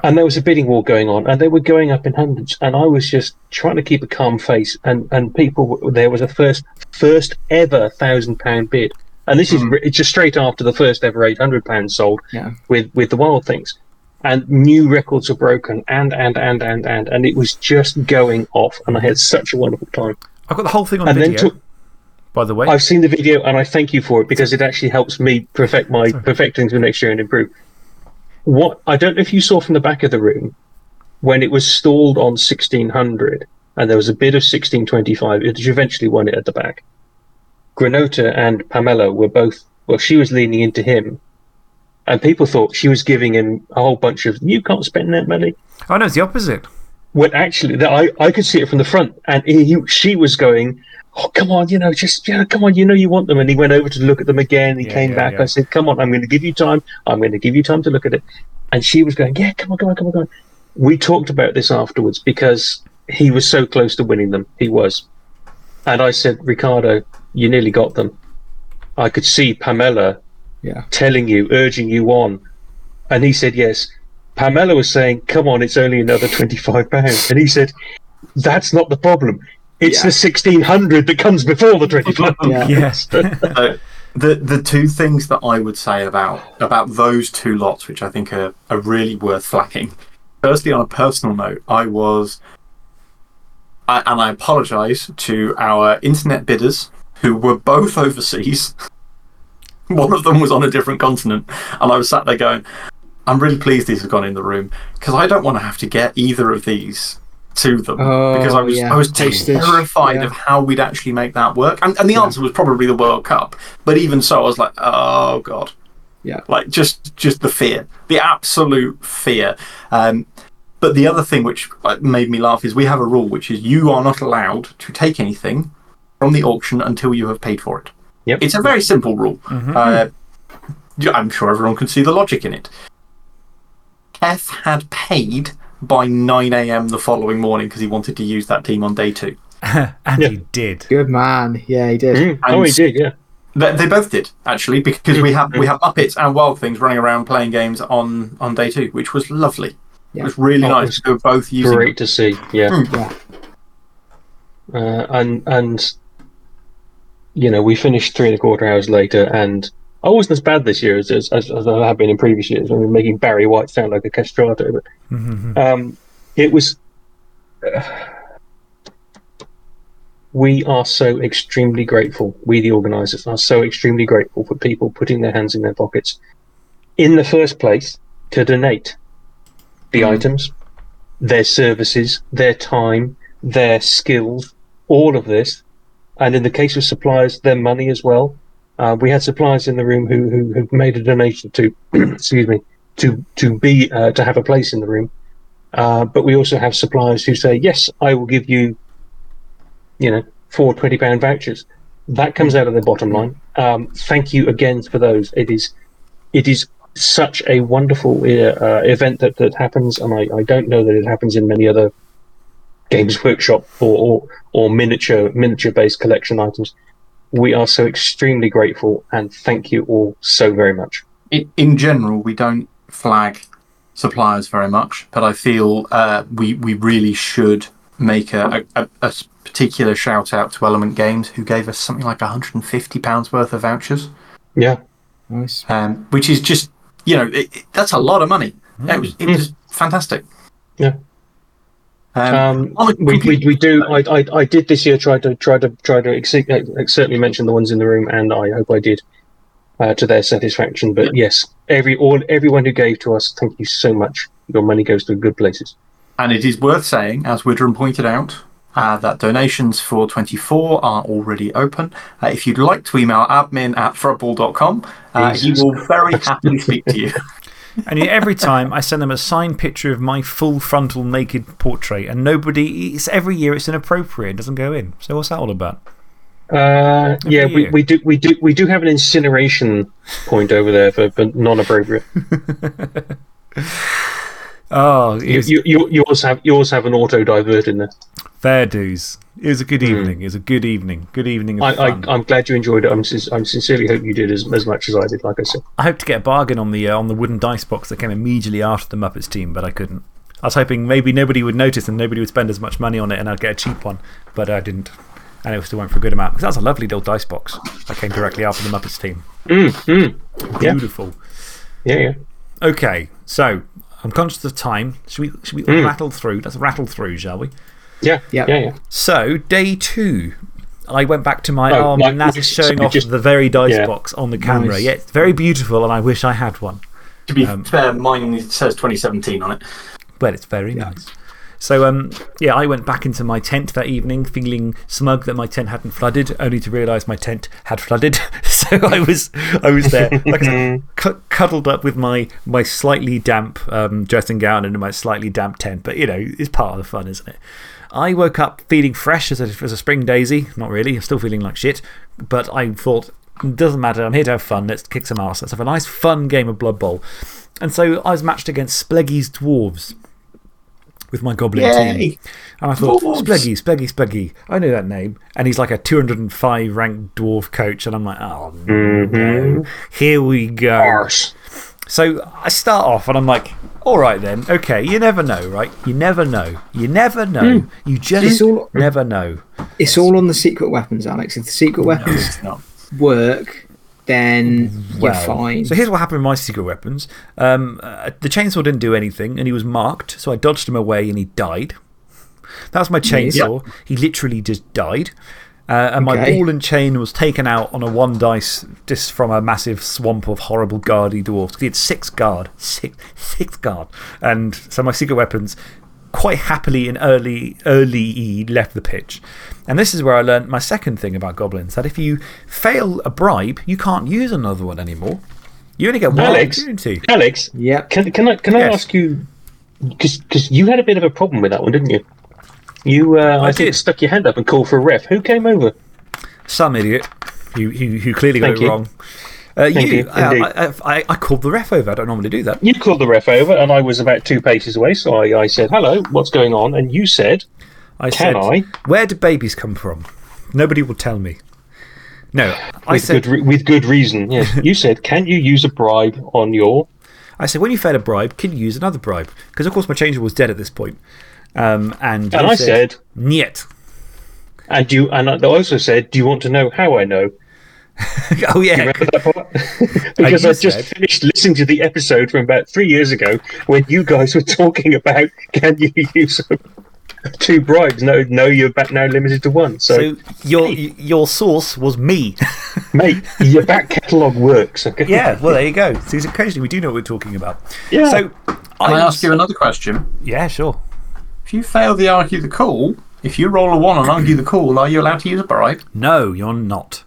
and there was a bidding war going on and they were going up in hundreds and i was just trying to keep a calm face and and people there was a first first ever thousand pound bid and this is Mm. re- it's just straight after the first ever 800 pounds sold Yeah. with with the wild things and new records were broken and and and and and and it was just going off and i had such a wonderful time I've got the whole thing on and video, then by the way. I've seen the video and I thank you for it because it actually helps me perfect my perfect things for next year and improve. What I don't know if you saw from the back of the room when it was stalled on sixteen hundred and there was a bid of sixteen twenty five, it eventually won it at the back. Granota and Pamela were both well, she was leaning into him. And people thought she was giving him a whole bunch of you can't spend that money. Oh, no, it's the opposite. when actually that I, I could see it from the front. And he, she was going oh come on you know just know come on you know you want them. And he went over to look at them again. He Yeah, came yeah, back. yeah. i said come on i'm going to give you time. I'm going to give you time to look at it. And she was going yeah come on come on come on come on. We talked about this afterwards because he was so close to winning them. He was. And i said ricardo you nearly got them. I could see pamela Yeah. telling you urging you on and he said yes Pamela was saying, "Come on, it's only another twenty-five pounds," and he said, That's not the problem. It's Yeah. the 1600 that comes before the 2500. Yeah. Yes. So the the two things that I would say about about those two lots, which I think are, are really worth flagging. Firstly, on a personal note, I was, I, and I apologise to our internet bidders who were both overseas. One of them was on a different continent, and I was sat there going, "I'm really pleased these have gone in the room because I don't want to have to get either of these to them Oh, because I was yeah. I was terrified yeah. of how we'd actually make that work, and and the answer was probably the World Cup. But even so, I was like, "Oh God." Yeah. like just just the fear the absolute fear um, but the other thing which made me laugh is we have a rule which is you are not allowed to take anything from the auction until you have paid for it Yep. it's a very simple rule uh, i'm sure everyone can see the logic in it Kev had paid by 9am the following morning because he wanted to use that team on day two and Yeah. he did. Good man. Yeah, he did. Mm. Oh, he did, yeah. They, they both did actually because we have we have Muppets and Wild Things running around playing games on on day two, which was lovely. Yeah. It was really Oh, nice it's to both using. Great to see, yeah. Mm. Yeah. Uh, and and you know we finished three and a quarter hours later, and I wasn't as bad this year as as, as, as I have been in previous years. I mean, making Barry White sound like a castrato, but Mhm. um, it was. we are so extremely grateful. We, the organisers, are so extremely grateful for people putting their hands in their pockets, in the first place, to donate the items, their services, their time, their skills, all of this, and in the case of suppliers, their money as well. Uh, we had suppliers in the room who who, who made a donation to, excuse me, to to be uh, to have a place in the room. Uh, but we also have suppliers who say, "Yes, I will give you, you know, four twenty pound vouchers." That comes out of their bottom line. Um, thank you again for those. It is, it is such a wonderful uh, event that, that happens, and I, I don't know that it happens in many other Games Workshop or or, or miniature miniature based collection items. We are so extremely grateful, and thank you all so very much. In, in general, we don't flag suppliers very much, but I feel uh, we we really should make a, a, a a particular shout out to Element Games, who gave us something like 150 pounds worth of vouchers, Yeah, Nice. um, which is just you know it, it- that's a lot of money. It was it was fantastic. Yeah. Um, um, we, we, we do. I, I, I did this year try to try to try to ex- uh, certainly mention the ones in the room, and I hope I did uh, to their satisfaction. But yes, every all everyone who gave to us, thank you so much. Your money goes to good places. And it is worth saying, as Widram pointed out, uh, that donations for 24 are already open. Uh, if you'd like to email admin at thrudball.com, uh, he will very happily speak to you. And yet every time I send them a signed picture of my full frontal naked portrait, and nobody, it's, every year it's inappropriate, it doesn't go in. So, what's that all about? Uh, yeah, we, year. we do we do we do have an incineration point over there for, for non-appropriate. Oh, it You, you, you, yours have yours have an auto divert in there. Fair dues. It was a good evening. It was a good evening. Good evening. I, I, I'm glad you enjoyed it. I'm sin- I'm sincerely hope you did as, as much as I did. Like I said. I hope to get a bargain on the, uh, on the wooden dice box that came immediately after the Muppets team, but I couldn't. I was hoping maybe nobody would notice and nobody would spend as much money on it and I'd get a cheap one, but I didn't. And it was still went for a good amount. Because that was a lovely little dice box that came directly after the Muppets team. Mm, mm. Beautiful. Yeah, yeah. Okay, so I'm conscious of time. Should we, should we Mm. rattle through? Let's rattle through, shall we? Yeah, Yeah. yeah, yeah. So, day two. I went back to my Oh, arm Mike, and that's just- showing off just- the very dice yeah. box on the camera. Nice. Yeah, it's very beautiful and I wish I had one. To be Um, fair, mine says 2017 on it. Well, it's very nice. So, um, yeah, I went back into my tent that evening feeling smug that my tent hadn't flooded, only to realise my tent had flooded. so I was, I was there, like I said, cu- cuddled up with my, my slightly damp um, dressing gown and my slightly damp tent. But, you know, it's part of the fun, isn't it? I woke up feeling fresh as a, as a spring daisy. Not really, I'm still feeling like shit. But I thought, doesn't matter, I'm here to have fun. Let's kick some ass. Let's have a nice, fun game of Blood Bowl. And so I was matched against Spleggy's Dwarves with my goblin Yay. team. And I thought, Dwarves. Spleggy, Spleggy, Spleggy. I know that name. And he's like a 205 ranked dwarf coach. And I'm like, oh no. Mm-hmm. Here we go. Arse. So I start off and I'm like, all right then, okay, you never know, right? You never know. You never know. You just all- never know. It's all on the secret weapons, Alex. If the secret weapons not. work, then you're fine. So here's what happened with my secret weapons. Um, uh, the chainsaw didn't do anything and he was marked, so I dodged him away and he died. That was my chainsaw. He literally just died. Uh, and my ball and chain was taken out on a one dice just from a massive swamp of horrible guardy dwarfs. He had six guard. Six, six guard. And so my secret weapons quite happily in early, early left the pitch. And this is where I learned my second thing about goblins that if you fail a bribe, you can't use another one anymore. You only get one Alex? opportunity. Alex, Yep. can, can I, can I Yes. ask you, because you had a bit of a problem with that one, didn't you? You, uh, I, I think, did. stuck your hand up and called for a ref. Who came over? Some idiot who, who, who clearly got it you. wrong. Uh, Thank you, you, I. I, I, I called the ref over. I don't normally do that. You called the ref over, and I was about two paces away, so I, I said, hello, what's going on? And you said, I Can said, I? Where do babies come from? Nobody will tell me. No, I with, said, good, re- with good reason, yes. you said, can you use a bribe on your. I said, when you fail a bribe, can you use another bribe? Because, of course, my changer was dead at this point. Um, and And I said, Niet. and, you, and I also said, do you want to know how I know? oh, yeah. Remember that part? because you I just said- finished listening to the episode from about three years ago when you guys were talking about can you use two bribes? No, no, you're back now limited to one. So, So, your, your source was me. mate, your back catalogue works. Okay? yeah, well, there you go. So, occasionally, we do know what we're talking about. Yeah. So, Can I was- ask you another question? Yeah, sure. If you fail the argue the call, if you roll a one on argue the call, are you allowed to use a bribe? No, you're not.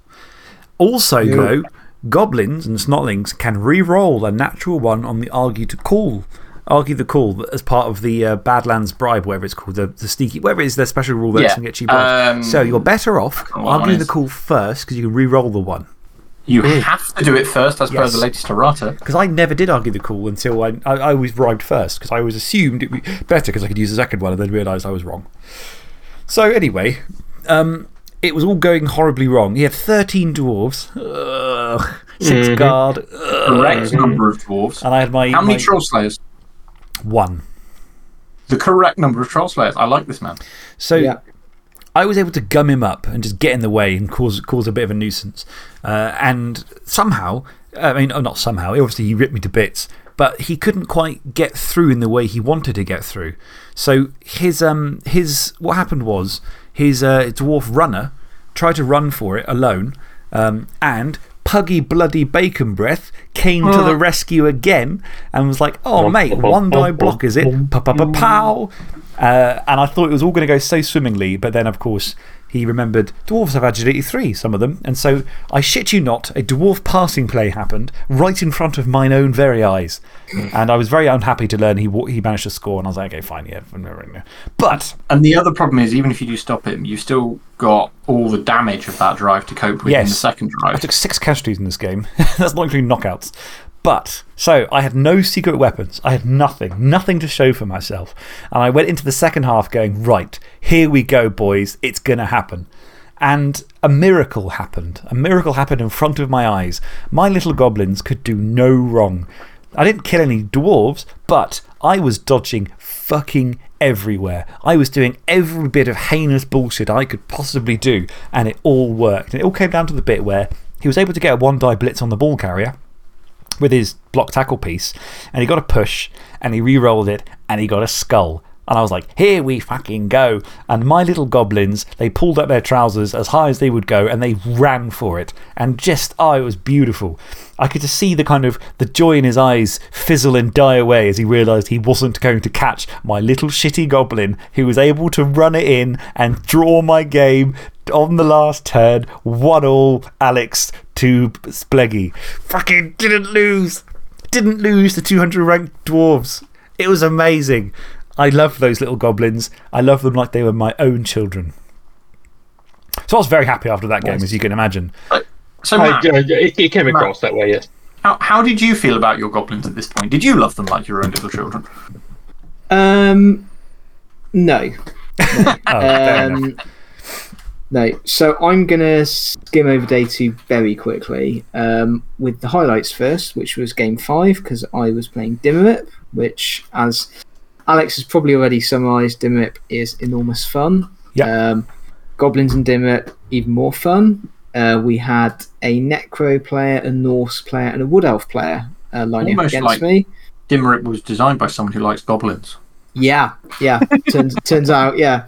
Also, though, goblins and snotlings can re roll a natural one on the argue to call. Argue the call as part of the uh, Badlands bribe, whatever it's called, the, the sneaky, whatever it is, their special rule that lets Yeah, them get cheap bribes. um, so you're better off what one arguing the call first because you can re roll the one. You have to do it first, as per the latest errata. Because I never did argue the call until I, I, I always bribed first because I always assumed it would be better because I could use the second one and then realised I was wrong. So, anyway, um, it was all going horribly wrong. He had 13 dwarves, Ugh, 6 guard, ugh, Correct number of dwarves. and I had my. How many my- troll slayers? One. The correct number of troll slayers. I like this man. So Yeah. I was able to gum him up and just get in the way and cause, cause a bit of a nuisance. Uh, and somehow, I mean, oh, not somehow, obviously he ripped me to bits, but he couldn't quite get through in the way he wanted to get through. So his, um, his, what happened was his uh, dwarf runner tried to run for it alone um, and. Puggy Bloody Bacon Breath came to the rescue again and was like, Oh, mate, one die block, is it? Pa pa pa pow. Uh, and I thought it was all going to go so swimmingly, but then, of course, he remembered dwarves have agility 3, some of them. And so, I shit you not, a dwarf passing play happened right in front of mine own very eyes. and I was very unhappy to learn he, he managed to score. And I was like, okay, fine, yeah. But, And the other problem is, even if you do stop him, you've still got all the damage of that drive to cope with in the second drive. I took six casualties in this game. That's not including knockouts. But, so I had no secret weapons. I had nothing, nothing to show for myself. And I went into the second half going, right, here we go, boys. It's going to happen. And a miracle happened. A miracle happened in front of my eyes. My little goblins could do no wrong. I didn't kill any dwarves, but I was dodging fucking everywhere. I was doing every bit of heinous bullshit I could possibly do, and it all worked. And it all came down to the bit where he was able to get a one die blitz on the ball carrier with his block tackle piece, and he got a push, and he re rolled it, and he got a skull. And I was like, here we fucking go. And my little goblins, they pulled up their trousers as high as they would go and they ran for it. And just, oh, it was beautiful. I could just see the kind of the joy in his eyes fizzle and die away as he realised he wasn't going to catch my little shitty goblin who was able to run it in and draw my game on the last turn. One all, Alex to Spleggy. Fucking didn't lose. Didn't lose the 200 ranked dwarves. It was amazing. I love those little goblins. I love them like they were my own children. So I was very happy after that game, as you can imagine. So, I, uh, it, it came across that way, yes. how, how did you feel about your goblins at this point? Did you love them like your own little children? Um, no. Oh, fair enough. Um, No, so I'm going to skim over day two very quickly um, with the highlights first, which was game five, because I was playing Dimmerip, which, as Alex has probably already summarised, Dimmerip is enormous fun. Yeah. Um, Goblins and Dimmerip, even more fun. Uh, we had a Necro player, a Norse player, and a Wood Elf player uh, lining up against like- me. Dimmerip was designed by someone who likes goblins. Yeah, yeah. turns, turns out, yeah.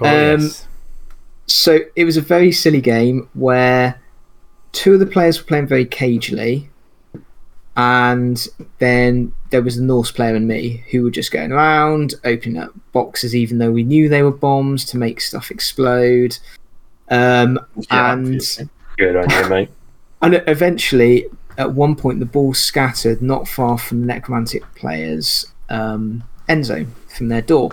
Oh, Um, yes. So it was a very silly game where two of the players were playing very cagily, and then there was the Norse player and me who were just going around opening up boxes, even though we knew they were bombs to make stuff explode. Um, Yeah, and. Good on you, mate. and eventually, at one point, the ball scattered not far from the necromantic player's um, end zone from their door.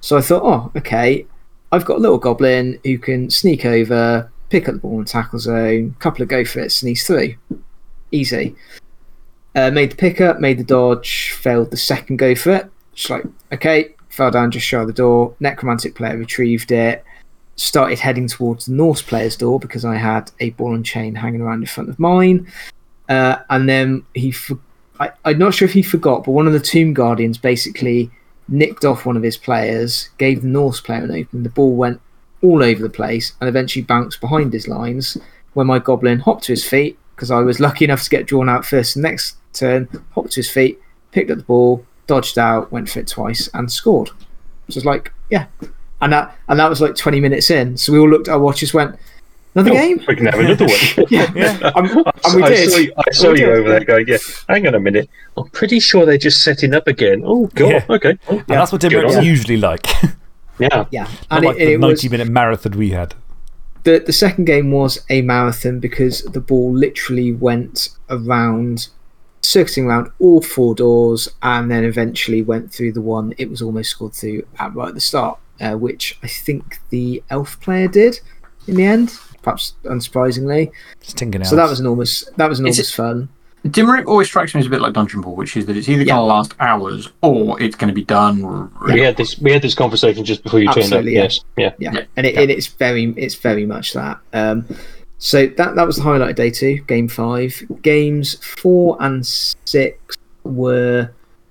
So I thought, oh, okay, I've got a little goblin who can sneak over, pick up the ball in tackle zone, couple of go for it, sneeze through. Easy. Uh, made the pickup, made the dodge, failed the second go for it. Just like, okay, fell down just shy of the door. Necromantic player retrieved it started heading towards the Norse player's door because I had a ball and chain hanging around in front of mine. Uh, and then he, I, I'm not sure if he forgot, but one of the Tomb Guardians basically nicked off one of his players, gave the Norse player an open. The ball went all over the place and eventually bounced behind his lines. When my goblin hopped to his feet, because I was lucky enough to get drawn out first next turn, hopped to his feet, picked up the ball, dodged out, went for it twice, and scored. So it was like, yeah. And that and that was like 20 minutes in. So we all looked at our watches, went, another game? We can have another one. Yeah. Yeah. Um, and we I did. saw you, I saw We you did, over there going, yeah, hang on a minute. I'm pretty sure they're just setting up again. Oh, God. Yeah. Okay. Oh, and that's what good Dimmerip's on you. usually like. Yeah. Yeah. Not And like it, the it was 90 minute marathon we had. the the second game was a marathon because the ball literally went around circuiting around all four doors and then eventually went through the one it was almost scored through at right at the start uh, which i think the elf player did in the end perhaps unsurprisingly so that was enormous that was enormous it- fun Dimmerip always strikes me as a bit like Dungeon Bowl, which is that it's either Yeah. going to last hours or it's going to be done. We had this. We had this conversation just before you Absolutely, turned yeah. up. Yes. Yeah. yeah, Yeah, and, it, and it's very it's very much that um so that that was the highlight of day two game five games four and six were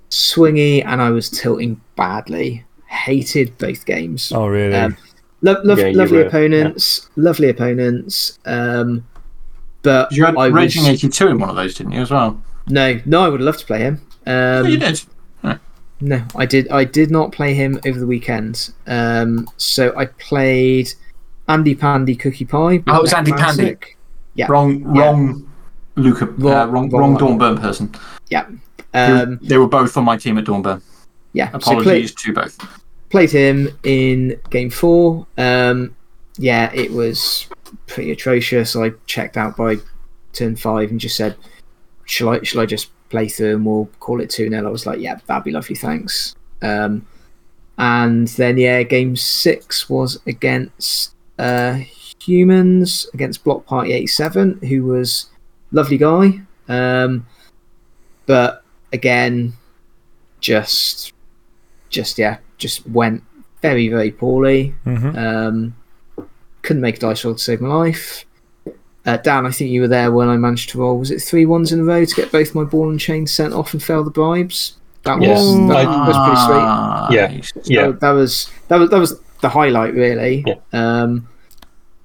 swingy and i was tilting badly hated both games Oh, really? um, lo- lo- Yeah, lovely were, opponents lovely opponents um but You had I was, Raging 82 in one of those, didn't you, as well? no no i would have loved to play him um oh, you did. no, I did. I did not play him over the weekend. Um, so I played Andy Pandy Cookie Pie. Oh, it was Andy Pandy. Yeah. Wrong, wrong, Luca, Wrong- uh, wrong, wrong wrong, one. Dawnburn person. Yeah. They were- Um, they were both on my team at Dawnburn. yeah. So Apologies to both. Played him in game four. Um, yeah, it was pretty atrocious. I checked out by turn five and just said, "Shall I? Shall I just play through and we'll call it two 0 I was like, "Yeah, that'd be lovely, thanks." Um, and then yeah, game six was against uh, humans against Block Party eighty seven, who was lovely guy. Um, but again, just just yeah, just went very very poorly. Mhm. Um, couldn't make a dice roll to save my life. Uh, Dan, I think you were there when I managed to roll. Was it three ones in a row to get both my ball and chain sent off and fail the bribes? That Yes, was that I- was pretty sweet. Ah, Yeah. Nice. Yeah. That, that was that was that was the highlight, really. Yeah. Um,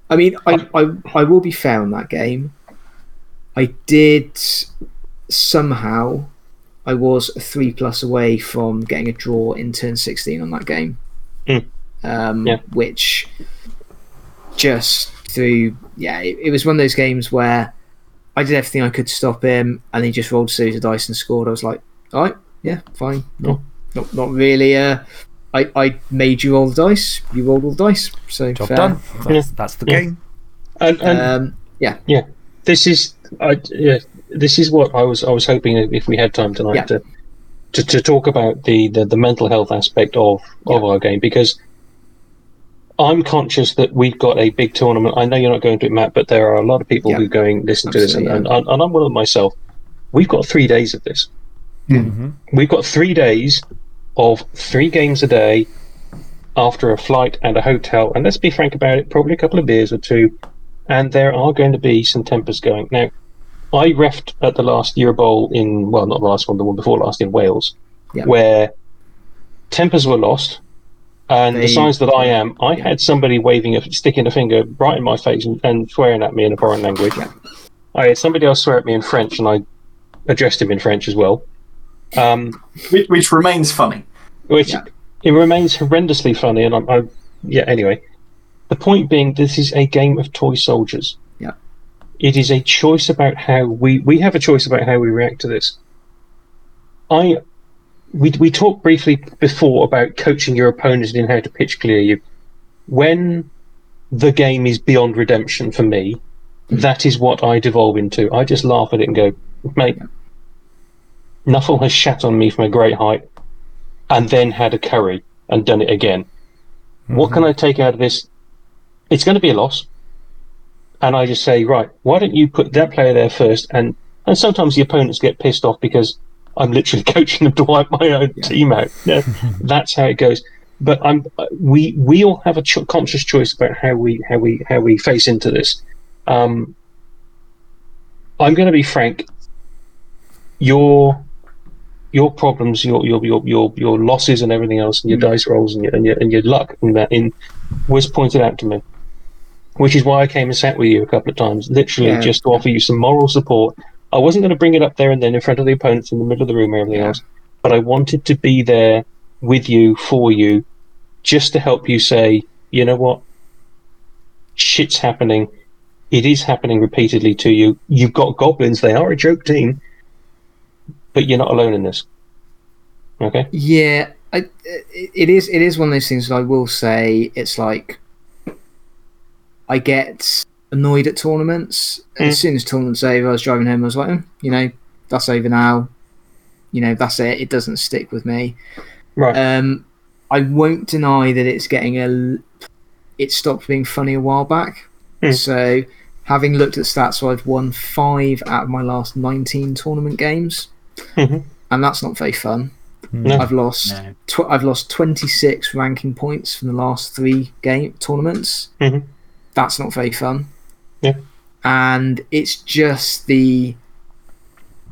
I mean, I, I I will be fair on that game. I did somehow. I was three plus away from getting a draw in turn sixteen on that game. Hmm. Um, Yeah. Which just through yeah, it, it was one of those games where I did everything I could to stop him, and he just rolled a series of dice and scored. I was like, all right, yeah, fine. No, not not really. Uh, I I made you roll the dice. You rolled all the dice. So Job fair. done. That's, that's the Yeah. game. And, and Um, yeah, this is, I, yeah, this is what I was. I was hoping if we had time tonight Yeah. to, to to talk about the the, the mental health aspect of of our game because. I'm conscious that we've got a big tournament. I know you're not going to it, Matt, but there are a lot of people Yeah. who are going listen to this, and, Absolutely, and, and I'm one of them myself. We've got three days of this. Mhm. We've got three days of three games a day, after a flight and a hotel, and let's be frank about it, probably a couple of beers or two, and there are going to be some tempers going. Now, I refed at the last Euro Bowl in, well, not the last one, the one before last in Wales, Yeah. where tempers were lost. And They- the size that I am, I had somebody waving a sticking a finger right in my face and, and swearing at me in a foreign language. I had somebody else swear at me in French, and I addressed him in French as well. Um, Which, which remains funny. which Yeah. it remains horrendously funny. And I'm, I, yeah. Anyway, the point being, this is a game of toy soldiers. It is a choice about how we we have a choice about how we react to this. I we we talked briefly before about coaching your opponent in how to pitch clear you. When the game is beyond redemption for me, that is what I devolve into. I just laugh at it and go, mate. Nuffle has shat on me from a great height and then had a curry and done it again. What can mm-hmm. I take out of this? It's going to be a loss. And I just say, right, why don't you put that player there first? And and sometimes the opponents get pissed off because I'm literally coaching them to wipe my own team out. Yeah, that's how it goes. But I'm we we all have a cho- conscious choice about how we how we how we face into this. Um, I'm going to be frank. Your your problems, your your your your, your losses, and everything else, and your dice rolls, and your, and your and your luck, and that in was pointed out to me, which is why I came and sat with you a couple of times, literally Yeah. just to offer you some moral support. I wasn't going to bring it up there and then in front of the opponents in the middle of the room and everything Yeah. else, but I wanted to be there with you for you, just to help you say, you know what, shit's happening. It is happening repeatedly to you. You've got goblins; they are a joke team, but you're not alone in this. Okay. Yeah, I, it it is. It is one of those things. That I will say, it's like I get annoyed at tournaments. Mm. As soon as tournaments over, I was driving home. I was like, "Hmm, you know, that's over now. You know, that's it. It doesn't stick with me. Right. Um, I won't deny that it's getting a. It stopped being funny a while back. Mm. So, having looked at stats, so I've won five out of my last nineteen tournament games, Mhm. and that's not very fun. No. I've lost. No. Tw- I've lost 26 ranking points from the last three game tournaments. Mhm. That's not very fun. Yeah. And it's just the.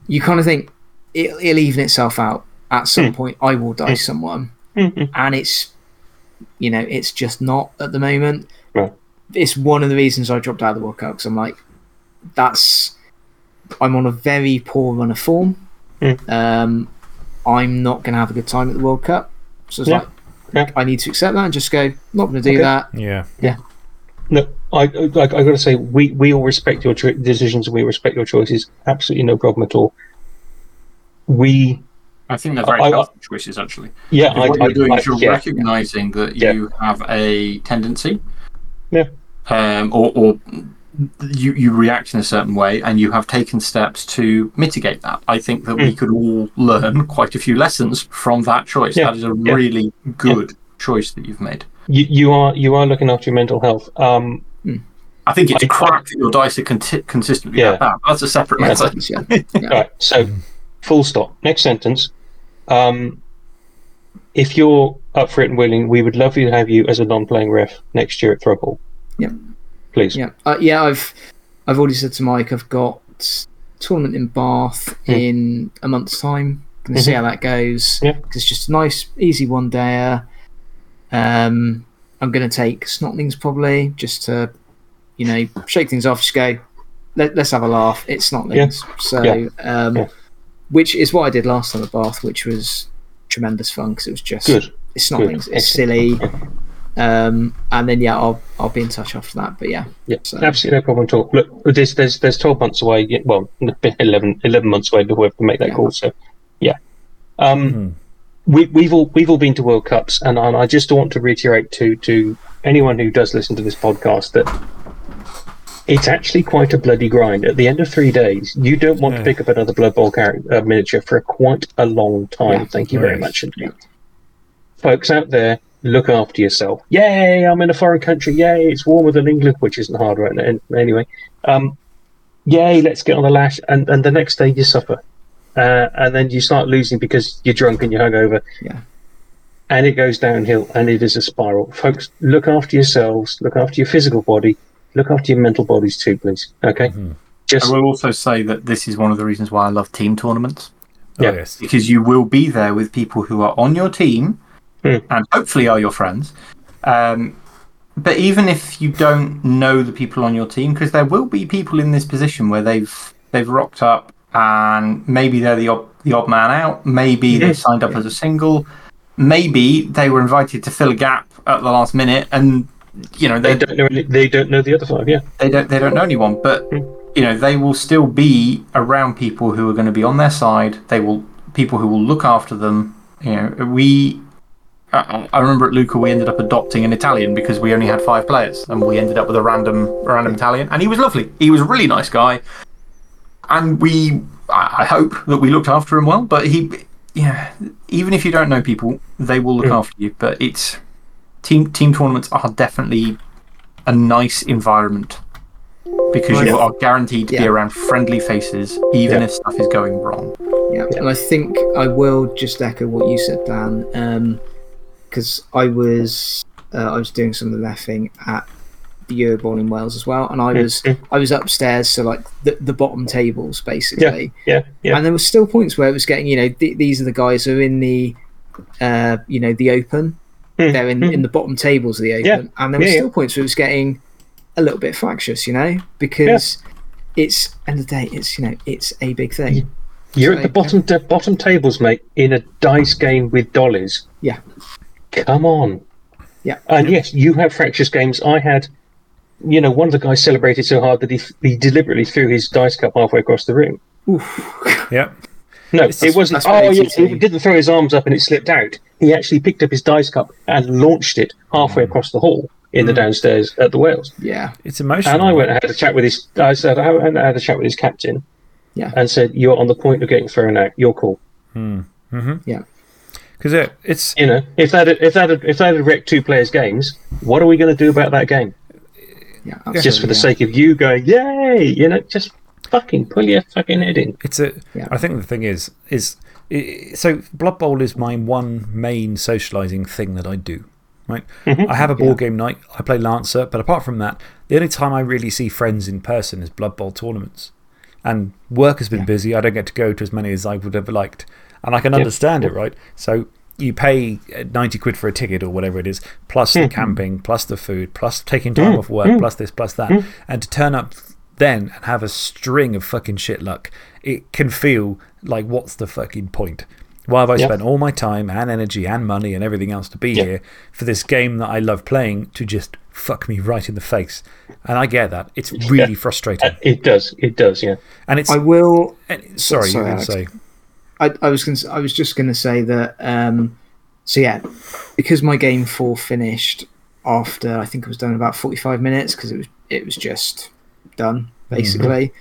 You kind of think it, it'll even itself out. At some Hmm. point, I will dice someone. Mhm. And it's. You know, it's just not at the moment. Right. It's one of the reasons I dropped out of the World Cup because I'm like, that's. I'm on a very poor run of form. Hmm. Um, I'm not going to have a good time at the World Cup. So it's Yeah. like, Yeah. I need to accept that and just go, not going to do Okay. that. Yeah. Yeah. No, I, I, I got to say, we, we all respect your cho- decisions and we respect your choices. Absolutely no problem at all. We, I think they're very I- healthy choices, actually. yeah, I, what you're doing is you're yeah, recognizing that Yeah. you have a tendency. Yeah. Um, or, or you, you react in a certain way and you have taken steps to mitigate that. I think that we could all learn quite a few lessons from that choice. Yeah. That is a really good choice that you've made. You, you are you are looking after your mental health. Um, I think it's I- that your dice are conti- consistently Yeah. that. That's a separate Yeah. matter. Yeah. Yeah. Right. So, full stop. Next sentence. Um, if you're up for it and willing, we would love you to have you as a non-playing ref next year at Thrudball. Yeah. Please. Yeah, uh, yeah. I've I've already said to Mike, I've got tournament in Bath Hmm. in a month's time. Going to see how that goes. Mm-hmm. It's just a nice, easy one day. Um, I'm going to take Snotlings probably just to, you know, shake things off. Just go. Let, let's have a laugh. It's Snotlings. So, Yeah. um, Yeah. which is what I did last time at Bath, which was tremendous fun because it was just Good. it's Snotlings. It's silly. Um, and then yeah, I'll I'll be in touch after that. But yeah, Yeah, So- absolutely no problem at all. Look, there's there's there's 12 months away. Well, 11, 11 months away before we have to make that Yeah. call. So, yeah. Um, we we've all we've all been to World Cups, and, and I just want to reiterate to to anyone who does listen to this podcast that it's actually quite a bloody grind. At the end of three days, you don't want to pick up another Blood Bowl char- uh, miniature for quite a long time. Yeah. Thank you very much indeed. Folks out there, look after yourself. Yay, I'm in a foreign country. Yay, it's warmer than England, which isn't hard right now. Anyway, um, yay, let's get on the lash. And, and the next day you suffer. Uh, and then you start losing because you're drunk and you're hungover. Yeah. and it goes downhill and it is a spiral. Folks, look after yourselves, look after your physical body, look after your mental bodies too, please. Okay? Just I will also say that this is one of the reasons why I love team tournaments. Oh, Yeah. yes. because you will be there with people who are on your team Hmm. and hopefully are your friends. Um, but even if you don't know the people on your team, because there will be people in this position where they've they've rocked up and maybe they're the odd, the odd man out, maybe they signed up as a single, maybe they were invited to fill a gap at the last minute, and you know they don't know any, they don't know the other five, yeah. they don't they don't know anyone, but Hmm. you know they will still be around people who are going to be on their side. They will people who will look after them. You know, we. I, I remember at Luca we ended up adopting an Italian because we only had five players, and we ended up with a random a random Italian, and he was lovely. He was a really nice guy, and we. I, I hope that we looked after him well, but he. Yeah, even if you don't know people, they will look Hmm. after you. But it's team team tournaments are definitely a nice environment because you Yeah. are guaranteed to be around friendly faces, even Yeah. if stuff is going wrong. Yeah, and I think I will just echo what you said, Dan, because I was uh, I was doing some of the refing at the Euro Bowl in Wales as well, and I was I was upstairs, so like the, the bottom tables basically, Yeah, yeah. and there were still points where it was getting you know th- these are the guys who are in the uh, you know the open, Hmm, they're in, hmm. in the bottom tables of the open, Yeah, and there were yeah, still points where it was getting a little bit fractious, you know, because. It's end of the day. It's you know it's a big thing. You're at the So, bottom the bottom tables, mate, in a dice game with dollies. Yeah. Come on. Yeah. And yes, you have fractious games. I had, you know, one of the guys celebrated so hard that he he deliberately threw his dice cup halfway across the room. Oof. Yeah. No, It's- it wasn't. Oh, what yeah, he didn't throw his arms up and it slipped out. He actually picked up his dice cup and launched it halfway mm. across the hall in the mm. downstairs at the Wales. Yeah. It's emotional. And I went and had a chat with his. I said I had a chat with his captain. Yeah. And said, "You're on the point of getting thrown out. You're cool." Hmm. Mm-hmm. Yeah. Because it, it's. You know, if that if that if that had wrecked two players' games, what are we going to do about that game? Yeah. Just for the absolutely, sake of you going, yay! You know, just fucking pull your fucking head in. It's a. Yeah. I think the thing is, is i so Blood Bowl is my one main socializing thing that I do. Right? Mm-hmm. I have a board game night, I play Lancer, but apart from that, the only time I really see friends in person is Blood Bowl tournaments. And work has been busy, I don't get to go to as many as I would have liked. And I can understand it, right? So you pay uh, 90 quid for a ticket or whatever it is, plus the hmm. camping, plus the food, plus taking time hmm. off work, hmm. plus this, plus that. And to turn up then and have a string of fucking shit luck, it can feel like, what's the fucking point? Why have I spent all my time and energy and money and everything else to be here for this game that I love playing to just fuck me right in the face? And I get that. It's really frustrating. Uh, it does. It does. Yeah. And it's. I will. and- sorry, you sorry, were going to say. I, I was going. I was just going to say that. Um, so yeah, because my game four finished after I think it was done about forty five minutes because it was it was just done basically.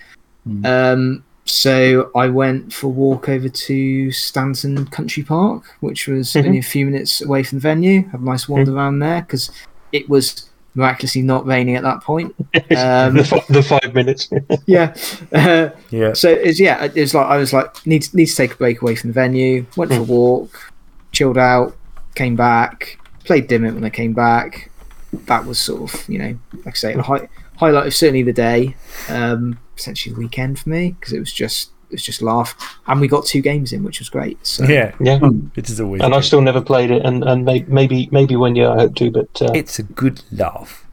Um, so I went for a walk over to Stanton Country Park, which was only a few minutes away from the venue. Have a nice wander around there because it was miraculously not raining at that point. Um, the, fi- the five minutes. yeah. Uh, Yeah. so it's yeah, it was like I was like need need to take a break away from the venue. Went for a walk, chilled out, came back, played Dimit when I came back. That was sort of you know like I say the high, highlight of certainly the day, um, potentially the weekend for me because it was just it was just laugh and we got two games in which was great. So Yeah. yeah. It is always. And I've still never played it, and and maybe maybe one year I hope to, but uh, It's a good laugh.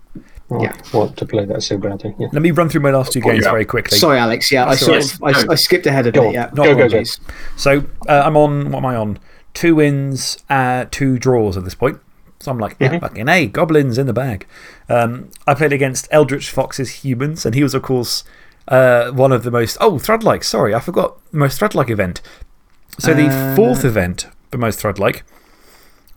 I yeah. want to play that so badly. Yeah. Let me run through my last two games yeah. very quickly. sorry, Alex. Yeah, I sort all of right. I, I skipped ahead a Go bit. on. Yeah, Not Go, go, go. apologies. So uh, I'm on, what am I on? Two wins, uh, two draws at this point. So I'm like, yeah, fucking A, goblins in the bag. Um, I played against Eldritch Fox's humans, and he was, of course, uh, one of the most. Oh, Thrudlike, sorry, I forgot most Thrudlike event. So the Uh, fourth event, the most Thrudlike,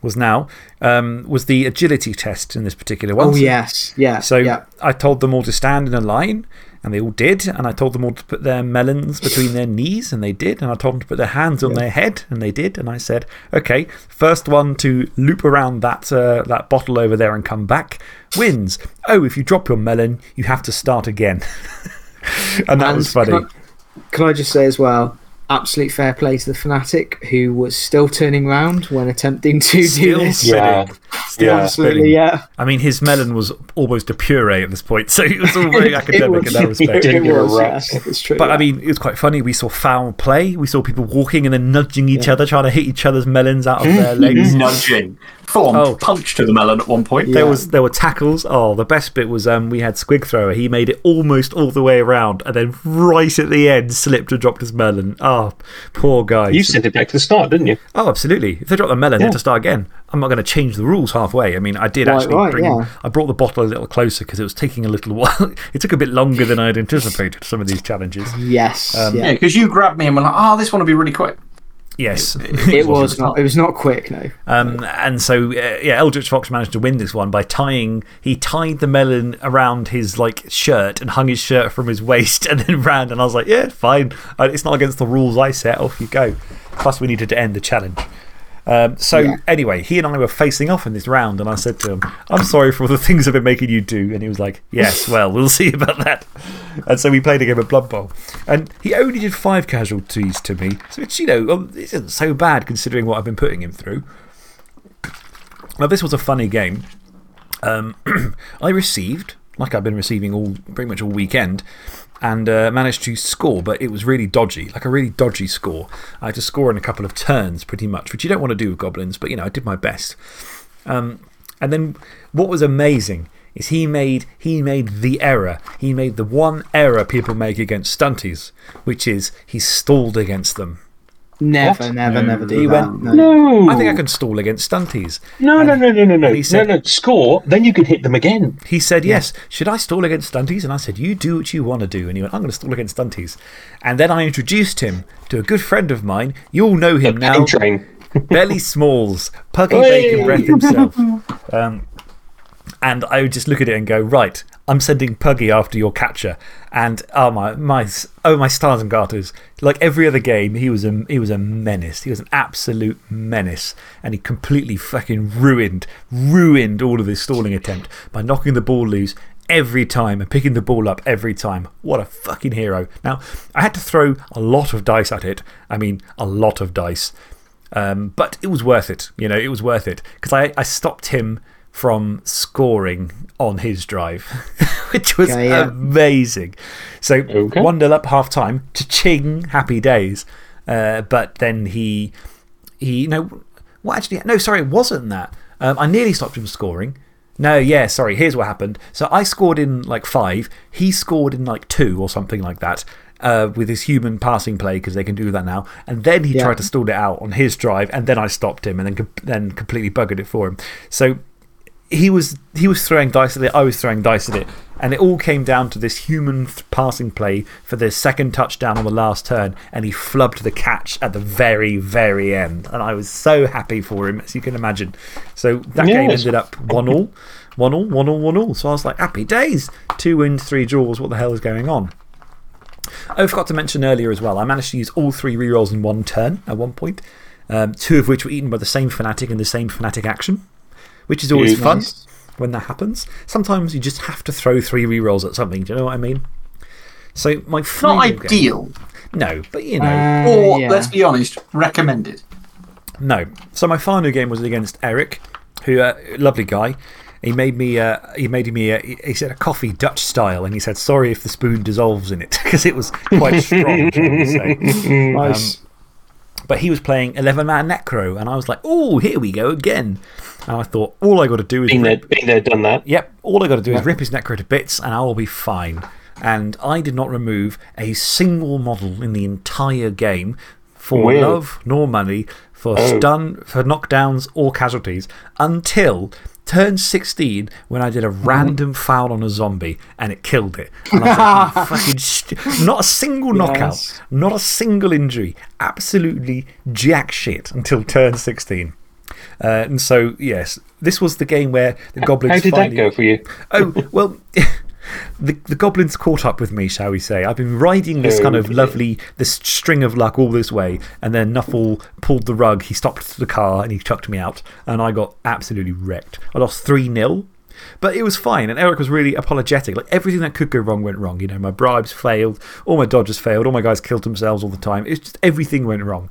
was now, um, was the agility test in this particular one. Oh yes, yeah. so yeah, I told them all to stand in a line, and they all did. And I told them all to put their melons between their knees, and they did. And I told them to put their hands on their head, and they did. And I said, okay, first one to loop around that, uh, that bottle over there and come back wins. Oh, if you drop your melon, you have to start again. and that And was funny. Can I, can I just say as well? Absolute fair play to the fanatic who was still turning round when attempting to Still do this. spinning. Yeah. Still Yeah. Absolutely, spinning. yeah. I mean, his melon was almost a puree at this point, so it was all very academic in that respect. Didn't it give a was, rat's. yes, it's true. But I mean, it was quite funny. We saw foul play. We saw people walking and then nudging each other, trying to hit each other's melons out of hmm. their legs. Hmm. Nudging. Full on Oh. punch to the melon at one point. There was there were tackles. Oh, the best bit was um, we had Squig Thrower. He made it almost all the way around and then right at the end slipped and dropped his melon. Oh, poor guy. You sent it back to the start, didn't you? Oh, absolutely. If they drop the melon, they have to start again. I'm not going to change the rules halfway. I mean, I did Right, actually right, bring. yeah. I brought the bottle a little closer because it was taking a little while. it took a bit longer than I'd anticipated, some of these challenges. yes, Um, yeah. Yeah, because you grabbed me and were like, oh, this one will be really quick. Yes. It was not. It was not quick. No. Um, and so, uh, yeah, Eldritch Fox managed to win this one by tying. He tied the melon around his like shirt and hung his shirt from his waist and then ran. And I was like, yeah, fine. Uh, It's not against the rules I set. Off you go. Plus, we needed to end the challenge. Um, so, anyway, he and I were facing off in this round, and I said to him, I'm sorry for all the things I've been making you do. And he was like, Yes, well, we'll see about that. And so we played a game of Blood Bowl. And he only did five casualties to me. So, it's, you know, um, it isn't so bad considering what I've been putting him through. Now, this was a funny game. Um, I received, like I've been receiving all, pretty much all weekend, and uh, managed to score, but it was really dodgy, like a really dodgy score. I had to score in a couple of turns, pretty much, which you don't want to do with goblins, but you know, I did my best. Um, and then what was amazing is he made, he made the error. He made the one error people make against stunties, which is he stalled against them. Never, never, never do He that. went- no. No. I think I can stall against stunties. No, no, no, no, no, no. he said- no, no. Score, then you could hit them again. He said, Yes. Should I stall against stunties? And I said, You do what you want to do. And he went, I'm going to stall against stunties. And then I introduced him to a good friend of mine. You all know him now. Belly Smalls, Puggy Bacon Breath himself. Um, and I would just look at it and go, Right, I'm sending Puggy after your catcher. And oh my, my, oh my stars and garters. Like every other game, he was, a, he was a menace. He was an absolute menace. And he completely fucking ruined, ruined all of his stalling attempt by knocking the ball loose every time and picking the ball up every time. What a fucking hero. Now, I had to throw a lot of dice at it. I mean, a lot of dice. Um, but it was worth it. You know, it was worth it. Because I, I stopped him from scoring on his drive, which was Okay, yeah. amazing. So, Okay. 1 0 up half time, to ching, happy days. Uh, but then he, he, no, what actually, no, sorry, it wasn't that. Um, I nearly stopped him scoring. No, yeah, sorry, here's what happened. So I scored in like five, he scored in like two or something like that. Uh, with his human passing play, because they can do that now. And then he Yeah. tried to stall it out on his drive, and then I stopped him and then, then completely buggered it for him. So he was, he was throwing dice at it, I was throwing dice at it. And it all came down to this human passing play for the second touchdown on the last turn. And he flubbed the catch at the very, very end. And I was so happy for him, as you can imagine. So that game ended up 1 all, 1 all, 1 all, 1 all. So I was like, happy days. Two wins, three draws. What the hell is going on? I forgot to mention earlier as well, I managed to use all three rerolls in one turn at one point. Um, two of which were eaten by the same fanatic in the same fanatic action, which is always fun Nice. when that happens. Sometimes you just have to throw three rerolls at something. Do you know what I mean? So, my final Not game- ideal. no, but you know. Uh, Or, yeah. let's be honest, recommended. No. So my final game was against Eric, who, uh, lovely guy. He made me, uh, he made me, uh, he- he said a coffee Dutch style, and he said, sorry if the spoon dissolves in it, because it was quite strong, shall we. Nice. But he was playing 11 man Necro, and I was like, oh, here we go again. And I thought, all I got to do is. Been there, rip- been there, done that. Yep, all I got to do is rip his Necro to bits, and I will be fine. And I did not remove a single model in the entire game for Wow. love nor money, for Oh. stun, for knockdowns or casualties until turn 16 when I did a random foul on a zombie and it killed it. And I was like, fucking not a single knockout, Yes. not a single injury, absolutely jack shit until turn 16. Uh, and so, yes, this was the game where the goblins How did that go for you? Oh, well, the, the goblins caught up with me, shall we say. I've been riding this kind of oh, lovely, this string of luck all this way, and then Nuffle pulled the rug. He stopped the car and he chucked me out, and I got absolutely wrecked. I lost 3 0. But it was fine, and Eric was really apologetic. Like everything that could go wrong went wrong. You know, my bribes failed, all my dodges failed, all my guys killed themselves all the time. It's just everything went wrong.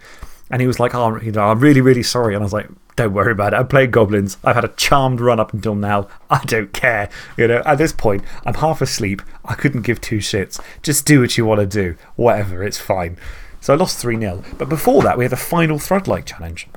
And he was like, oh, you know, I'm really, really sorry. And I was like, don't worry about it. I'm playing goblins. I've had a charmed run up until now. I don't care. You know, at this point, I'm half asleep. I couldn't give two shits. Just do what you want to do. Whatever, it's fine. So I lost 3 0. But before that, we had the final Thrudlike challenge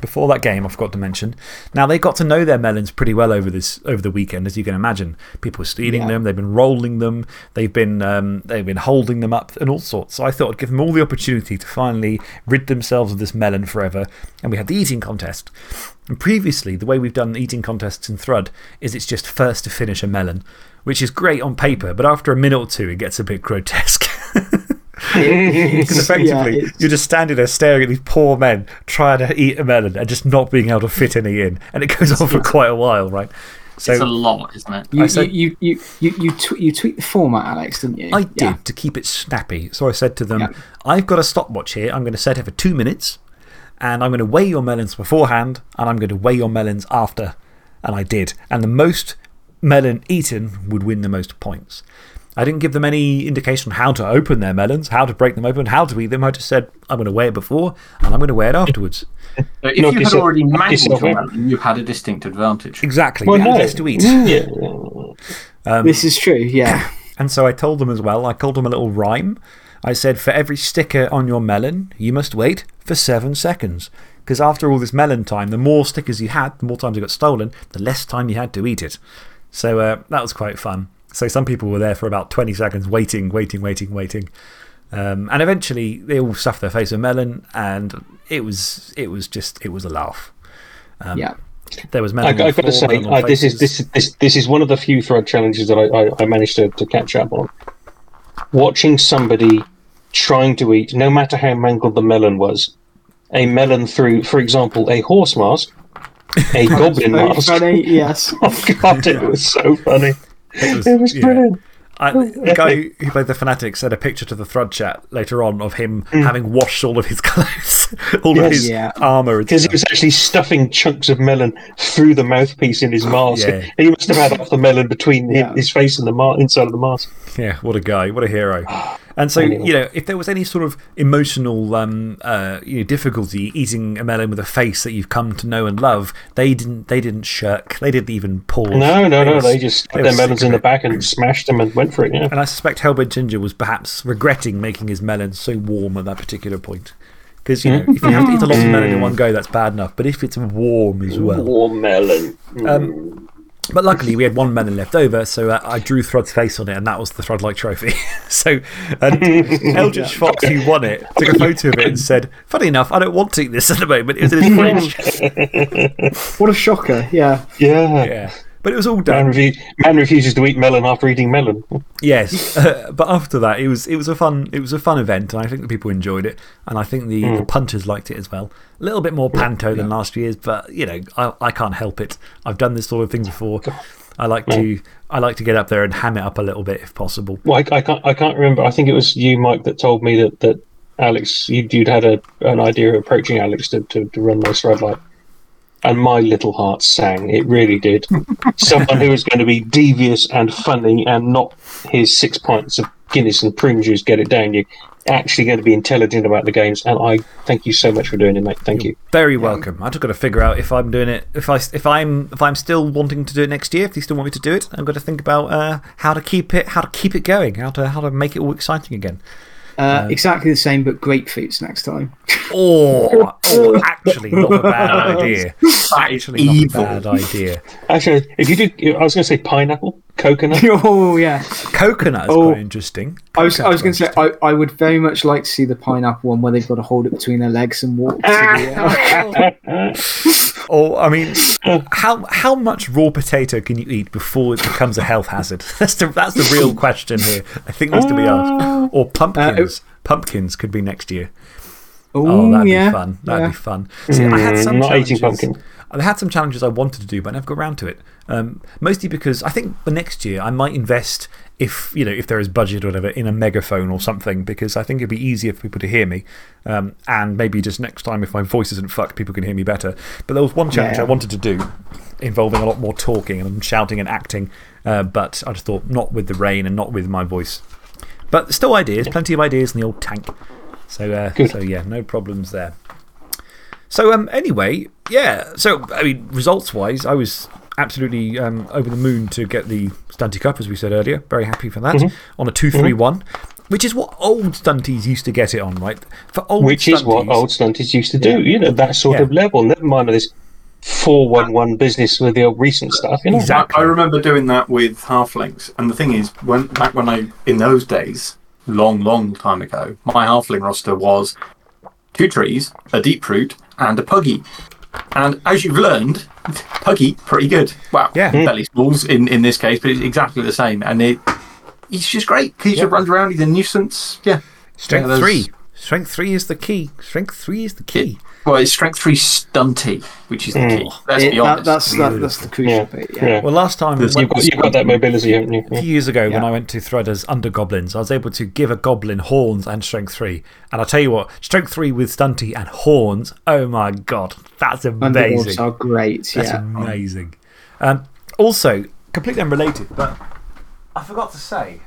before that game, I forgot to mention. Now, they got to know their melons pretty well over, this, over the weekend, as you can imagine. People were stealing them, they've been rolling them, they've been, um, they've been holding them up, and all sorts. So I thought I'd give them all the opportunity to finally rid themselves of this melon forever. And we had the eating contest. And previously, the way we've done eating contests in Thrud is it's just first to finish a melon, which is great on paper, but after a minute or two, it gets a bit grotesque. Because effectively, yeah, you're just standing there staring at these poor men trying to eat a melon and just not being able to fit any in. And it goes on for quite a while, right? So, it's a lot, isn't it? You, said, you, you, you, you, tw you tweaked the format, Alex, didn't you? I did to keep it snappy. So I said to them, I've got a stopwatch here. I'm going to set it for two minutes. And I'm going to weigh your melons beforehand. And I'm going to weigh your melons after. And I did. And the most melon eaten would win the most points. I didn't give them any indication on how to open their melons, how to break them open, how to eat them. I just said, I'm going to weigh it before and I'm going to weigh it afterwards. So if you had already mangled your melon, you had a distinct advantage. Exactly. Well, you had less to eat. Yeah. Um, this is true, yeah. And so I told them as well, I called them a little rhyme. I said, for every sticker on your melon, you must wait for seven seconds. Because after all this melon time, the more stickers you had, the more times it got stolen, the less time you had to eat it. So uh, that was quite fun. So some people were there for about 20 seconds waiting, waiting, waiting, waiting. Um, and eventually they all stuffed their face with melon, and it was, it was just, it was a laugh. Um, yeah. There was melon. I, have got to say, uh, this, is, this, this, this is one of the few Thrud challenges that I, I, I managed to, to catch up on. Watching somebody trying to eat, no matter how mangled the melon was, a melon through, for example, a horse mask, a goblin mask. Funny, yes. oh, God, it was so funny. It was, it was brilliant. I, the guy who played the Fanatic sent a picture to the Thrud chat later on of him mm. having washed all of his clothes, all yes, of his yeah. armour. Because he was actually stuffing chunks of melon through the mouthpiece in his mask. Yeah. He must have had half the melon between yeah. his face and the inside of the mask. Yeah, what a guy. What a hero. And so, you know, if there was any sort of emotional um, uh, you know, difficulty eating a melon with a face that you've come to know and love, they didn't, they didn't shirk. They didn't even pause. No, no, no. they just put their melons in the back and smashed them and went for it. Yeah. And I suspect Hellbent Ginger was perhaps regretting making his melon so warm at that particular point. Because, you know, if you have to eat a lot of melon in one go, that's bad enough. But if it's warm as well. Warm melon. Um, but luckily, we had one melon left over, so uh, I drew Thrud's face on it, and that was the Thrudlike trophy. so, Eldritch Fox, who won it, took a photo of it and said, Funny enough, I don't want to eat this at the moment. It was in his fridge. what a shocker, yeah. Yeah. Yeah. But it was all done. Man, refu man refuses to eat melon after eating melon. yes. Uh, but after that, it was, it, was a fun, it was a fun event, and I think the people enjoyed it. And I think the, the hmm. punters liked it as well. A little bit more panto than last year's, but you know, I, I can't help it. I've done this sort of thing before. I like, to, I like to get up there and ham it up a little bit if possible. Well, I, I, can't, I can't remember. I think it was you, Mike, that told me that, that Alex, you'd, you'd had a, an idea of approaching Alex to, to, to run this red light and my little heart sang. It really did. Someone who is going to be devious and funny and not his six pints of Guinness and prune juice get it down you. Actually, going to be intelligent about the games, and I thank you so much for doing it, mate. Thank You're you. Very welcome. I've just got to figure out if I'm doing it. If I if I'm if I'm still wanting to do it next year. If you still want me to do it, I've got to think about uh, how to keep it how to keep it going. How to how to make it all exciting again. Uh, exactly the same, but grapefruits next time. Oh, oh actually, not a bad idea. Actually, not a bad idea. Actually, if you did, I was going to say pineapple, coconut. oh, yeah. Coconut is oh, quite interesting. I was, I was going to say, I, I would very much like to see the pineapple one where they've got to hold it between their legs and walk. or, I mean, how, how much raw potato can you eat before it becomes a health hazard? That's the, that's the real question here. I think needs to be asked. Or pumpkins. Uh, pumpkins could be next year. Ooh, oh, that'd yeah, be fun. That'd yeah. be fun. See, mm, I had some not eating pumpkin. I had some challenges I wanted to do, but I never got around to it. Um, mostly because I think for next year I might invest if, you know, if there is budget or whatever, in a megaphone or something, because I think it'd be easier for people to hear me. Um, and maybe just next time, if my voice isn't fucked, people can hear me better. But there was one challenge Yeah. I wanted to do involving a lot more talking and shouting and acting, uh, but I just thought not with the rain and not with my voice. But still ideas, plenty of ideas in the old tank. So, uh, so yeah, no problems there. So, um, anyway, yeah. So, I mean, results wise, I was absolutely um, over the moon to get the Stunty Cup, as we said earlier. Very happy for that. Mm-hmm. On a 231, which is what old Stunties used to get it on, right? For old Which is what old stunties used to do, you know, that sort Yeah. of level. Never mind this 411 business with the old recent stuff, you know. Exactly. I, I remember doing that with halflings, and the thing is, when back when I in those days, long, long time ago, my halfling roster was two trees, a deep root, and a puggy. And as you've learned, puggy pretty good. Wow, Yeah. Hmm. belly smalls in in this case, but it's exactly the same. And it, he's just great. He just runs around. He's a nuisance. Yeah. Strength Yeah, three. Strength three is the key. Strength three is the key. Well, it's strength three stunty, which is the key. Let's It- be that, honest. that's, that, that's the crucial Yeah. bit. Yeah. Yeah. Well, last time, You've got, you've got that mobility, haven't you? a few years ago when I went to Threaders under goblins, I was able to give a goblin horns and strength three. And I'll tell you what, strength three with stunty and horns, oh my god, that's Underlords amazing. are great. That's yeah. amazing. Um, also, completely unrelated, but I forgot to say,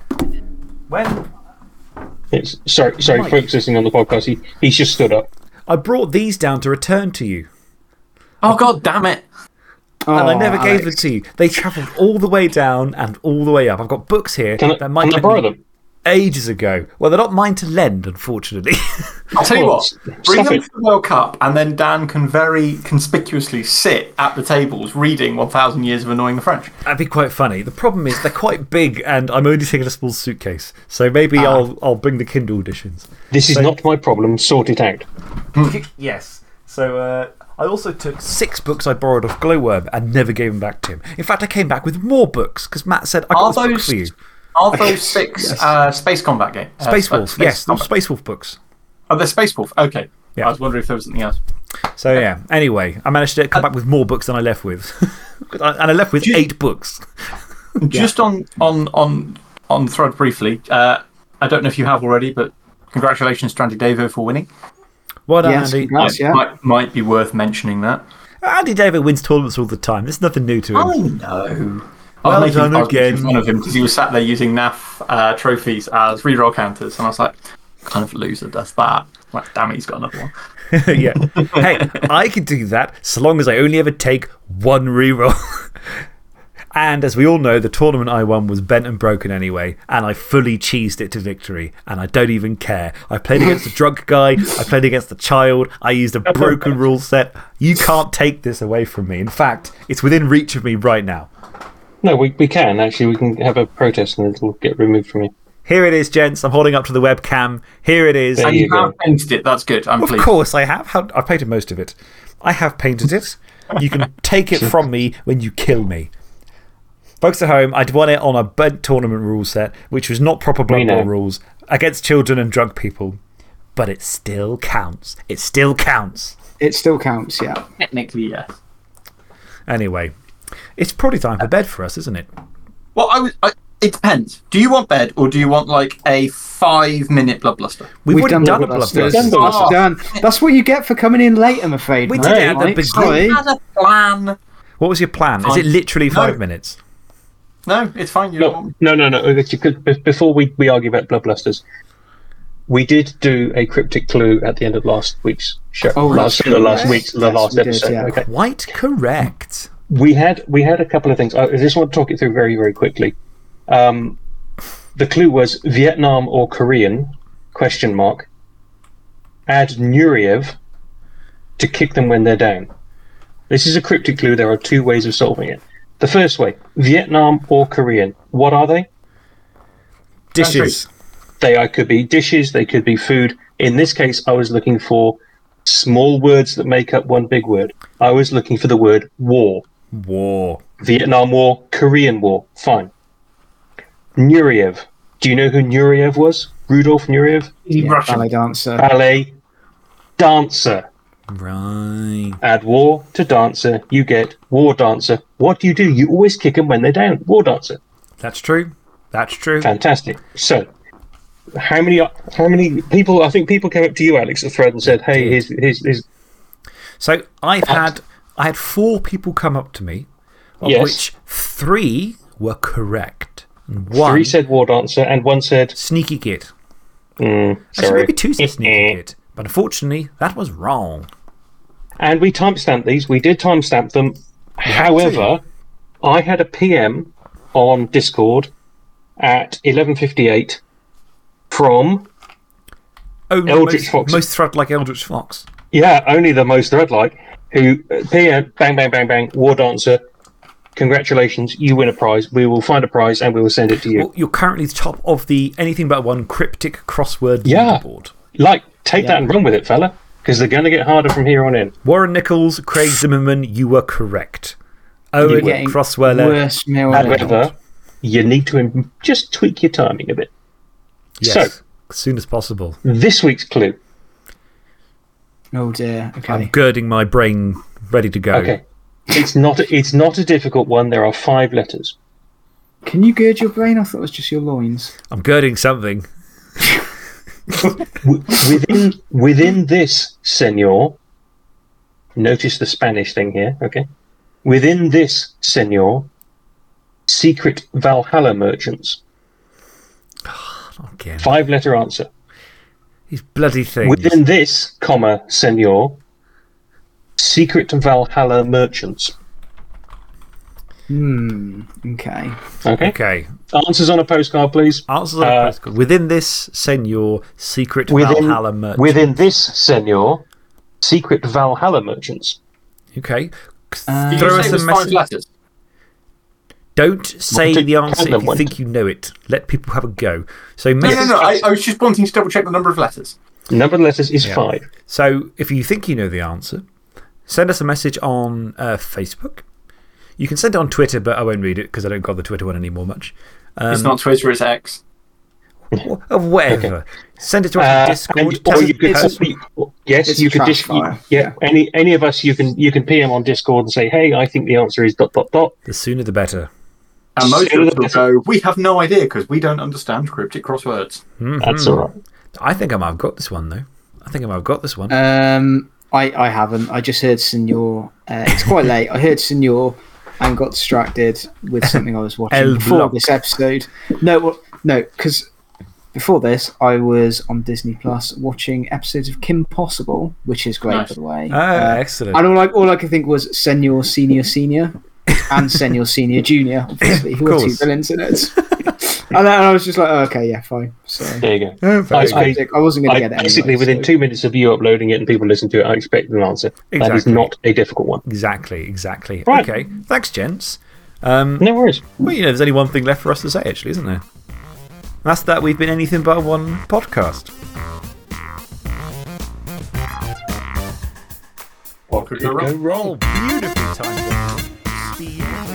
when It's, sorry, sorry, Mike. folks listening on the podcast, he, he's just stood up. I brought these down to return to you, oh god, damn it! Oh, and I never gave them to you. They travelled all the way down and all the way up. I've got books here Can I, that Mike can I lent borrow them? Ages ago. Well, they're not mine to lend, unfortunately. I'll tell you what, s- bring stuff them to the World Cup, and then Dan can very conspicuously sit at the tables reading 1,000 Years of Annoying the French. That'd be quite funny. The problem is they're quite big, and I'm only taking a small suitcase. So maybe I'll, I'll bring the Kindle editions. This is not my problem. Sort it out. yes. So uh, I also took six books I borrowed off Glowworm and never gave them back to him. In fact, I came back with more books because Matt said, I got Are this book those, for you. Are those six uh, Space Combat games? Uh, Space spa- Wolf. Space yes, those Combat. Space Wolf books. Oh, they're Space Wolf. Okay. Yeah. I was wondering if there was something else. So yeah, anyway, I managed to come back with more books than I left with. and I left with eight books. Just on, on, on, on Thrud briefly, uh, I don't know if you have already, but congratulations, Strandy Devo, for winning. Well done, Yes, Andy. congrats, yeah. Might, might be worth mentioning that. Andy David wins tournaments all the time. There's nothing new to him. I know. I was making, done I was making fun of him because he was sat there using NAF uh, trophies as reroll counters, and I was like, kind of loser does that. Like, damn it, he's got another one. yeah. Hey, I can do that so long as I only ever take one reroll. and as we all know, the tournament I won was bent and broken anyway, and I fully cheesed it to victory, and I don't even care. I played against a drunk guy, I played against a child, I used a broken rule set. You can't take this away from me. In fact, it's within reach of me right now. No, we, we can actually. We can have a protest and it'll get removed from you. Here it is, gents. I'm holding up to the webcam. Here it is. There And you you go. have painted it, that's good. I'm Of pleased. course I have. I've painted most of it. I have painted it. You can take it from me when you kill me. Folks at home, I'd won it on a bent tournament rule set, which was not proper Blood We. Bowl rules, against children and drunk people. But it still counts. It still counts. It still counts, yeah. Technically, yes. Anyway, it's probably time for uh, bed for us, isn't it? Well, I was. I, it depends. Do you want bed or do you want like a five minute Bloodbuster? We've, We've already done done a Bloodlust. bloodlust. We've done That's done. That's what you get for coming in late, I'm afraid. We mate. did it at the Mike, beginning. Sorry. had a plan. What was your plan? Is it literally five No. minutes? No, it's fine. You No, no, no, no. Oh, it's- you could- be- Before we, we argue about Bloodbusters, we did do a cryptic clue at the end of last week's show. Oh, last, that's the last correct. week's, the Yes, last we did, episode. yeah. Okay. Quite correct. We had we had a couple of things. I just want to talk it through very very quickly. Um, the clue was Vietnam or Korean? Question mark. Add Nureyev to kick them when they're down. This is a cryptic clue. There are two ways of solving it. The first way, Vietnam or Korean. What are they? Dishes. They could be dishes. They could be food. In this case, I was looking for small words that make up one big word. I was looking for the word war. War. Vietnam War, Korean War. Fine. Nureyev. Do you know who Nureyev was? Rudolf Nureyev? Yeah, Russian. ballet dancer. Ballet dancer. Right. Add war to dancer, you get war dancer. What do you do? You always kick them when they're down. War dancer. That's true. That's true. Fantastic. So, how many how many people? I think people came up to you, Alex, the Thrud and said, "Hey, here's, here's, here's So I've had, I had four people come up to me, of Yes. which three were correct. One, three said war dancer, and one said, Sneaky Kid. mm, Actually, sorry." maybe two said Sneaky Kid. But unfortunately, that was wrong. And we timestamped these. We did timestamp them. However, I had a PM on Discord at 11:58 from Oh, Eldritch most, Fox. Most Thrud like Eldritch Fox. yeah, only the most Thrud like who uh, PM bang bang bang bang war dancer. Congratulations, you win a prize. We will find a prize and we will send it to you. Well, you're currently the top of the anything but one cryptic crossword Yeah. leaderboard. Like, take that and run with it, fella, because they're going to get harder from here on in. Warren Nichols, Craig Zimmerman, you were correct. Owen getting Crossweller. Worst. However, you need to im- just tweak your timing a bit. Yes. So- as soon as possible. This week's clue. Oh dear. Okay. I'm girding my brain ready to go. Okay. It's not, it's not a difficult one. There are five letters. Can you gird your brain? I thought it was just your loins. I'm girding something. Within, within this, senor, notice the Spanish thing here, okay? Within this, senor, secret Valhalla merchants. Again. Five letter answer. These bloody things. Within this, comma, senor, secret Valhalla merchants. Hmm. Okay. Okay? Okay. Answers on a postcard, please. Answers on a Uh, postcard. Within this, senor, secret Within, Valhalla merchant. within this, senor, secret Valhalla merchants. Okay. Uh, Throw us say a it five message. Letters? Don't say the answer if Canada you went. think you know it. Let people have a go. So, No, no, no. I, I was just wanting to double check the number of letters. Number of letters is five. so if you think you know the answer, send us a message on uh, Facebook. You can send it on Twitter, but I won't read it because I don't got the Twitter one anymore much. it's not Twitter, it's X. Or or whatever. Send it to us on Uh, Discord. and- or you could, personally. yes, It's you a could trash dis- you- fire. yeah, any any of us you can you can PM on Discord and say, hey, I think the answer is dot dot dot. The sooner the better. And most Sooner of us will go, we have no idea because we don't understand cryptic crosswords. That's all right. I think I might have got this one, though. I think I might have got this one. Um. I I haven't. I just heard Senor. Uh, it's quite late. I heard Senor and got distracted with something I was watching before Block. this episode. No, well, no, because before this, I was on Disney Plus watching episodes of Kim Possible, which is great, Nice. by the way. Ah, Uh, excellent. and all I, all I could think was Senor Senior Senior and Senor Senior Junior, obviously, who are two course. villains in it. and, then I was just like, oh, okay, yeah, fine. So There you go. Oh, I- good. I- I wasn't going to get it basically, anyway, within so- two minutes of you uploading it and people listening to it, I expect an answer. That is not a difficult one. Exactly, exactly. Right. Okay. Thanks, gents. Um, No worries. well, you know, there's only one thing left for us to say, actually, isn't there? That's that we've been anything but one podcast. What could go wrong? Oh, beautifully timed. Steve.